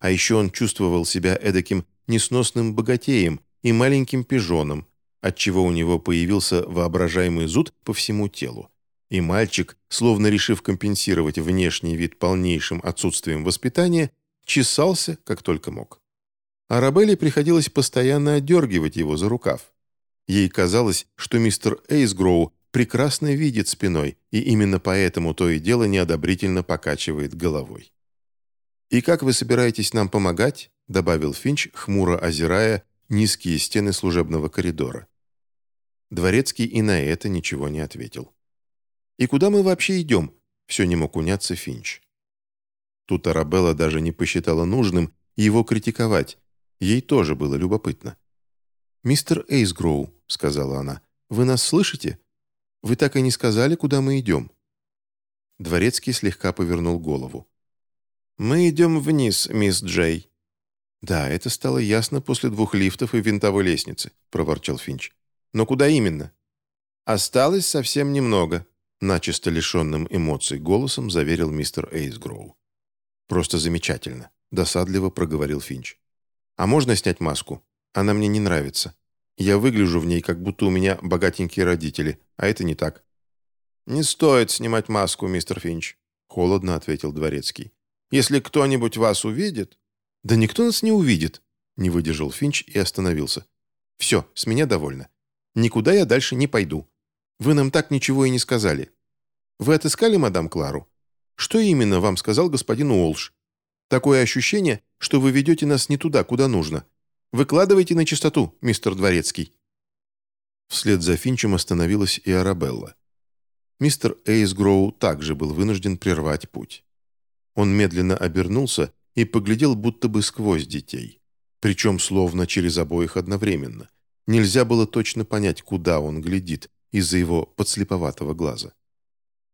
А еще он чувствовал себя эдаким несносным богатеем и маленьким пижоном, отчего у него появился воображаемый зуд по всему телу. И мальчик, словно решив компенсировать внешний вид полнейшим отсутствием воспитания, чесался, как только мог. Арабелле приходилось постоянно отдергивать его за рукав. Ей казалось, что мистер Эйсгроу прекрасно видит спиной, и именно поэтому то и дело неодобрительно покачивает головой. «И как вы собираетесь нам помогать?» добавил Финч, хмуро озирая низкие стены служебного коридора. Дворецкий и на это ничего не ответил. «И куда мы вообще идем?» все не мог уняться Финч. Тут Арабелла даже не посчитала нужным его критиковать. Ей тоже было любопытно. «Мистер Эйсгроу», — сказала она, — «вы нас слышите? Вы так и не сказали, куда мы идем». Дворецкий слегка повернул голову. «Мы идем вниз, мисс Джей». «Да, это стало ясно после двух лифтов и винтовой лестницы», — проворчал Финч. «Но куда именно?» «Осталось совсем немного», — начисто лишенным эмоций голосом заверил мистер Эйсгроу. «Просто замечательно», — досадливо проговорил Финч. «А можно снять маску? Она мне не нравится. Я выгляжу в ней, как будто у меня богатенькие родители, а это не так». «Не стоит снимать маску, мистер Финч», — холодно ответил Дворецкий. «Если кто-нибудь вас увидит...» «Да никто нас не увидит», — не выдержал Финч и остановился. «Все, с меня довольно. Никуда я дальше не пойду. Вы нам так ничего и не сказали. Вы отыскали мадам Клару? Что именно вам сказал господин Уолш? Такое ощущение, что вы ведете нас не туда, куда нужно. Выкладывайте на чистоту, мистер Дворецкий». Вслед за Финчем остановилась и Арабелла. Мистер Эйсгроу также был вынужден прервать путь. Он медленно обернулся и поглядел будто бы сквозь детей. Причем словно через обоих одновременно. Нельзя было точно понять, куда он глядит из-за его подслеповатого глаза.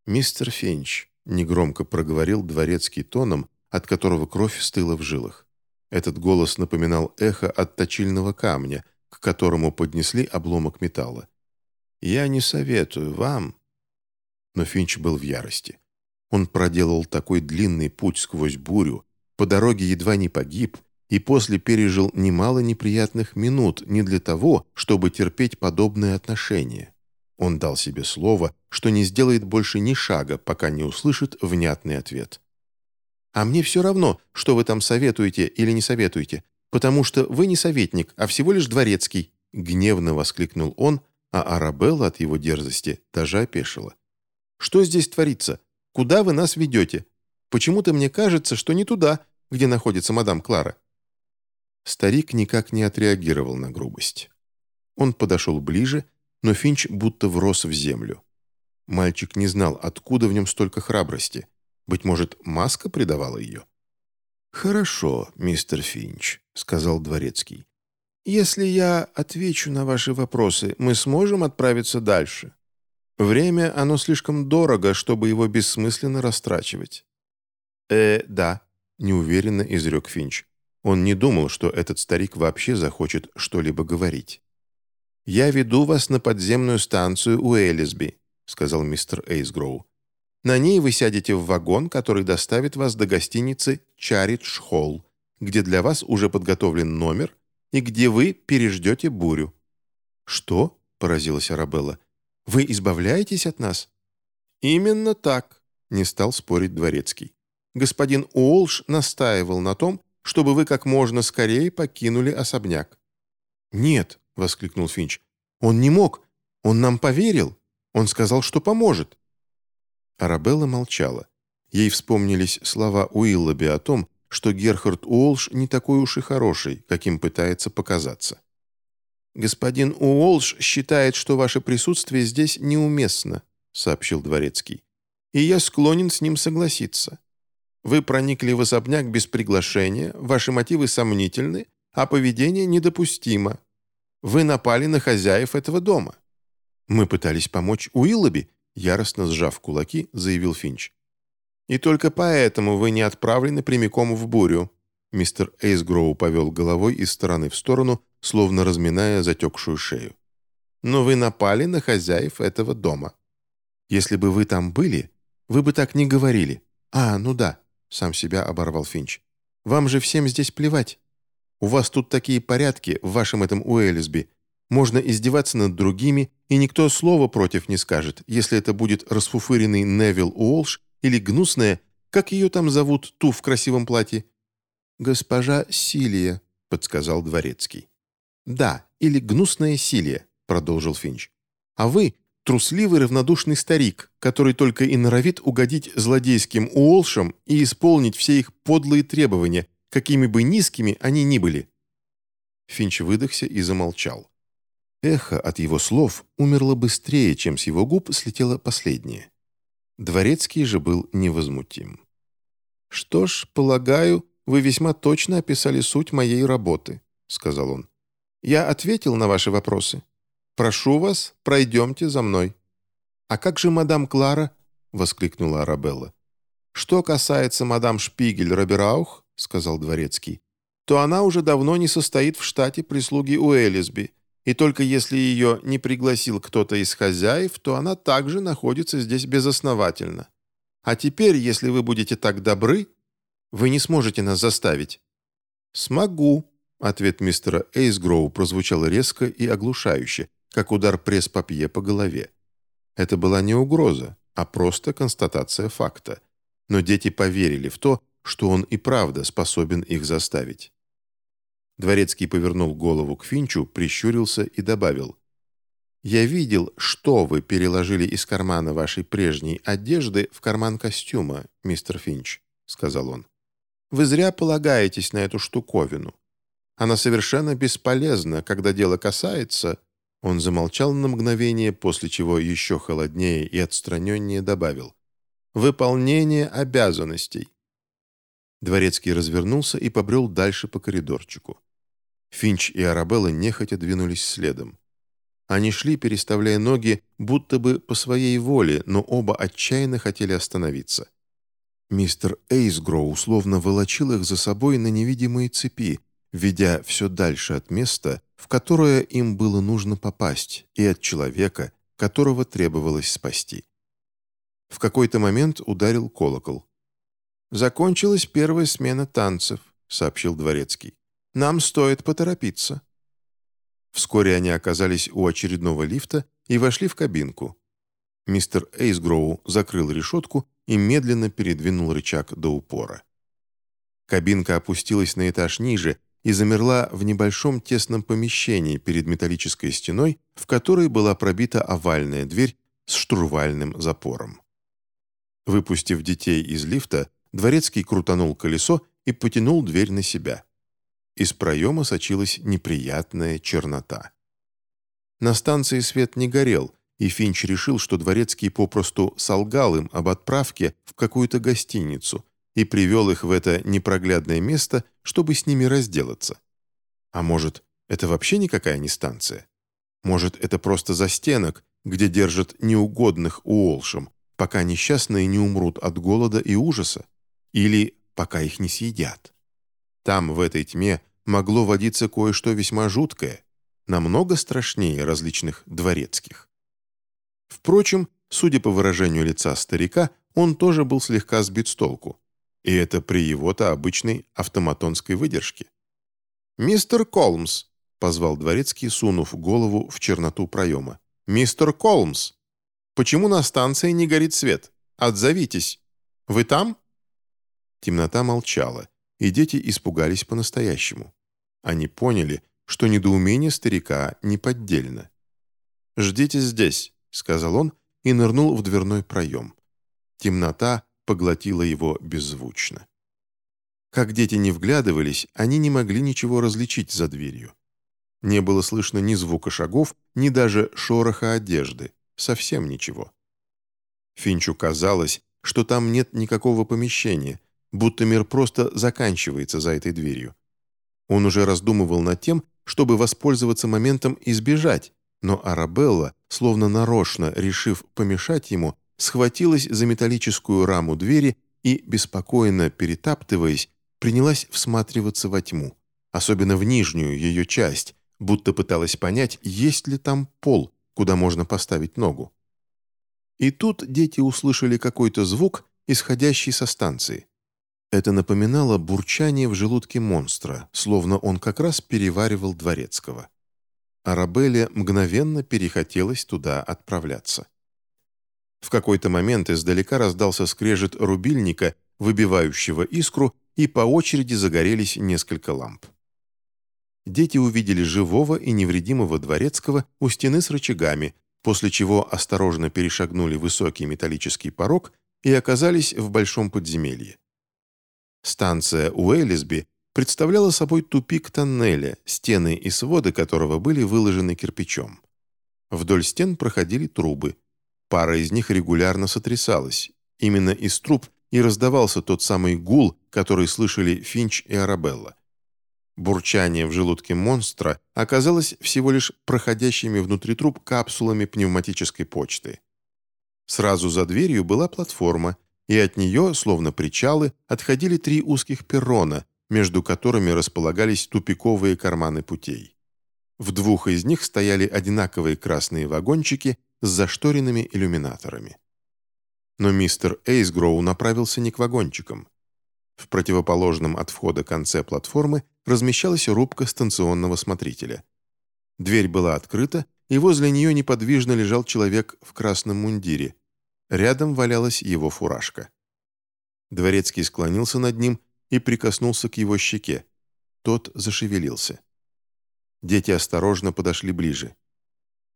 «Мистер Финч», — негромко проговорил дворецкий тоном, от которого кровь стыла в жилах. Этот голос напоминал эхо от точильного камня, к которому поднесли обломок металла. «Я не советую вам...» Но Финч был в ярости. Он проделал такой длинный путь сквозь бурю, по дороге едва не погиб, и после пережил немало неприятных минут не для того, чтобы терпеть подобные отношения. Он дал себе слово, что не сделает больше ни шага, пока не услышит внятный ответ. «А мне все равно, что вы там советуете или не советуете, потому что вы не советник, а всего лишь дворецкий», гневно воскликнул он, а Арабелла от его дерзости даже опешила. «Что здесь творится? Куда вы нас ведете? Почему-то мне кажется, что не туда, где находится мадам Клара». Старик никак не отреагировал на грубость. Он подошел ближе, но Финч будто врос в землю. Мальчик не знал, откуда в нем столько храбрости. Быть может, маска придавала ее? «Хорошо, мистер Финч», — сказал Дворецкий. «Если я отвечу на ваши вопросы, мы сможем отправиться дальше. Время, оно слишком дорого, чтобы его бессмысленно растрачивать». «Э, да», — неуверенно изрек Финч. Он не думал, что этот старик вообще захочет что-либо говорить. «Я веду вас на подземную станцию у Элисби», — сказал мистер Эйсгроу. «На ней вы сядете в вагон, который доставит вас до гостиницы Чаридж Холл, где для вас уже подготовлен номер и где вы переждете бурю». «Что?» — поразилась Арабелла. «Вы избавляетесь от нас?» «Именно так», — не стал спорить Дворецкий. «Господин Уолш настаивал на том, чтобы вы как можно скорее покинули особняк». «Нет», — воскликнул Финч, — «он не мог. Он нам поверил. Он сказал, что поможет». Арабелла молчала. Ей вспомнились слова Уиллоби о том, что Герхард Уолш не такой уж и хороший, каким пытается показаться. «Господин Уолш считает, что ваше присутствие здесь неуместно», — сообщил Дворецкий. «И я склонен с ним согласиться. Вы проникли в особняк без приглашения, ваши мотивы сомнительны, а поведение недопустимо. Вы напали на хозяев этого дома». «Мы пытались помочь Уиллоби», яростно сжав кулаки, заявил Финч. «И только поэтому вы не отправлены прямиком в бурю». Мистер Эйсгроу повел головой из стороны в сторону, словно разминая затекшую шею. «Но вы напали на хозяев этого дома. Если бы вы там были, вы бы так не говорили. А, ну да, сам себя оборвал Финч. «Вам же всем здесь плевать. У вас тут такие порядки в вашем этом Уэллисби. Можно издеваться над другими, и никто слова против не скажет, если это будет расфуфыренный Невил Уолш или гнусная, как ее там зовут, ту в красивом платье?» «Госпожа Силия», — подсказал Дворецкий. «Да, или гнусная Силия», — продолжил Финч. «А вы трусливый равнодушный старик, который только и норовит угодить злодейским Уолшам и исполнить все их подлые требования, какими бы низкими они ни были». Финч выдохся и замолчал. Эхо от его слов умерло быстрее, чем с его губ слетело последнее. Дворецкий же был невозмутим. «Что ж, полагаю, вы весьма точно описали суть моей работы», — сказал он. «Я ответил на ваши вопросы. Прошу вас, пройдемте за мной». «А как же мадам Клара?» — воскликнула Арабелла. «Что касается мадам Шпигель Робераух», — сказал дворецкий, то она уже давно не состоит в штате прислуги у Элисби, и только если ее не пригласил кто-то из хозяев, то она также находится здесь безосновательно. А теперь, если вы будете так добры, вы не сможете нас заставить». «Смогу», — ответ мистера Эйсгроу прозвучал резко и оглушающе, как удар пресс-папье по голове. Это была не угроза, а просто констатация факта. Но дети поверили в то, что он и правда способен их заставить. Дворецкий повернул голову к Финчу, прищурился и добавил. «Я видел, что вы переложили из кармана вашей прежней одежды в карман костюма, мистер Финч», — сказал он. «Вы зря полагаетесь на эту штуковину. Она совершенно бесполезна, когда дело касается...» Он замолчал на мгновение, после чего еще холоднее и отстраненнее добавил. «Выполнение обязанностей». Дворецкий развернулся и побрел дальше по коридорчику. Финч и Арабелла нехотя двинулись следом. Они шли, переставляя ноги, будто бы по своей воле, но оба отчаянно хотели остановиться. Мистер Эйсгроу условно волочил их за собой на невидимые цепи, ведя все дальше от места, в которое им было нужно попасть, и от человека, которого требовалось спасти. В какой-то момент ударил колокол. «Закончилась первая смена танцев», — сообщил Дворецкий. Нам стоит поторопиться». Вскоре они оказались у очередного лифта и вошли в кабинку. Мистер Эйсгроу закрыл решетку и медленно передвинул рычаг до упора. Кабинка опустилась на этаж ниже и замерла в небольшом тесном помещении перед металлической стеной, в которой была пробита овальная дверь с штурвальным запором. Выпустив детей из лифта, Дворецкий крутанул колесо и потянул дверь на себя. Из проема сочилась неприятная чернота. На станции свет не горел, и Финч решил, что Дворецкий попросту солгал им об отправке в какую-то гостиницу и привел их в это непроглядное место, чтобы с ними разделаться. А может, это вообще никакая не станция? Может, это просто застенок, где держат неугодных Уолшем, пока несчастные не умрут от голода и ужаса? Или пока их не съедят? Там, в этой тьме, могло водиться кое-что весьма жуткое, намного страшнее различных дворецких. Впрочем, судя по выражению лица старика, он тоже был слегка сбит с толку. И это при его-то обычной автоматонской выдержке. «Мистер Колмс!» — позвал дворецкий, сунув голову в черноту проема. «Мистер Колмс! Почему на станции не горит свет? Отзовитесь! Вы там?» Темнота молчала, и дети испугались по-настоящему. Они поняли, что недоумение старика неподдельно. «Ждите здесь», — сказал он и нырнул в дверной проем. Темнота поглотила его беззвучно. Как дети не вглядывались, они не могли ничего различить за дверью. Не было слышно ни звука шагов, ни даже шороха одежды. Совсем ничего. Финчу казалось, что там нет никакого помещения, будто мир просто заканчивается за этой дверью. Он уже раздумывал над тем, чтобы воспользоваться моментом и сбежать, но Арабелла, словно нарочно решив помешать ему, схватилась за металлическую раму двери и, беспокойно перетаптываясь, принялась всматриваться во тьму, особенно в нижнюю ее часть, будто пыталась понять, есть ли там пол, куда можно поставить ногу. И тут дети услышали какой-то звук, исходящий со станции. Это напоминало бурчание в желудке монстра, словно он как раз переваривал дворецкого. Арабелле мгновенно перехотелось туда отправляться. В какой-то момент издалека раздался скрежет рубильника, выбивающего искру, и по очереди загорелись несколько ламп. Дети увидели живого и невредимого дворецкого у стены с рычагами, после чего осторожно перешагнули высокий металлический порог и оказались в большом подземелье. Станция Уэллисби представляла собой тупик тоннеля, стены и своды которого были выложены кирпичом. Вдоль стен проходили трубы. Пара из них регулярно сотрясалась. Именно из труб и раздавался тот самый гул, который слышали Финч и Арабелла. Бурчание в желудке монстра оказалось всего лишь проходящими внутри труб капсулами пневматической почты. Сразу за дверью была платформа, и от нее, словно причалы, отходили три узких перрона, между которыми располагались тупиковые карманы путей. В двух из них стояли одинаковые красные вагончики с зашторенными иллюминаторами. Но мистер Эйсгроу направился не к вагончикам. В противоположном от входа конце платформы размещалась рубка станционного смотрителя. Дверь была открыта, и возле нее неподвижно лежал человек в красном мундире. Рядом валялась его фуражка. Дворецкий склонился над ним и прикоснулся к его щеке. Тот зашевелился. Дети осторожно подошли ближе.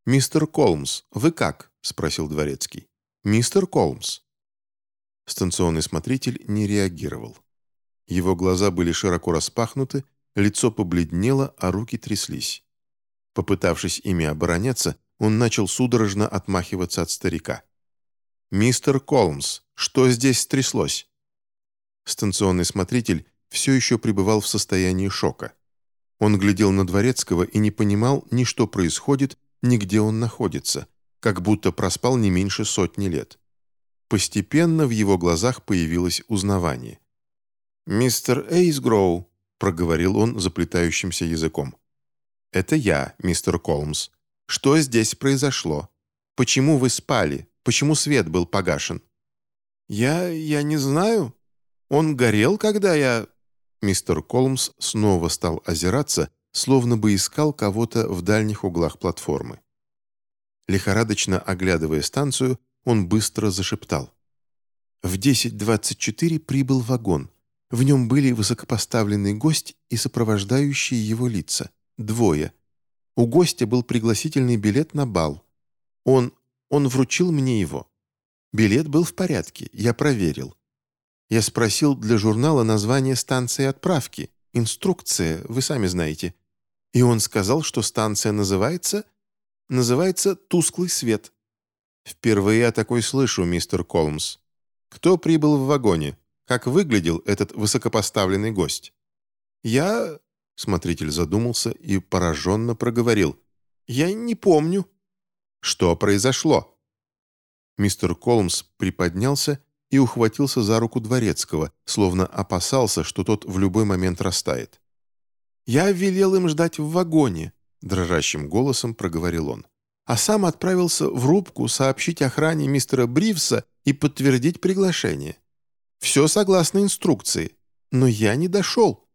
«Мистер Колмс, вы как?» — спросил Дворецкий. «Мистер Колмс». Станционный смотритель не реагировал. Его глаза были широко распахнуты, лицо побледнело, а руки тряслись. Попытавшись ими обороняться, он начал судорожно отмахиваться от старика. «Мистер Колмс, что здесь стряслось?» Станционный смотритель все еще пребывал в состоянии шока. Он глядел на Дворецкого и не понимал ни что происходит, ни где он находится, как будто проспал не меньше сотни лет. Постепенно в его глазах появилось узнавание. «Мистер Эйсгроу», — проговорил он заплетающимся языком. «Это я, мистер Колмс. Что здесь произошло? Почему вы спали? Почему свет был погашен?» «Я... я не знаю. Он горел, когда я...» Мистер Колмс снова стал озираться, словно бы искал кого-то в дальних углах платформы. Лихорадочно оглядывая станцию, он быстро зашептал. В 10.24 прибыл вагон. В нем были высокопоставленный гость и сопровождающие его лица. Двое. У гостя был пригласительный билет на бал. Он... он вручил мне его. Билет был в порядке, я проверил. Я спросил для журнала название станции отправки. Инструкция, вы сами знаете. И он сказал, что станция называется... Называется «Тусклый свет». Впервые я такой слышу, мистер Колмс. Кто прибыл в вагоне? Как выглядел этот высокопоставленный гость? Я... Смотритель задумался и пораженно проговорил. «Я не помню». «Что произошло?» Мистер Колмс приподнялся и ухватился за руку Дворецкого, словно опасался, что тот в любой момент растает. «Я велел им ждать в вагоне», — дрожащим голосом проговорил он. «А сам отправился в рубку сообщить охране мистера Бривса и подтвердить приглашение. Все согласно инструкции. Но я не дошел.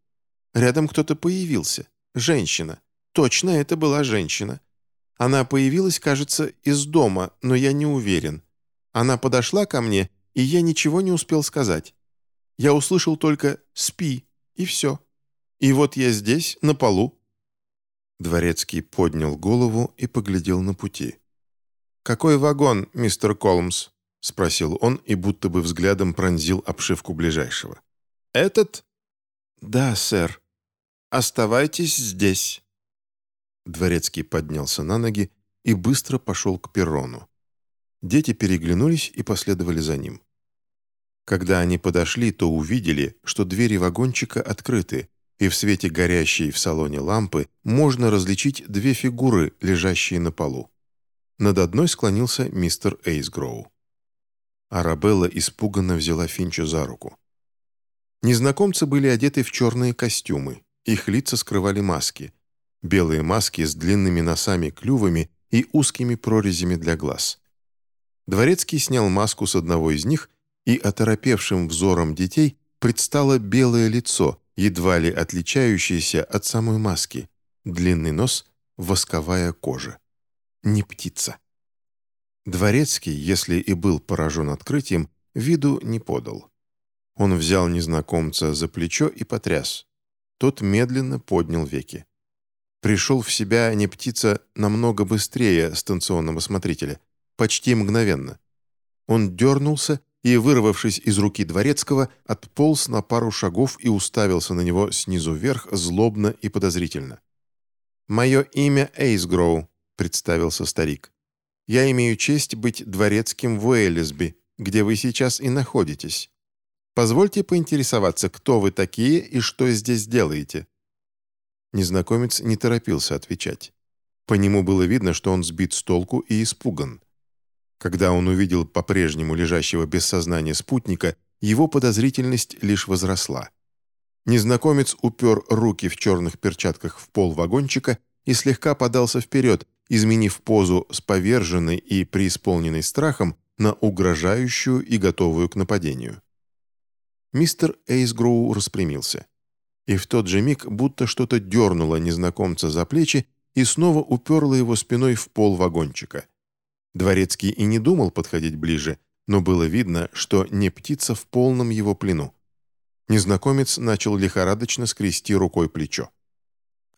Рядом кто-то появился. Женщина. Точно это была женщина. Она появилась, кажется, из дома, но я не уверен. Она подошла ко мне, и я ничего не успел сказать. Я услышал только «спи» и все. И вот я здесь, на полу». Дворецкий поднял голову и поглядел на пути. «Какой вагон, мистер Колмс?» — спросил он и будто бы взглядом пронзил обшивку ближайшего. «Этот?» «Да, сэр. Оставайтесь здесь». Дворецкий поднялся на ноги и быстро пошел к перрону. Дети переглянулись и последовали за ним. Когда они подошли, то увидели, что двери вагончика открыты, и в свете горящей в салоне лампы можно различить две фигуры, лежащие на полу. Над одной склонился мистер Эйсгроу. Арабелла испуганно взяла Финча за руку. Незнакомцы были одеты в черные костюмы, их лица скрывали маски. Белые маски с длинными носами-клювами и узкими прорезями для глаз. Дворецкий снял маску с одного из них, и оторопевшим взором детей предстало белое лицо, едва ли отличающееся от самой маски, длинный нос, восковая кожа. Не птица. Дворецкий, если и был поражен открытием, виду не подал. Он взял незнакомца за плечо и потряс. Тот медленно поднял веки. Пришел в себя не птица намного быстрее станционного смотрителя, почти мгновенно. Он дернулся и, вырвавшись из руки Дворецкого, отполз на пару шагов и уставился на него снизу вверх злобно и подозрительно. «Мое имя Эйсгроу», — представился старик. «Я имею честь быть дворецким в Уэллисби, где вы сейчас и находитесь». Позвольте поинтересоваться, кто вы такие и что здесь делаете?» Незнакомец не торопился отвечать. По нему было видно, что он сбит с толку и испуган. Когда он увидел по-прежнему лежащего без сознания спутника, его подозрительность лишь возросла. Незнакомец упер руки в черных перчатках в пол вагончика и слегка подался вперед, изменив позу с поверженной и преисполненной страхом на угрожающую и готовую к нападению. Мистер Эйсгроу распрямился. И в тот же миг будто что-то дернуло незнакомца за плечи и снова уперло его спиной в пол вагончика. Дворецкий и не думал подходить ближе, но было видно, что не птица в полном его плену. Незнакомец начал лихорадочно скрести рукой плечо.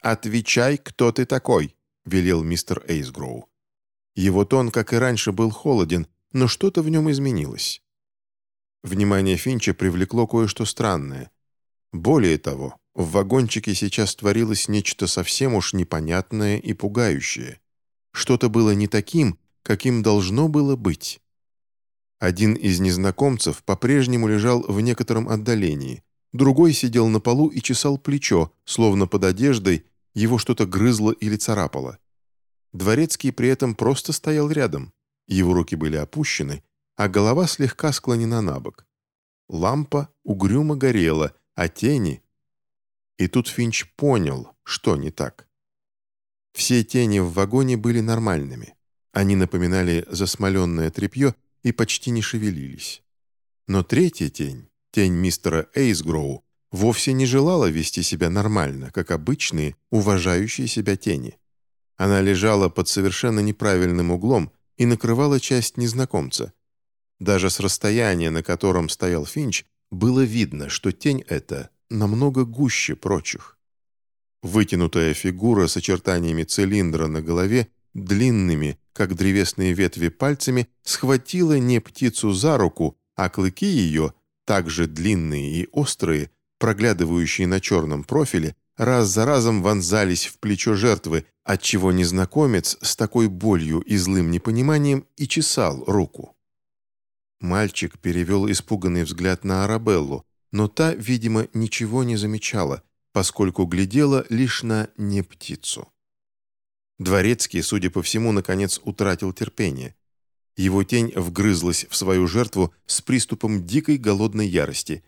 «Отвечай, кто ты такой!» — велел мистер Эйсгроу. Его тон, как и раньше, был холоден, но что-то в нем изменилось. Внимание Финча привлекло кое-что странное. Более того, в вагончике сейчас творилось нечто совсем уж непонятное и пугающее. Что-то было не таким, каким должно было быть. Один из незнакомцев по-прежнему лежал в некотором отдалении, другой сидел на полу и чесал плечо, словно под одеждой его что-то грызло или царапало. Дворецкий при этом просто стоял рядом. Его руки были опущены, а голова слегка склонена на бок. Лампа угрюмо горела, а тени... И тут Финч понял, что не так. Все тени в вагоне были нормальными. Они напоминали засмоленное тряпье и почти не шевелились. Но третья тень, тень мистера Эйсгроу, вовсе не желала вести себя нормально, как обычные, уважающие себя тени. Она лежала под совершенно неправильным углом и накрывала часть незнакомца. Даже с расстояния, на котором стоял Финч, было видно, что тень эта намного гуще прочих. Вытянутая фигура с очертаниями цилиндра на голове, длинными, как древесные ветви пальцами, схватила не птицу за руку, а клыки ее, также длинные и острые, проглядывающие на черном профиле, раз за разом вонзались в плечо жертвы, отчего незнакомец с такой болью и злым непониманием и чесал руку. Мальчик перевел испуганный взгляд на Арабеллу, но та, видимо, ничего не замечала, поскольку глядела лишь на не птицу. Дворецкий, судя по всему, наконец утратил терпение. Его тень вгрызлась в свою жертву с приступом дикой голодной ярости.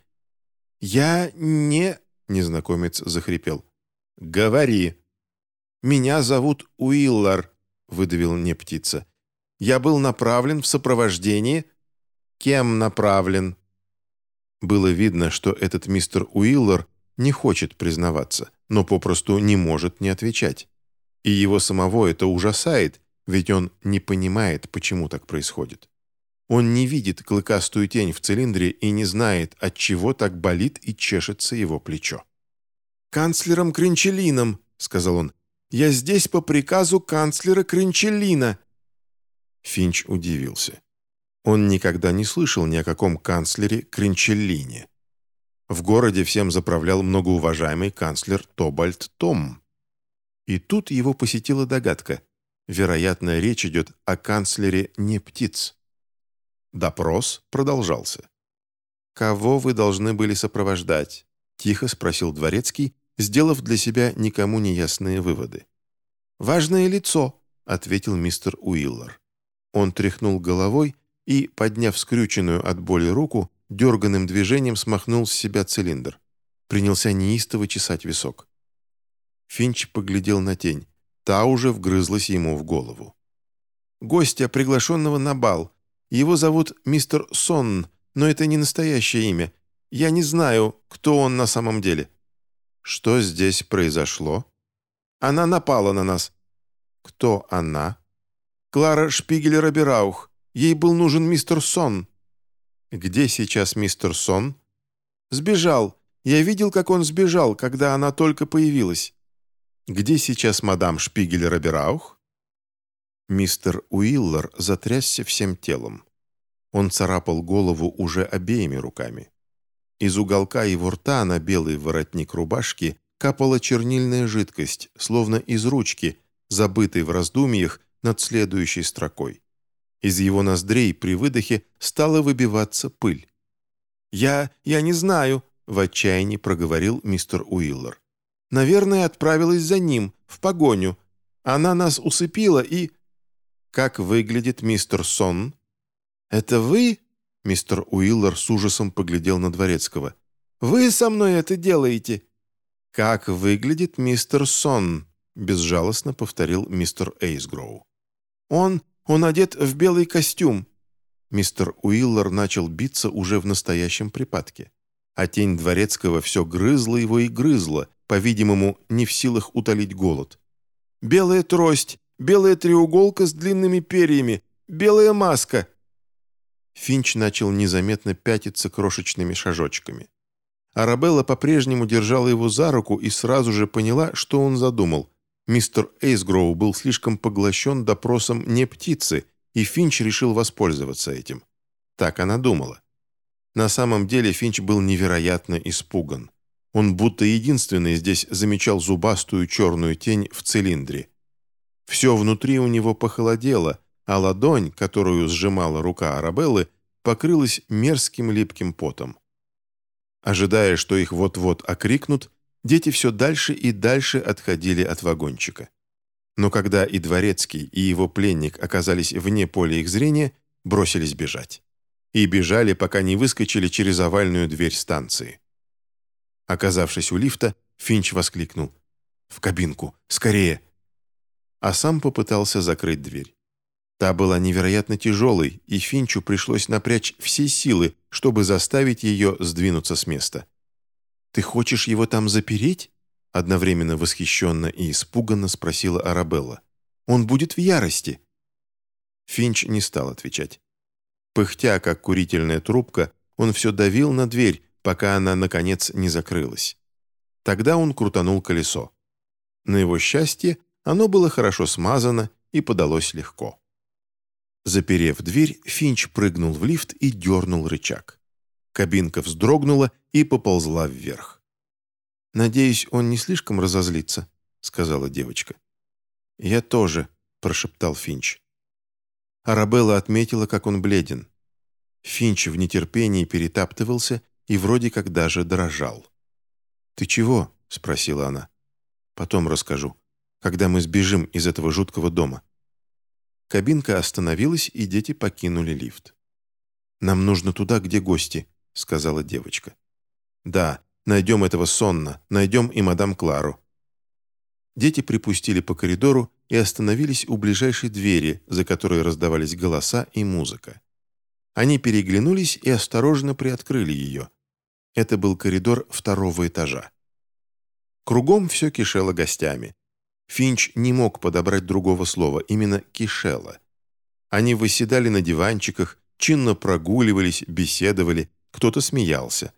«Я не...» — незнакомец захрипел. «Говори!» «Меня зовут Уиллар», — выдавил не птица. «Я был направлен в сопровождении...» «Кем направлен?» Было видно, что этот мистер Уиллар не хочет признаваться, но попросту не может не отвечать. И его самого это ужасает, ведь он не понимает, почему так происходит. Он не видит клыкастую тень в цилиндре и не знает, от чего так болит и чешется его плечо. «Канцлером Кринчелином», — сказал он. «Я здесь по приказу канцлера Кринчелина». Финч удивился. Он никогда не слышал ни о каком канцлере Кринчеллине. В городе всем заправлял многоуважаемый канцлер Тобальд Том. И тут его посетила догадка. Вероятно, речь идет о канцлере не птиц. Допрос продолжался. «Кого вы должны были сопровождать?» – тихо спросил Дворецкий, сделав для себя никому не ясные выводы. «Важное лицо», – ответил мистер Уиллар. Он тряхнул головой и, подняв скрюченную от боли руку, дерганным движением смахнул с себя цилиндр. Принялся неистово чесать висок. Финч поглядел на тень. Та уже вгрызлась ему в голову. «Гостя, приглашенного на бал. Его зовут мистер Сонн, но это не настоящее имя. Я не знаю, кто он на самом деле». «Что здесь произошло?» «Она напала на нас». «Кто она?» «Клара Шпигель-Робераух. Ей был нужен мистер Сон». «Где сейчас мистер Сон?» «Сбежал. Я видел, как он сбежал, когда она только появилась». «Где сейчас мадам Шпигель-Робераух?» Мистер Уиллер затрясся всем телом. Он царапал голову уже обеими руками. Из уголка его рта на белый воротник рубашки капала чернильная жидкость, словно из ручки, забытой в раздумьях над следующей строкой. Из его ноздрей при выдохе стала выбиваться пыль. «Я... я не знаю», — в отчаянии проговорил мистер Уиллер. «Наверное, отправилась за ним, в погоню. Она нас усыпила и...» «Как выглядит мистер Сон?» «Это вы?» — мистер Уиллер с ужасом поглядел на Дворецкого. «Вы со мной это делаете?» «Как выглядит мистер Сон?» — безжалостно повторил мистер Эйсгроу. «Он... он одет в белый костюм», Мистер Уиллер начал биться уже в настоящем припадке. А тень Дворецкого все грызла его и грызла, по-видимому, не в силах утолить голод. «Белая трость, белая треуголка с длинными перьями, белая маска!» Финч начал незаметно пятиться крошечными шажочками. Арабелла по-прежнему держала его за руку и сразу же поняла, что он задумал. Мистер Эйсгроу был слишком поглощен допросом не птицы – и Финч решил воспользоваться этим. Так она думала. На самом деле Финч был невероятно испуган. Он будто единственный здесь замечал зубастую черную тень в цилиндре. Все внутри у него похолодело, а ладонь, которую сжимала рука Арабеллы, покрылась мерзким липким потом. Ожидая, что их вот-вот окрикнут, дети все дальше и дальше отходили от вагончика. Но когда и Дворецкий, и его пленник оказались вне поля их зрения, бросились бежать. И бежали, пока не выскочили через овальную дверь станции. Оказавшись у лифта, Финч воскликнул. «В кабинку! Скорее!» А сам попытался закрыть дверь. Та была невероятно тяжелой, и Финчу пришлось напрячь все силы, чтобы заставить ее сдвинуться с места. «Ты хочешь его там запереть?» Одновременно восхищенно и испуганно спросила Арабелла. «Он будет в ярости!» Финч не стал отвечать. Пыхтя, как курительная трубка, он все давил на дверь, пока она, наконец, не закрылась. Тогда он крутанул колесо. На его счастье, оно было хорошо смазано и подалось легко. Заперев дверь, Финч прыгнул в лифт и дернул рычаг. Кабинка вздрогнула и поползла вверх. «Надеюсь, он не слишком разозлится», — сказала девочка. «Я тоже», — прошептал Финч. Арабелла отметила, как он бледен. Финч в нетерпении перетаптывался и вроде как даже дрожал. «Ты чего?» — спросила она. «Потом расскажу, когда мы сбежим из этого жуткого дома». Кабинка остановилась, и дети покинули лифт. «Нам нужно туда, где гости», — сказала девочка. «Да, Найдем этого сонно, найдем и мадам Клару». Дети припустили по коридору и остановились у ближайшей двери, за которой раздавались голоса и музыка. Они переглянулись и осторожно приоткрыли ее. Это был коридор второго этажа. Кругом все кишело гостями. Финч не мог подобрать другого слова, именно «кишело». Они выседали на диванчиках, чинно прогуливались, беседовали, кто-то смеялся.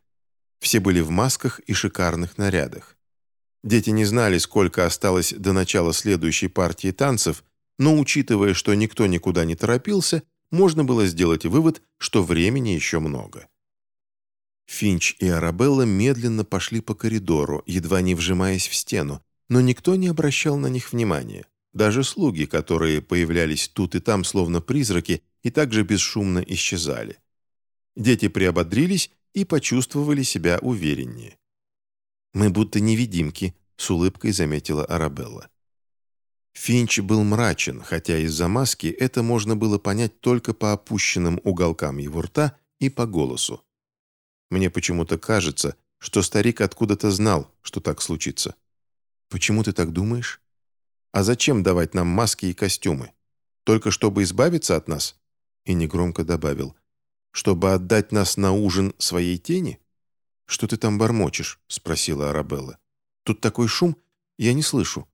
Все были в масках и шикарных нарядах. Дети не знали, сколько осталось до начала следующей партии танцев, но, учитывая, что никто никуда не торопился, можно было сделать вывод, что времени еще много. Финч и Арабелла медленно пошли по коридору, едва не вжимаясь в стену, но никто не обращал на них внимания. Даже слуги, которые появлялись тут и там, словно призраки, и также бесшумно исчезали. Дети приободрились и почувствовали себя увереннее. «Мы будто невидимки», — с улыбкой заметила Арабелла. Финч был мрачен, хотя из-за маски это можно было понять только по опущенным уголкам его рта и по голосу. Мне почему-то кажется, что старик откуда-то знал, что так случится. Почему ты так думаешь? А зачем давать нам маски и костюмы? Только чтобы избавиться от нас? И негромко добавил чтобы отдать нас на ужин своей тени? Что ты там бормочешь?» — спросила Арабелла. «Тут такой шум, я не слышу».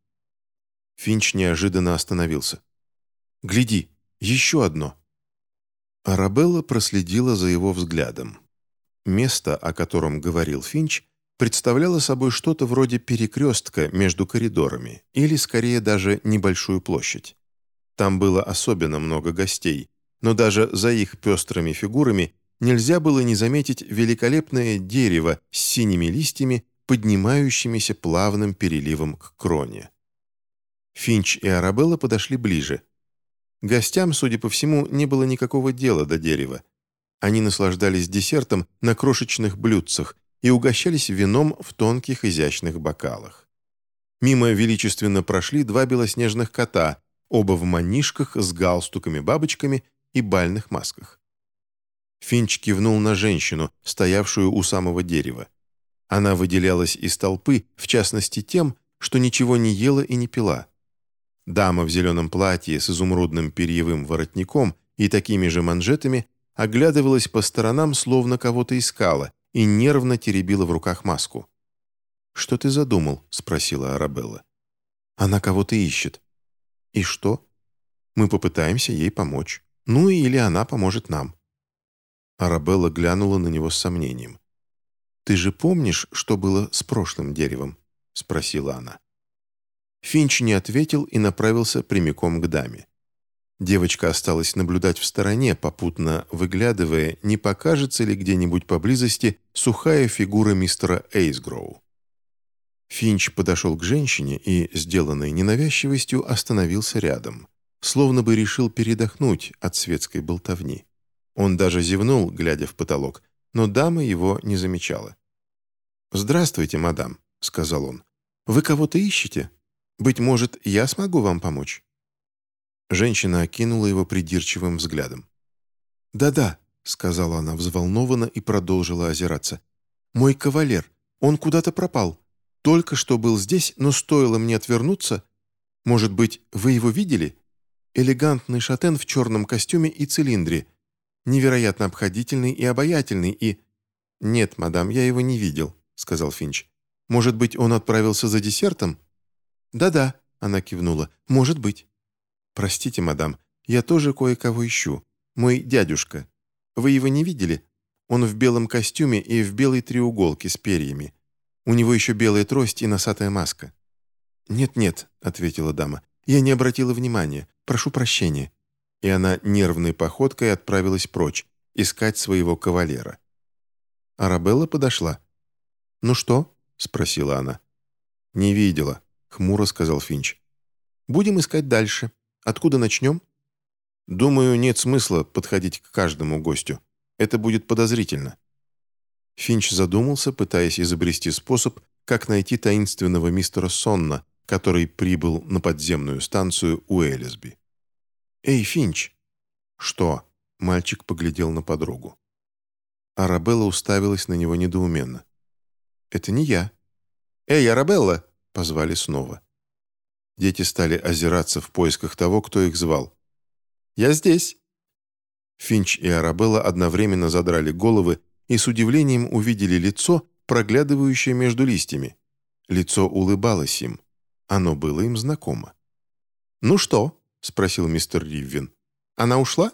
Финч неожиданно остановился. «Гляди, еще одно!» Арабелла проследила за его взглядом. Место, о котором говорил Финч, представляло собой что-то вроде перекрестка между коридорами, или, скорее, даже небольшую площадь. Там было особенно много гостей, но даже за их пестрыми фигурами нельзя было не заметить великолепное дерево с синими листьями, поднимающимися плавным переливом к кроне. Финч и Арабелла подошли ближе. Гостям, судя по всему, не было никакого дела до дерева. Они наслаждались десертом на крошечных блюдцах и угощались вином в тонких изящных бокалах. Мимо величественно прошли два белоснежных кота, оба в манишках с галстуками-бабочками и бальных масках. Финч кивнул на женщину, стоявшую у самого дерева. Она выделялась из толпы, в частности тем, что ничего не ела и не пила. Дама в зеленом платье с изумрудным перьевым воротником и такими же манжетами оглядывалась по сторонам, словно кого-то искала, и нервно теребила в руках маску. «Что ты задумал?» — спросила Арабелла. «Она кого-то ищет». «И что?» «Мы попытаемся ей помочь. Ну или она поможет нам». Арабелла глянула на него с сомнением. «Ты же помнишь, что было с прошлым деревом?» — спросила она. Финч не ответил и направился прямиком к даме. Девочка осталась наблюдать в стороне, попутно выглядывая, не покажется ли где-нибудь поблизости сухая фигура мистера Эйсгроу. Финч подошел к женщине и, сделанной ненавязчивостью, остановился рядом, словно бы решил передохнуть от светской болтовни. Он даже зевнул, глядя в потолок, но дама его не замечала. «Здравствуйте, мадам», — сказал он. «Вы кого-то ищете? Быть может, я смогу вам помочь?» Женщина окинула его придирчивым взглядом. «Да-да», — сказала она взволнованно и продолжила озираться. «Мой кавалер, он куда-то пропал. Только что был здесь, но стоило мне отвернуться. Может быть, вы его видели? Элегантный шатен в черном костюме и цилиндре. Невероятно обходительный и обаятельный, и...» «Нет, мадам, я его не видел», — сказал Финч. «Может быть, он отправился за десертом?» «Да-да», — она кивнула. «Может быть». «Простите, мадам, я тоже кое-кого ищу. Мой дядюшка. Вы его не видели? Он в белом костюме и в белой треуголке с перьями. У него еще белая трость и носатая маска». «Нет-нет», — ответила дама, — «я не обратила внимания. Прошу прощения». И она нервной походкой отправилась прочь, искать своего кавалера. Арабелла подошла. «Ну что?» — спросила она. «Не видела», — хмуро сказал Финч. «Будем искать дальше. Откуда начнем?» «Думаю, нет смысла подходить к каждому гостю. Это будет подозрительно». Финч задумался, пытаясь изобрести способ, как найти таинственного мистера Сонна, который прибыл на подземную станцию у Элисби. «Эй, Финч!» «Что?» — мальчик поглядел на подругу. Арабелла уставилась на него недоуменно. «Это не я». «Эй, Арабелла!» — позвали снова. Дети стали озираться в поисках того, кто их звал. «Я здесь!» Финч и Арабелла одновременно задрали головы и с удивлением увидели лицо, проглядывающее между листьями. Лицо улыбалось им. Оно было им знакомо. «Ну что?» — спросил мистер Риввин. «Она ушла?»